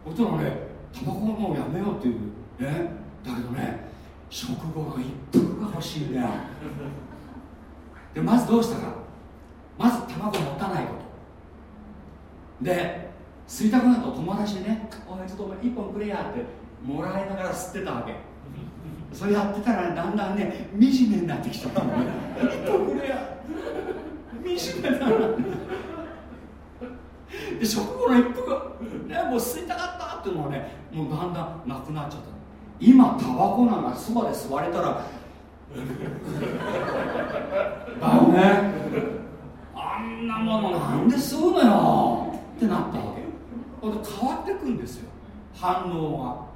そしたらねタバコはもうやめようっていう。ねだけどね食後の一服が欲しいんだよでまずどうしたか。まずタバコ持たないこと。で吸いたくなると友達にね「おいちょっとお前1本くれや」ってもらいながら吸ってたわけ。それやってたら、ね、だんだんね惨めになってきちゃったの。ね「1本くれや」惨めだで食後の一服ねもう吸いたかったっていうのはねもうだんだんなくなっちゃった。今タバコなんかそばで吸われたらだよねあんなものなんで吸うのよってなったわけ。変わってくんですよ。反応が。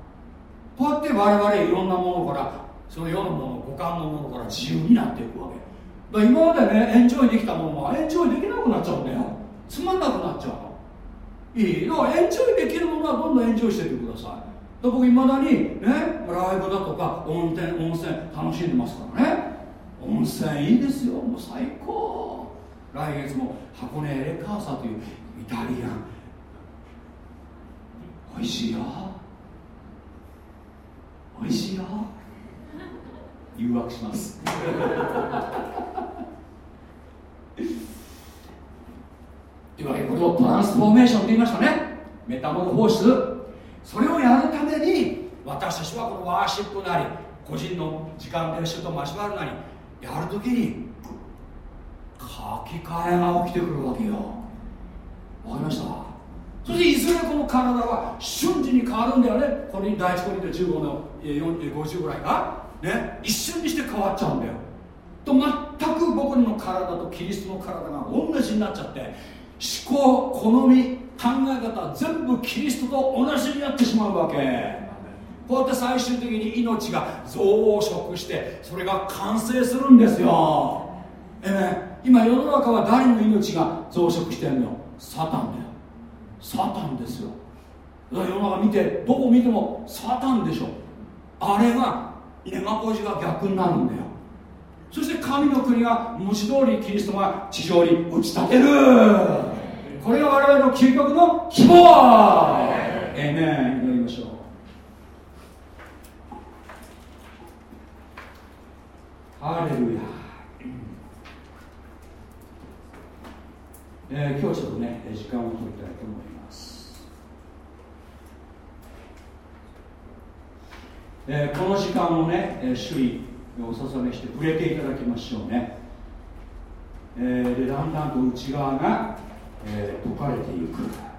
こうやって我々いろんなものからこの世のもの五感のものから自由になっていくわけ。だ今までねエンジョイできたものはエンジョイできなくなっちゃうんだよ。つまんなくなっちゃうの。いい？だからエンジョイできるものはどんどんエンジョイしていってください。僕いまだにねライブだとか温泉温泉楽しんでますからね。温泉いいですよ。もう最高。来月も箱根エレカーサというイタリアン。美味しいよ。美味しいよ。誘惑します。というわけでこれをトランスフォーメーションと言いましたね。メタモルフォーシスそれをやるために私たちはこのワーシップなり個人の時間で主と交わるなりやるときに書き換えが起きてくるわけよ。わかりました。そしていずれこの体は瞬時に変わるんだよね。これに第一コリント15の50ぐらいが。ね一瞬にして変わっちゃうんだよ。と全く僕の体とキリストの体が同じになっちゃって思考好み考え方全部キリストと同じになってしまうわけ。こうやって最終的に命が増殖してそれが完成するんですよ。えね今世の中は誰の命が増殖してんの？サタンだよ。サタンですよ。世の中見てどこ見てもサタンでしょ。あれが根がこじが逆になるんだよ。そして神の国が文字通りキリストが地上に打ち立てる。これが我々の究極の希望。ええね祈りましょう。ハレルヤ、えー、今日ちょっとね時間を取りたいと思います、えー、この時間をね、えー、主にお捧げして触れていただきましょうね、えー、でだんだんと内側が、えー、解かれていく。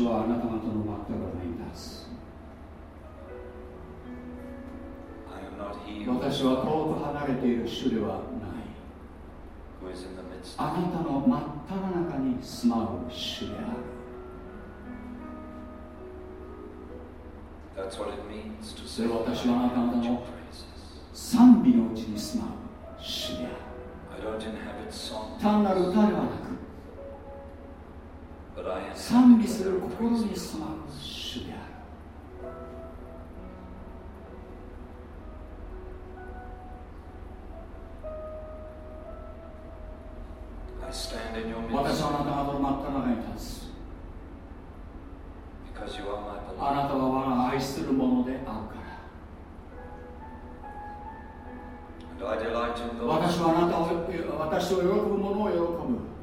私はあなた方の全くないんだ私は遠く離れている主ではない。あなたの真っ只中に住まう主である。私はあなた方の賛美のうちに住まう主である。単なる歌ではなく賛美する心に住まう主である。私はあなた方の真はもの私は私を喜ぶ者を喜ぶ。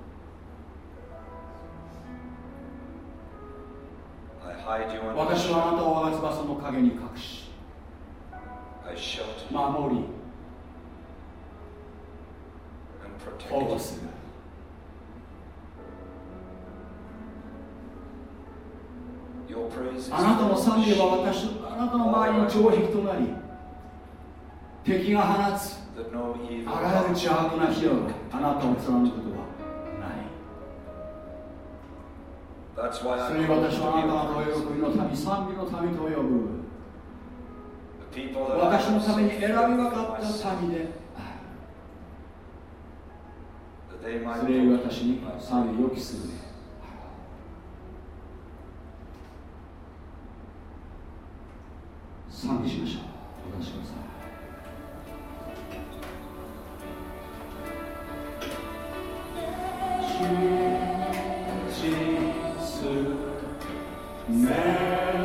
私はあなたを我が翼の陰に隠し守り保護する。あなたの賛美は私あなたの前に城壁となり敵が放つあらゆる邪悪な火をあなたを貫くことはそれに私はあなたの喜びの民、賛美の民と呼ぶ。私のために選び分かった民で。それを私に賛美を期する。賛美しましょう。お出しください。Amen.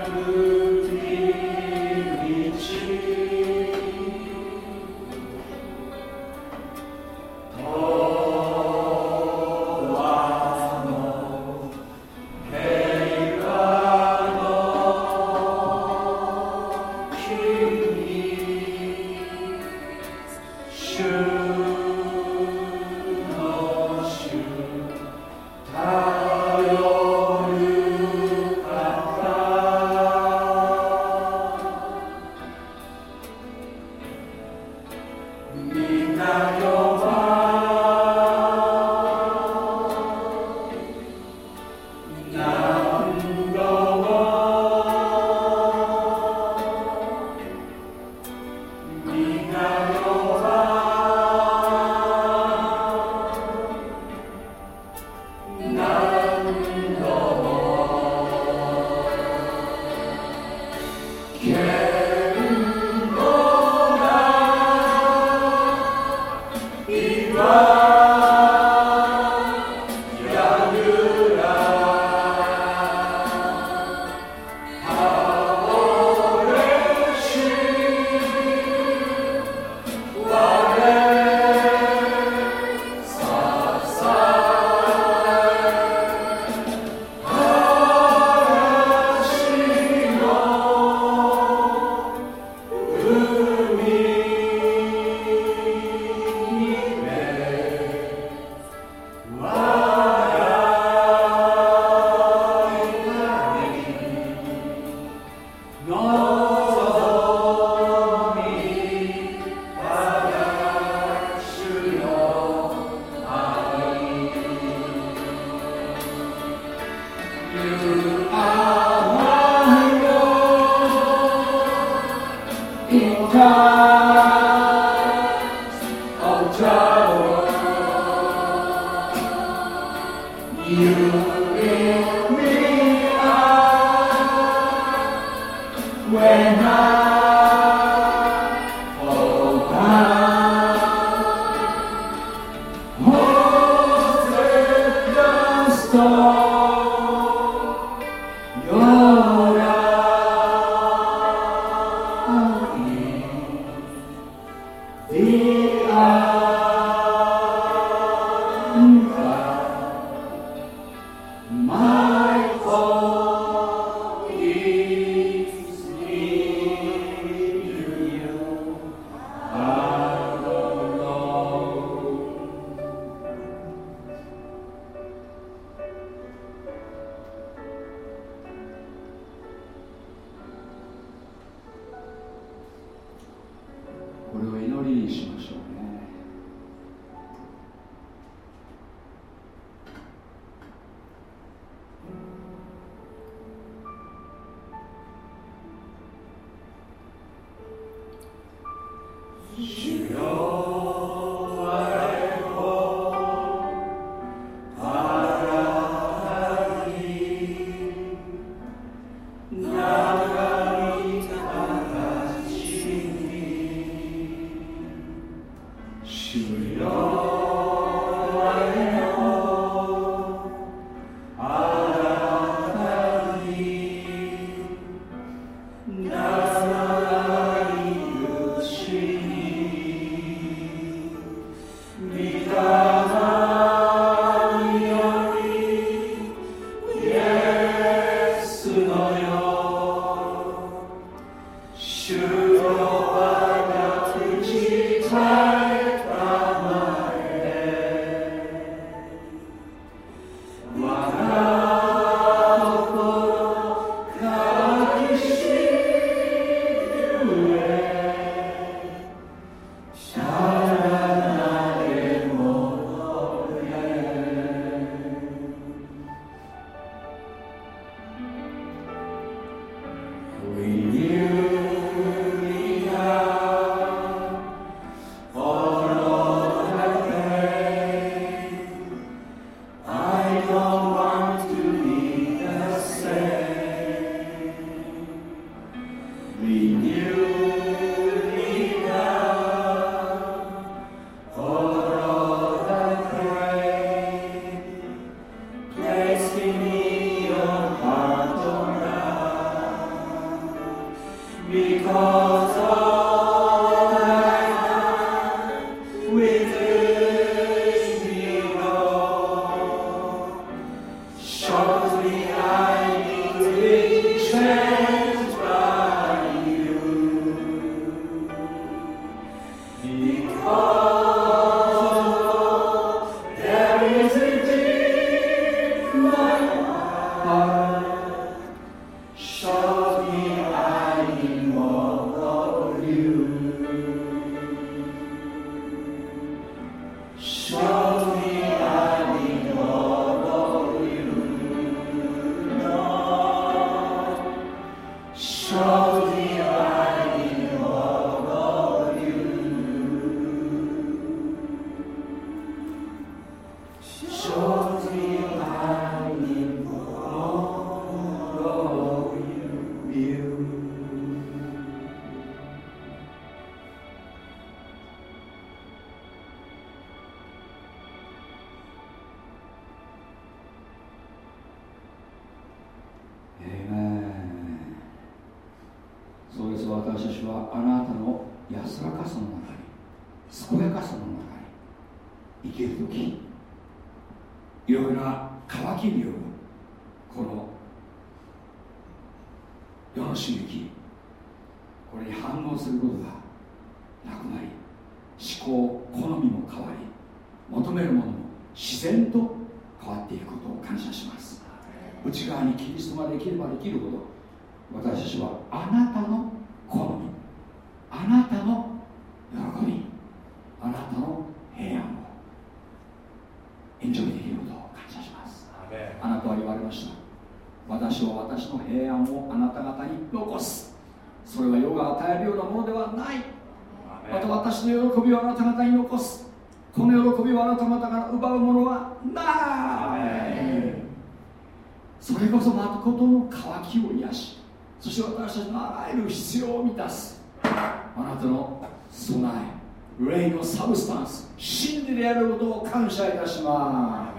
謝いたします。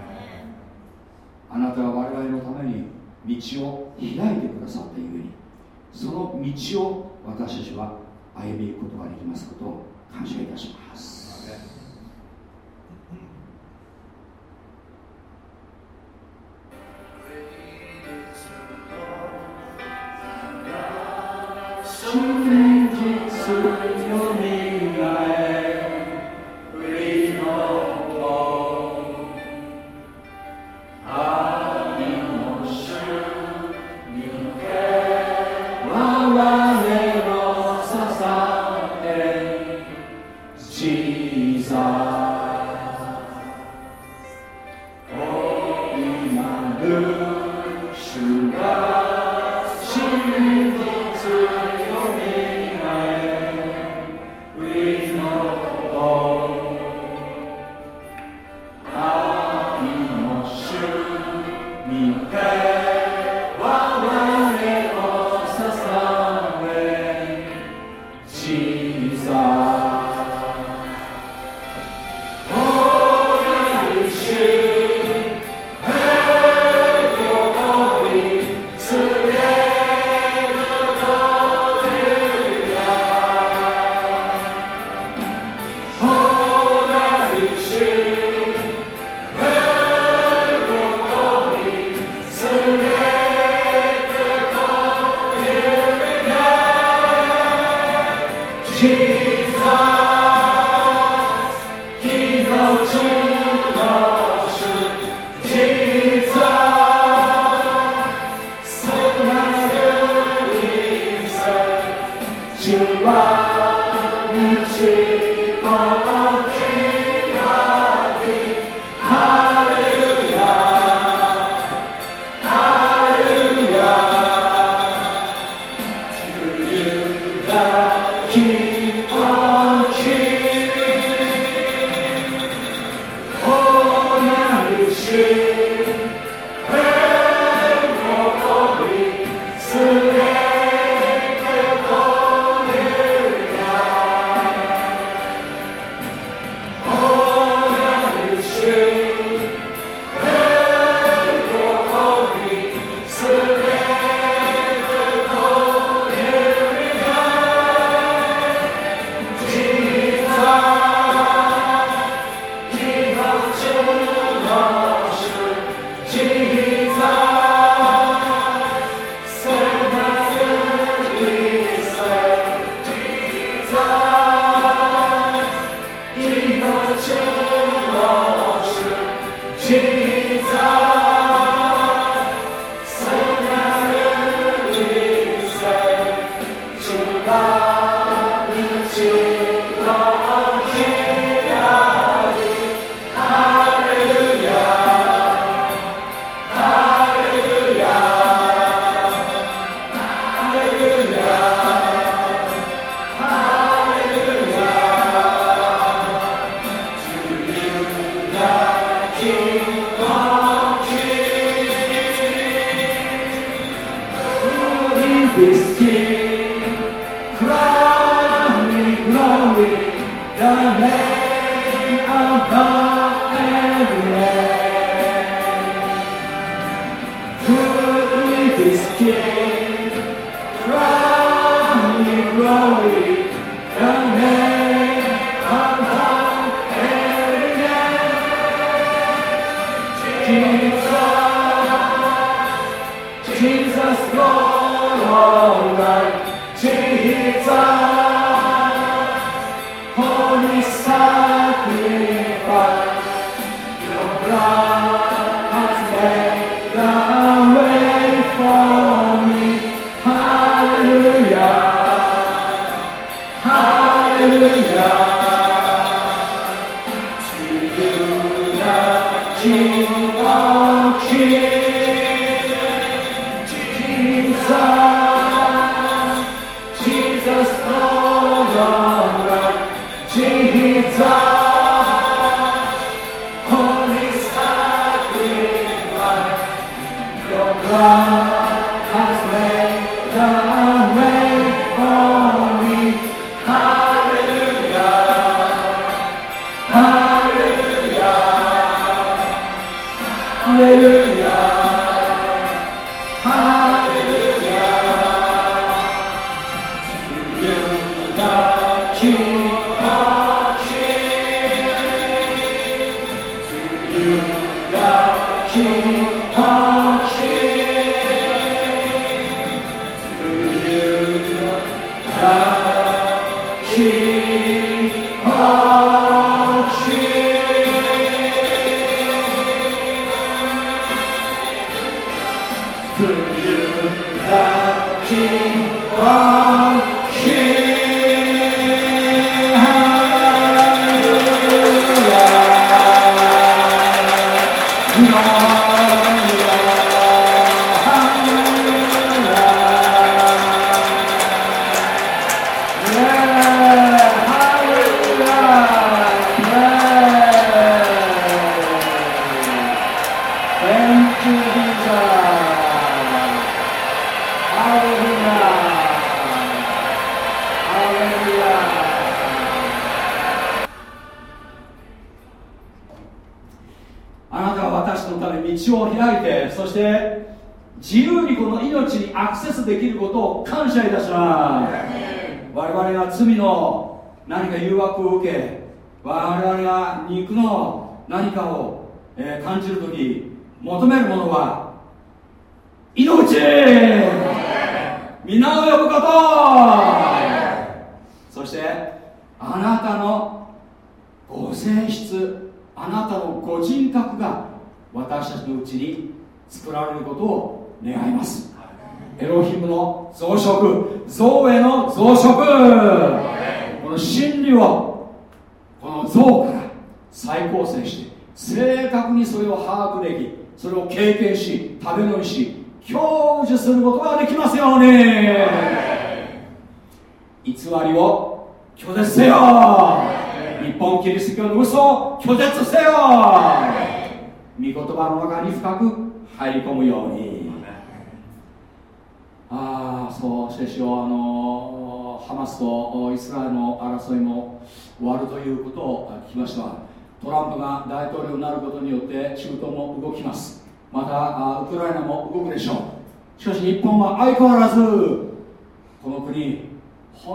あなたは我々のために道を開いてくださったゆえにその道を私たちは歩み行くことができますことを感謝いたします。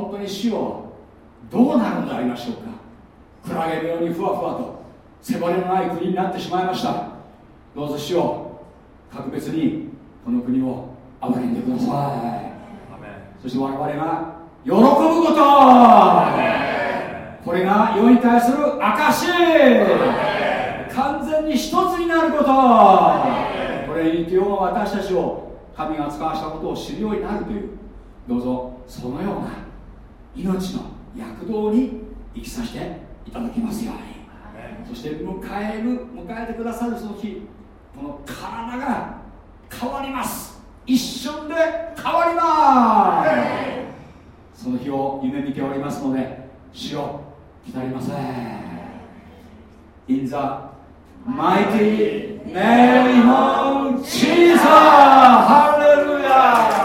本当に死をどうなるんでありましょうか。クラゲのようにふわふわと背骨のない国になってしまいました。どうぞ死を格別にこの国を暴れんでください。そして我々が喜ぶこと。これが世に対する証完全に一つになること。これに世は私たちを神が使わしたことを知るようになるという。どうぞそのような命の躍動に生きさせていただきますように。そして迎える迎えてくださるその日この体が変わります。一瞬で変わります。その日を夢見ておりますので死を来りません。In the mighty name of Jesus! Hallelujah!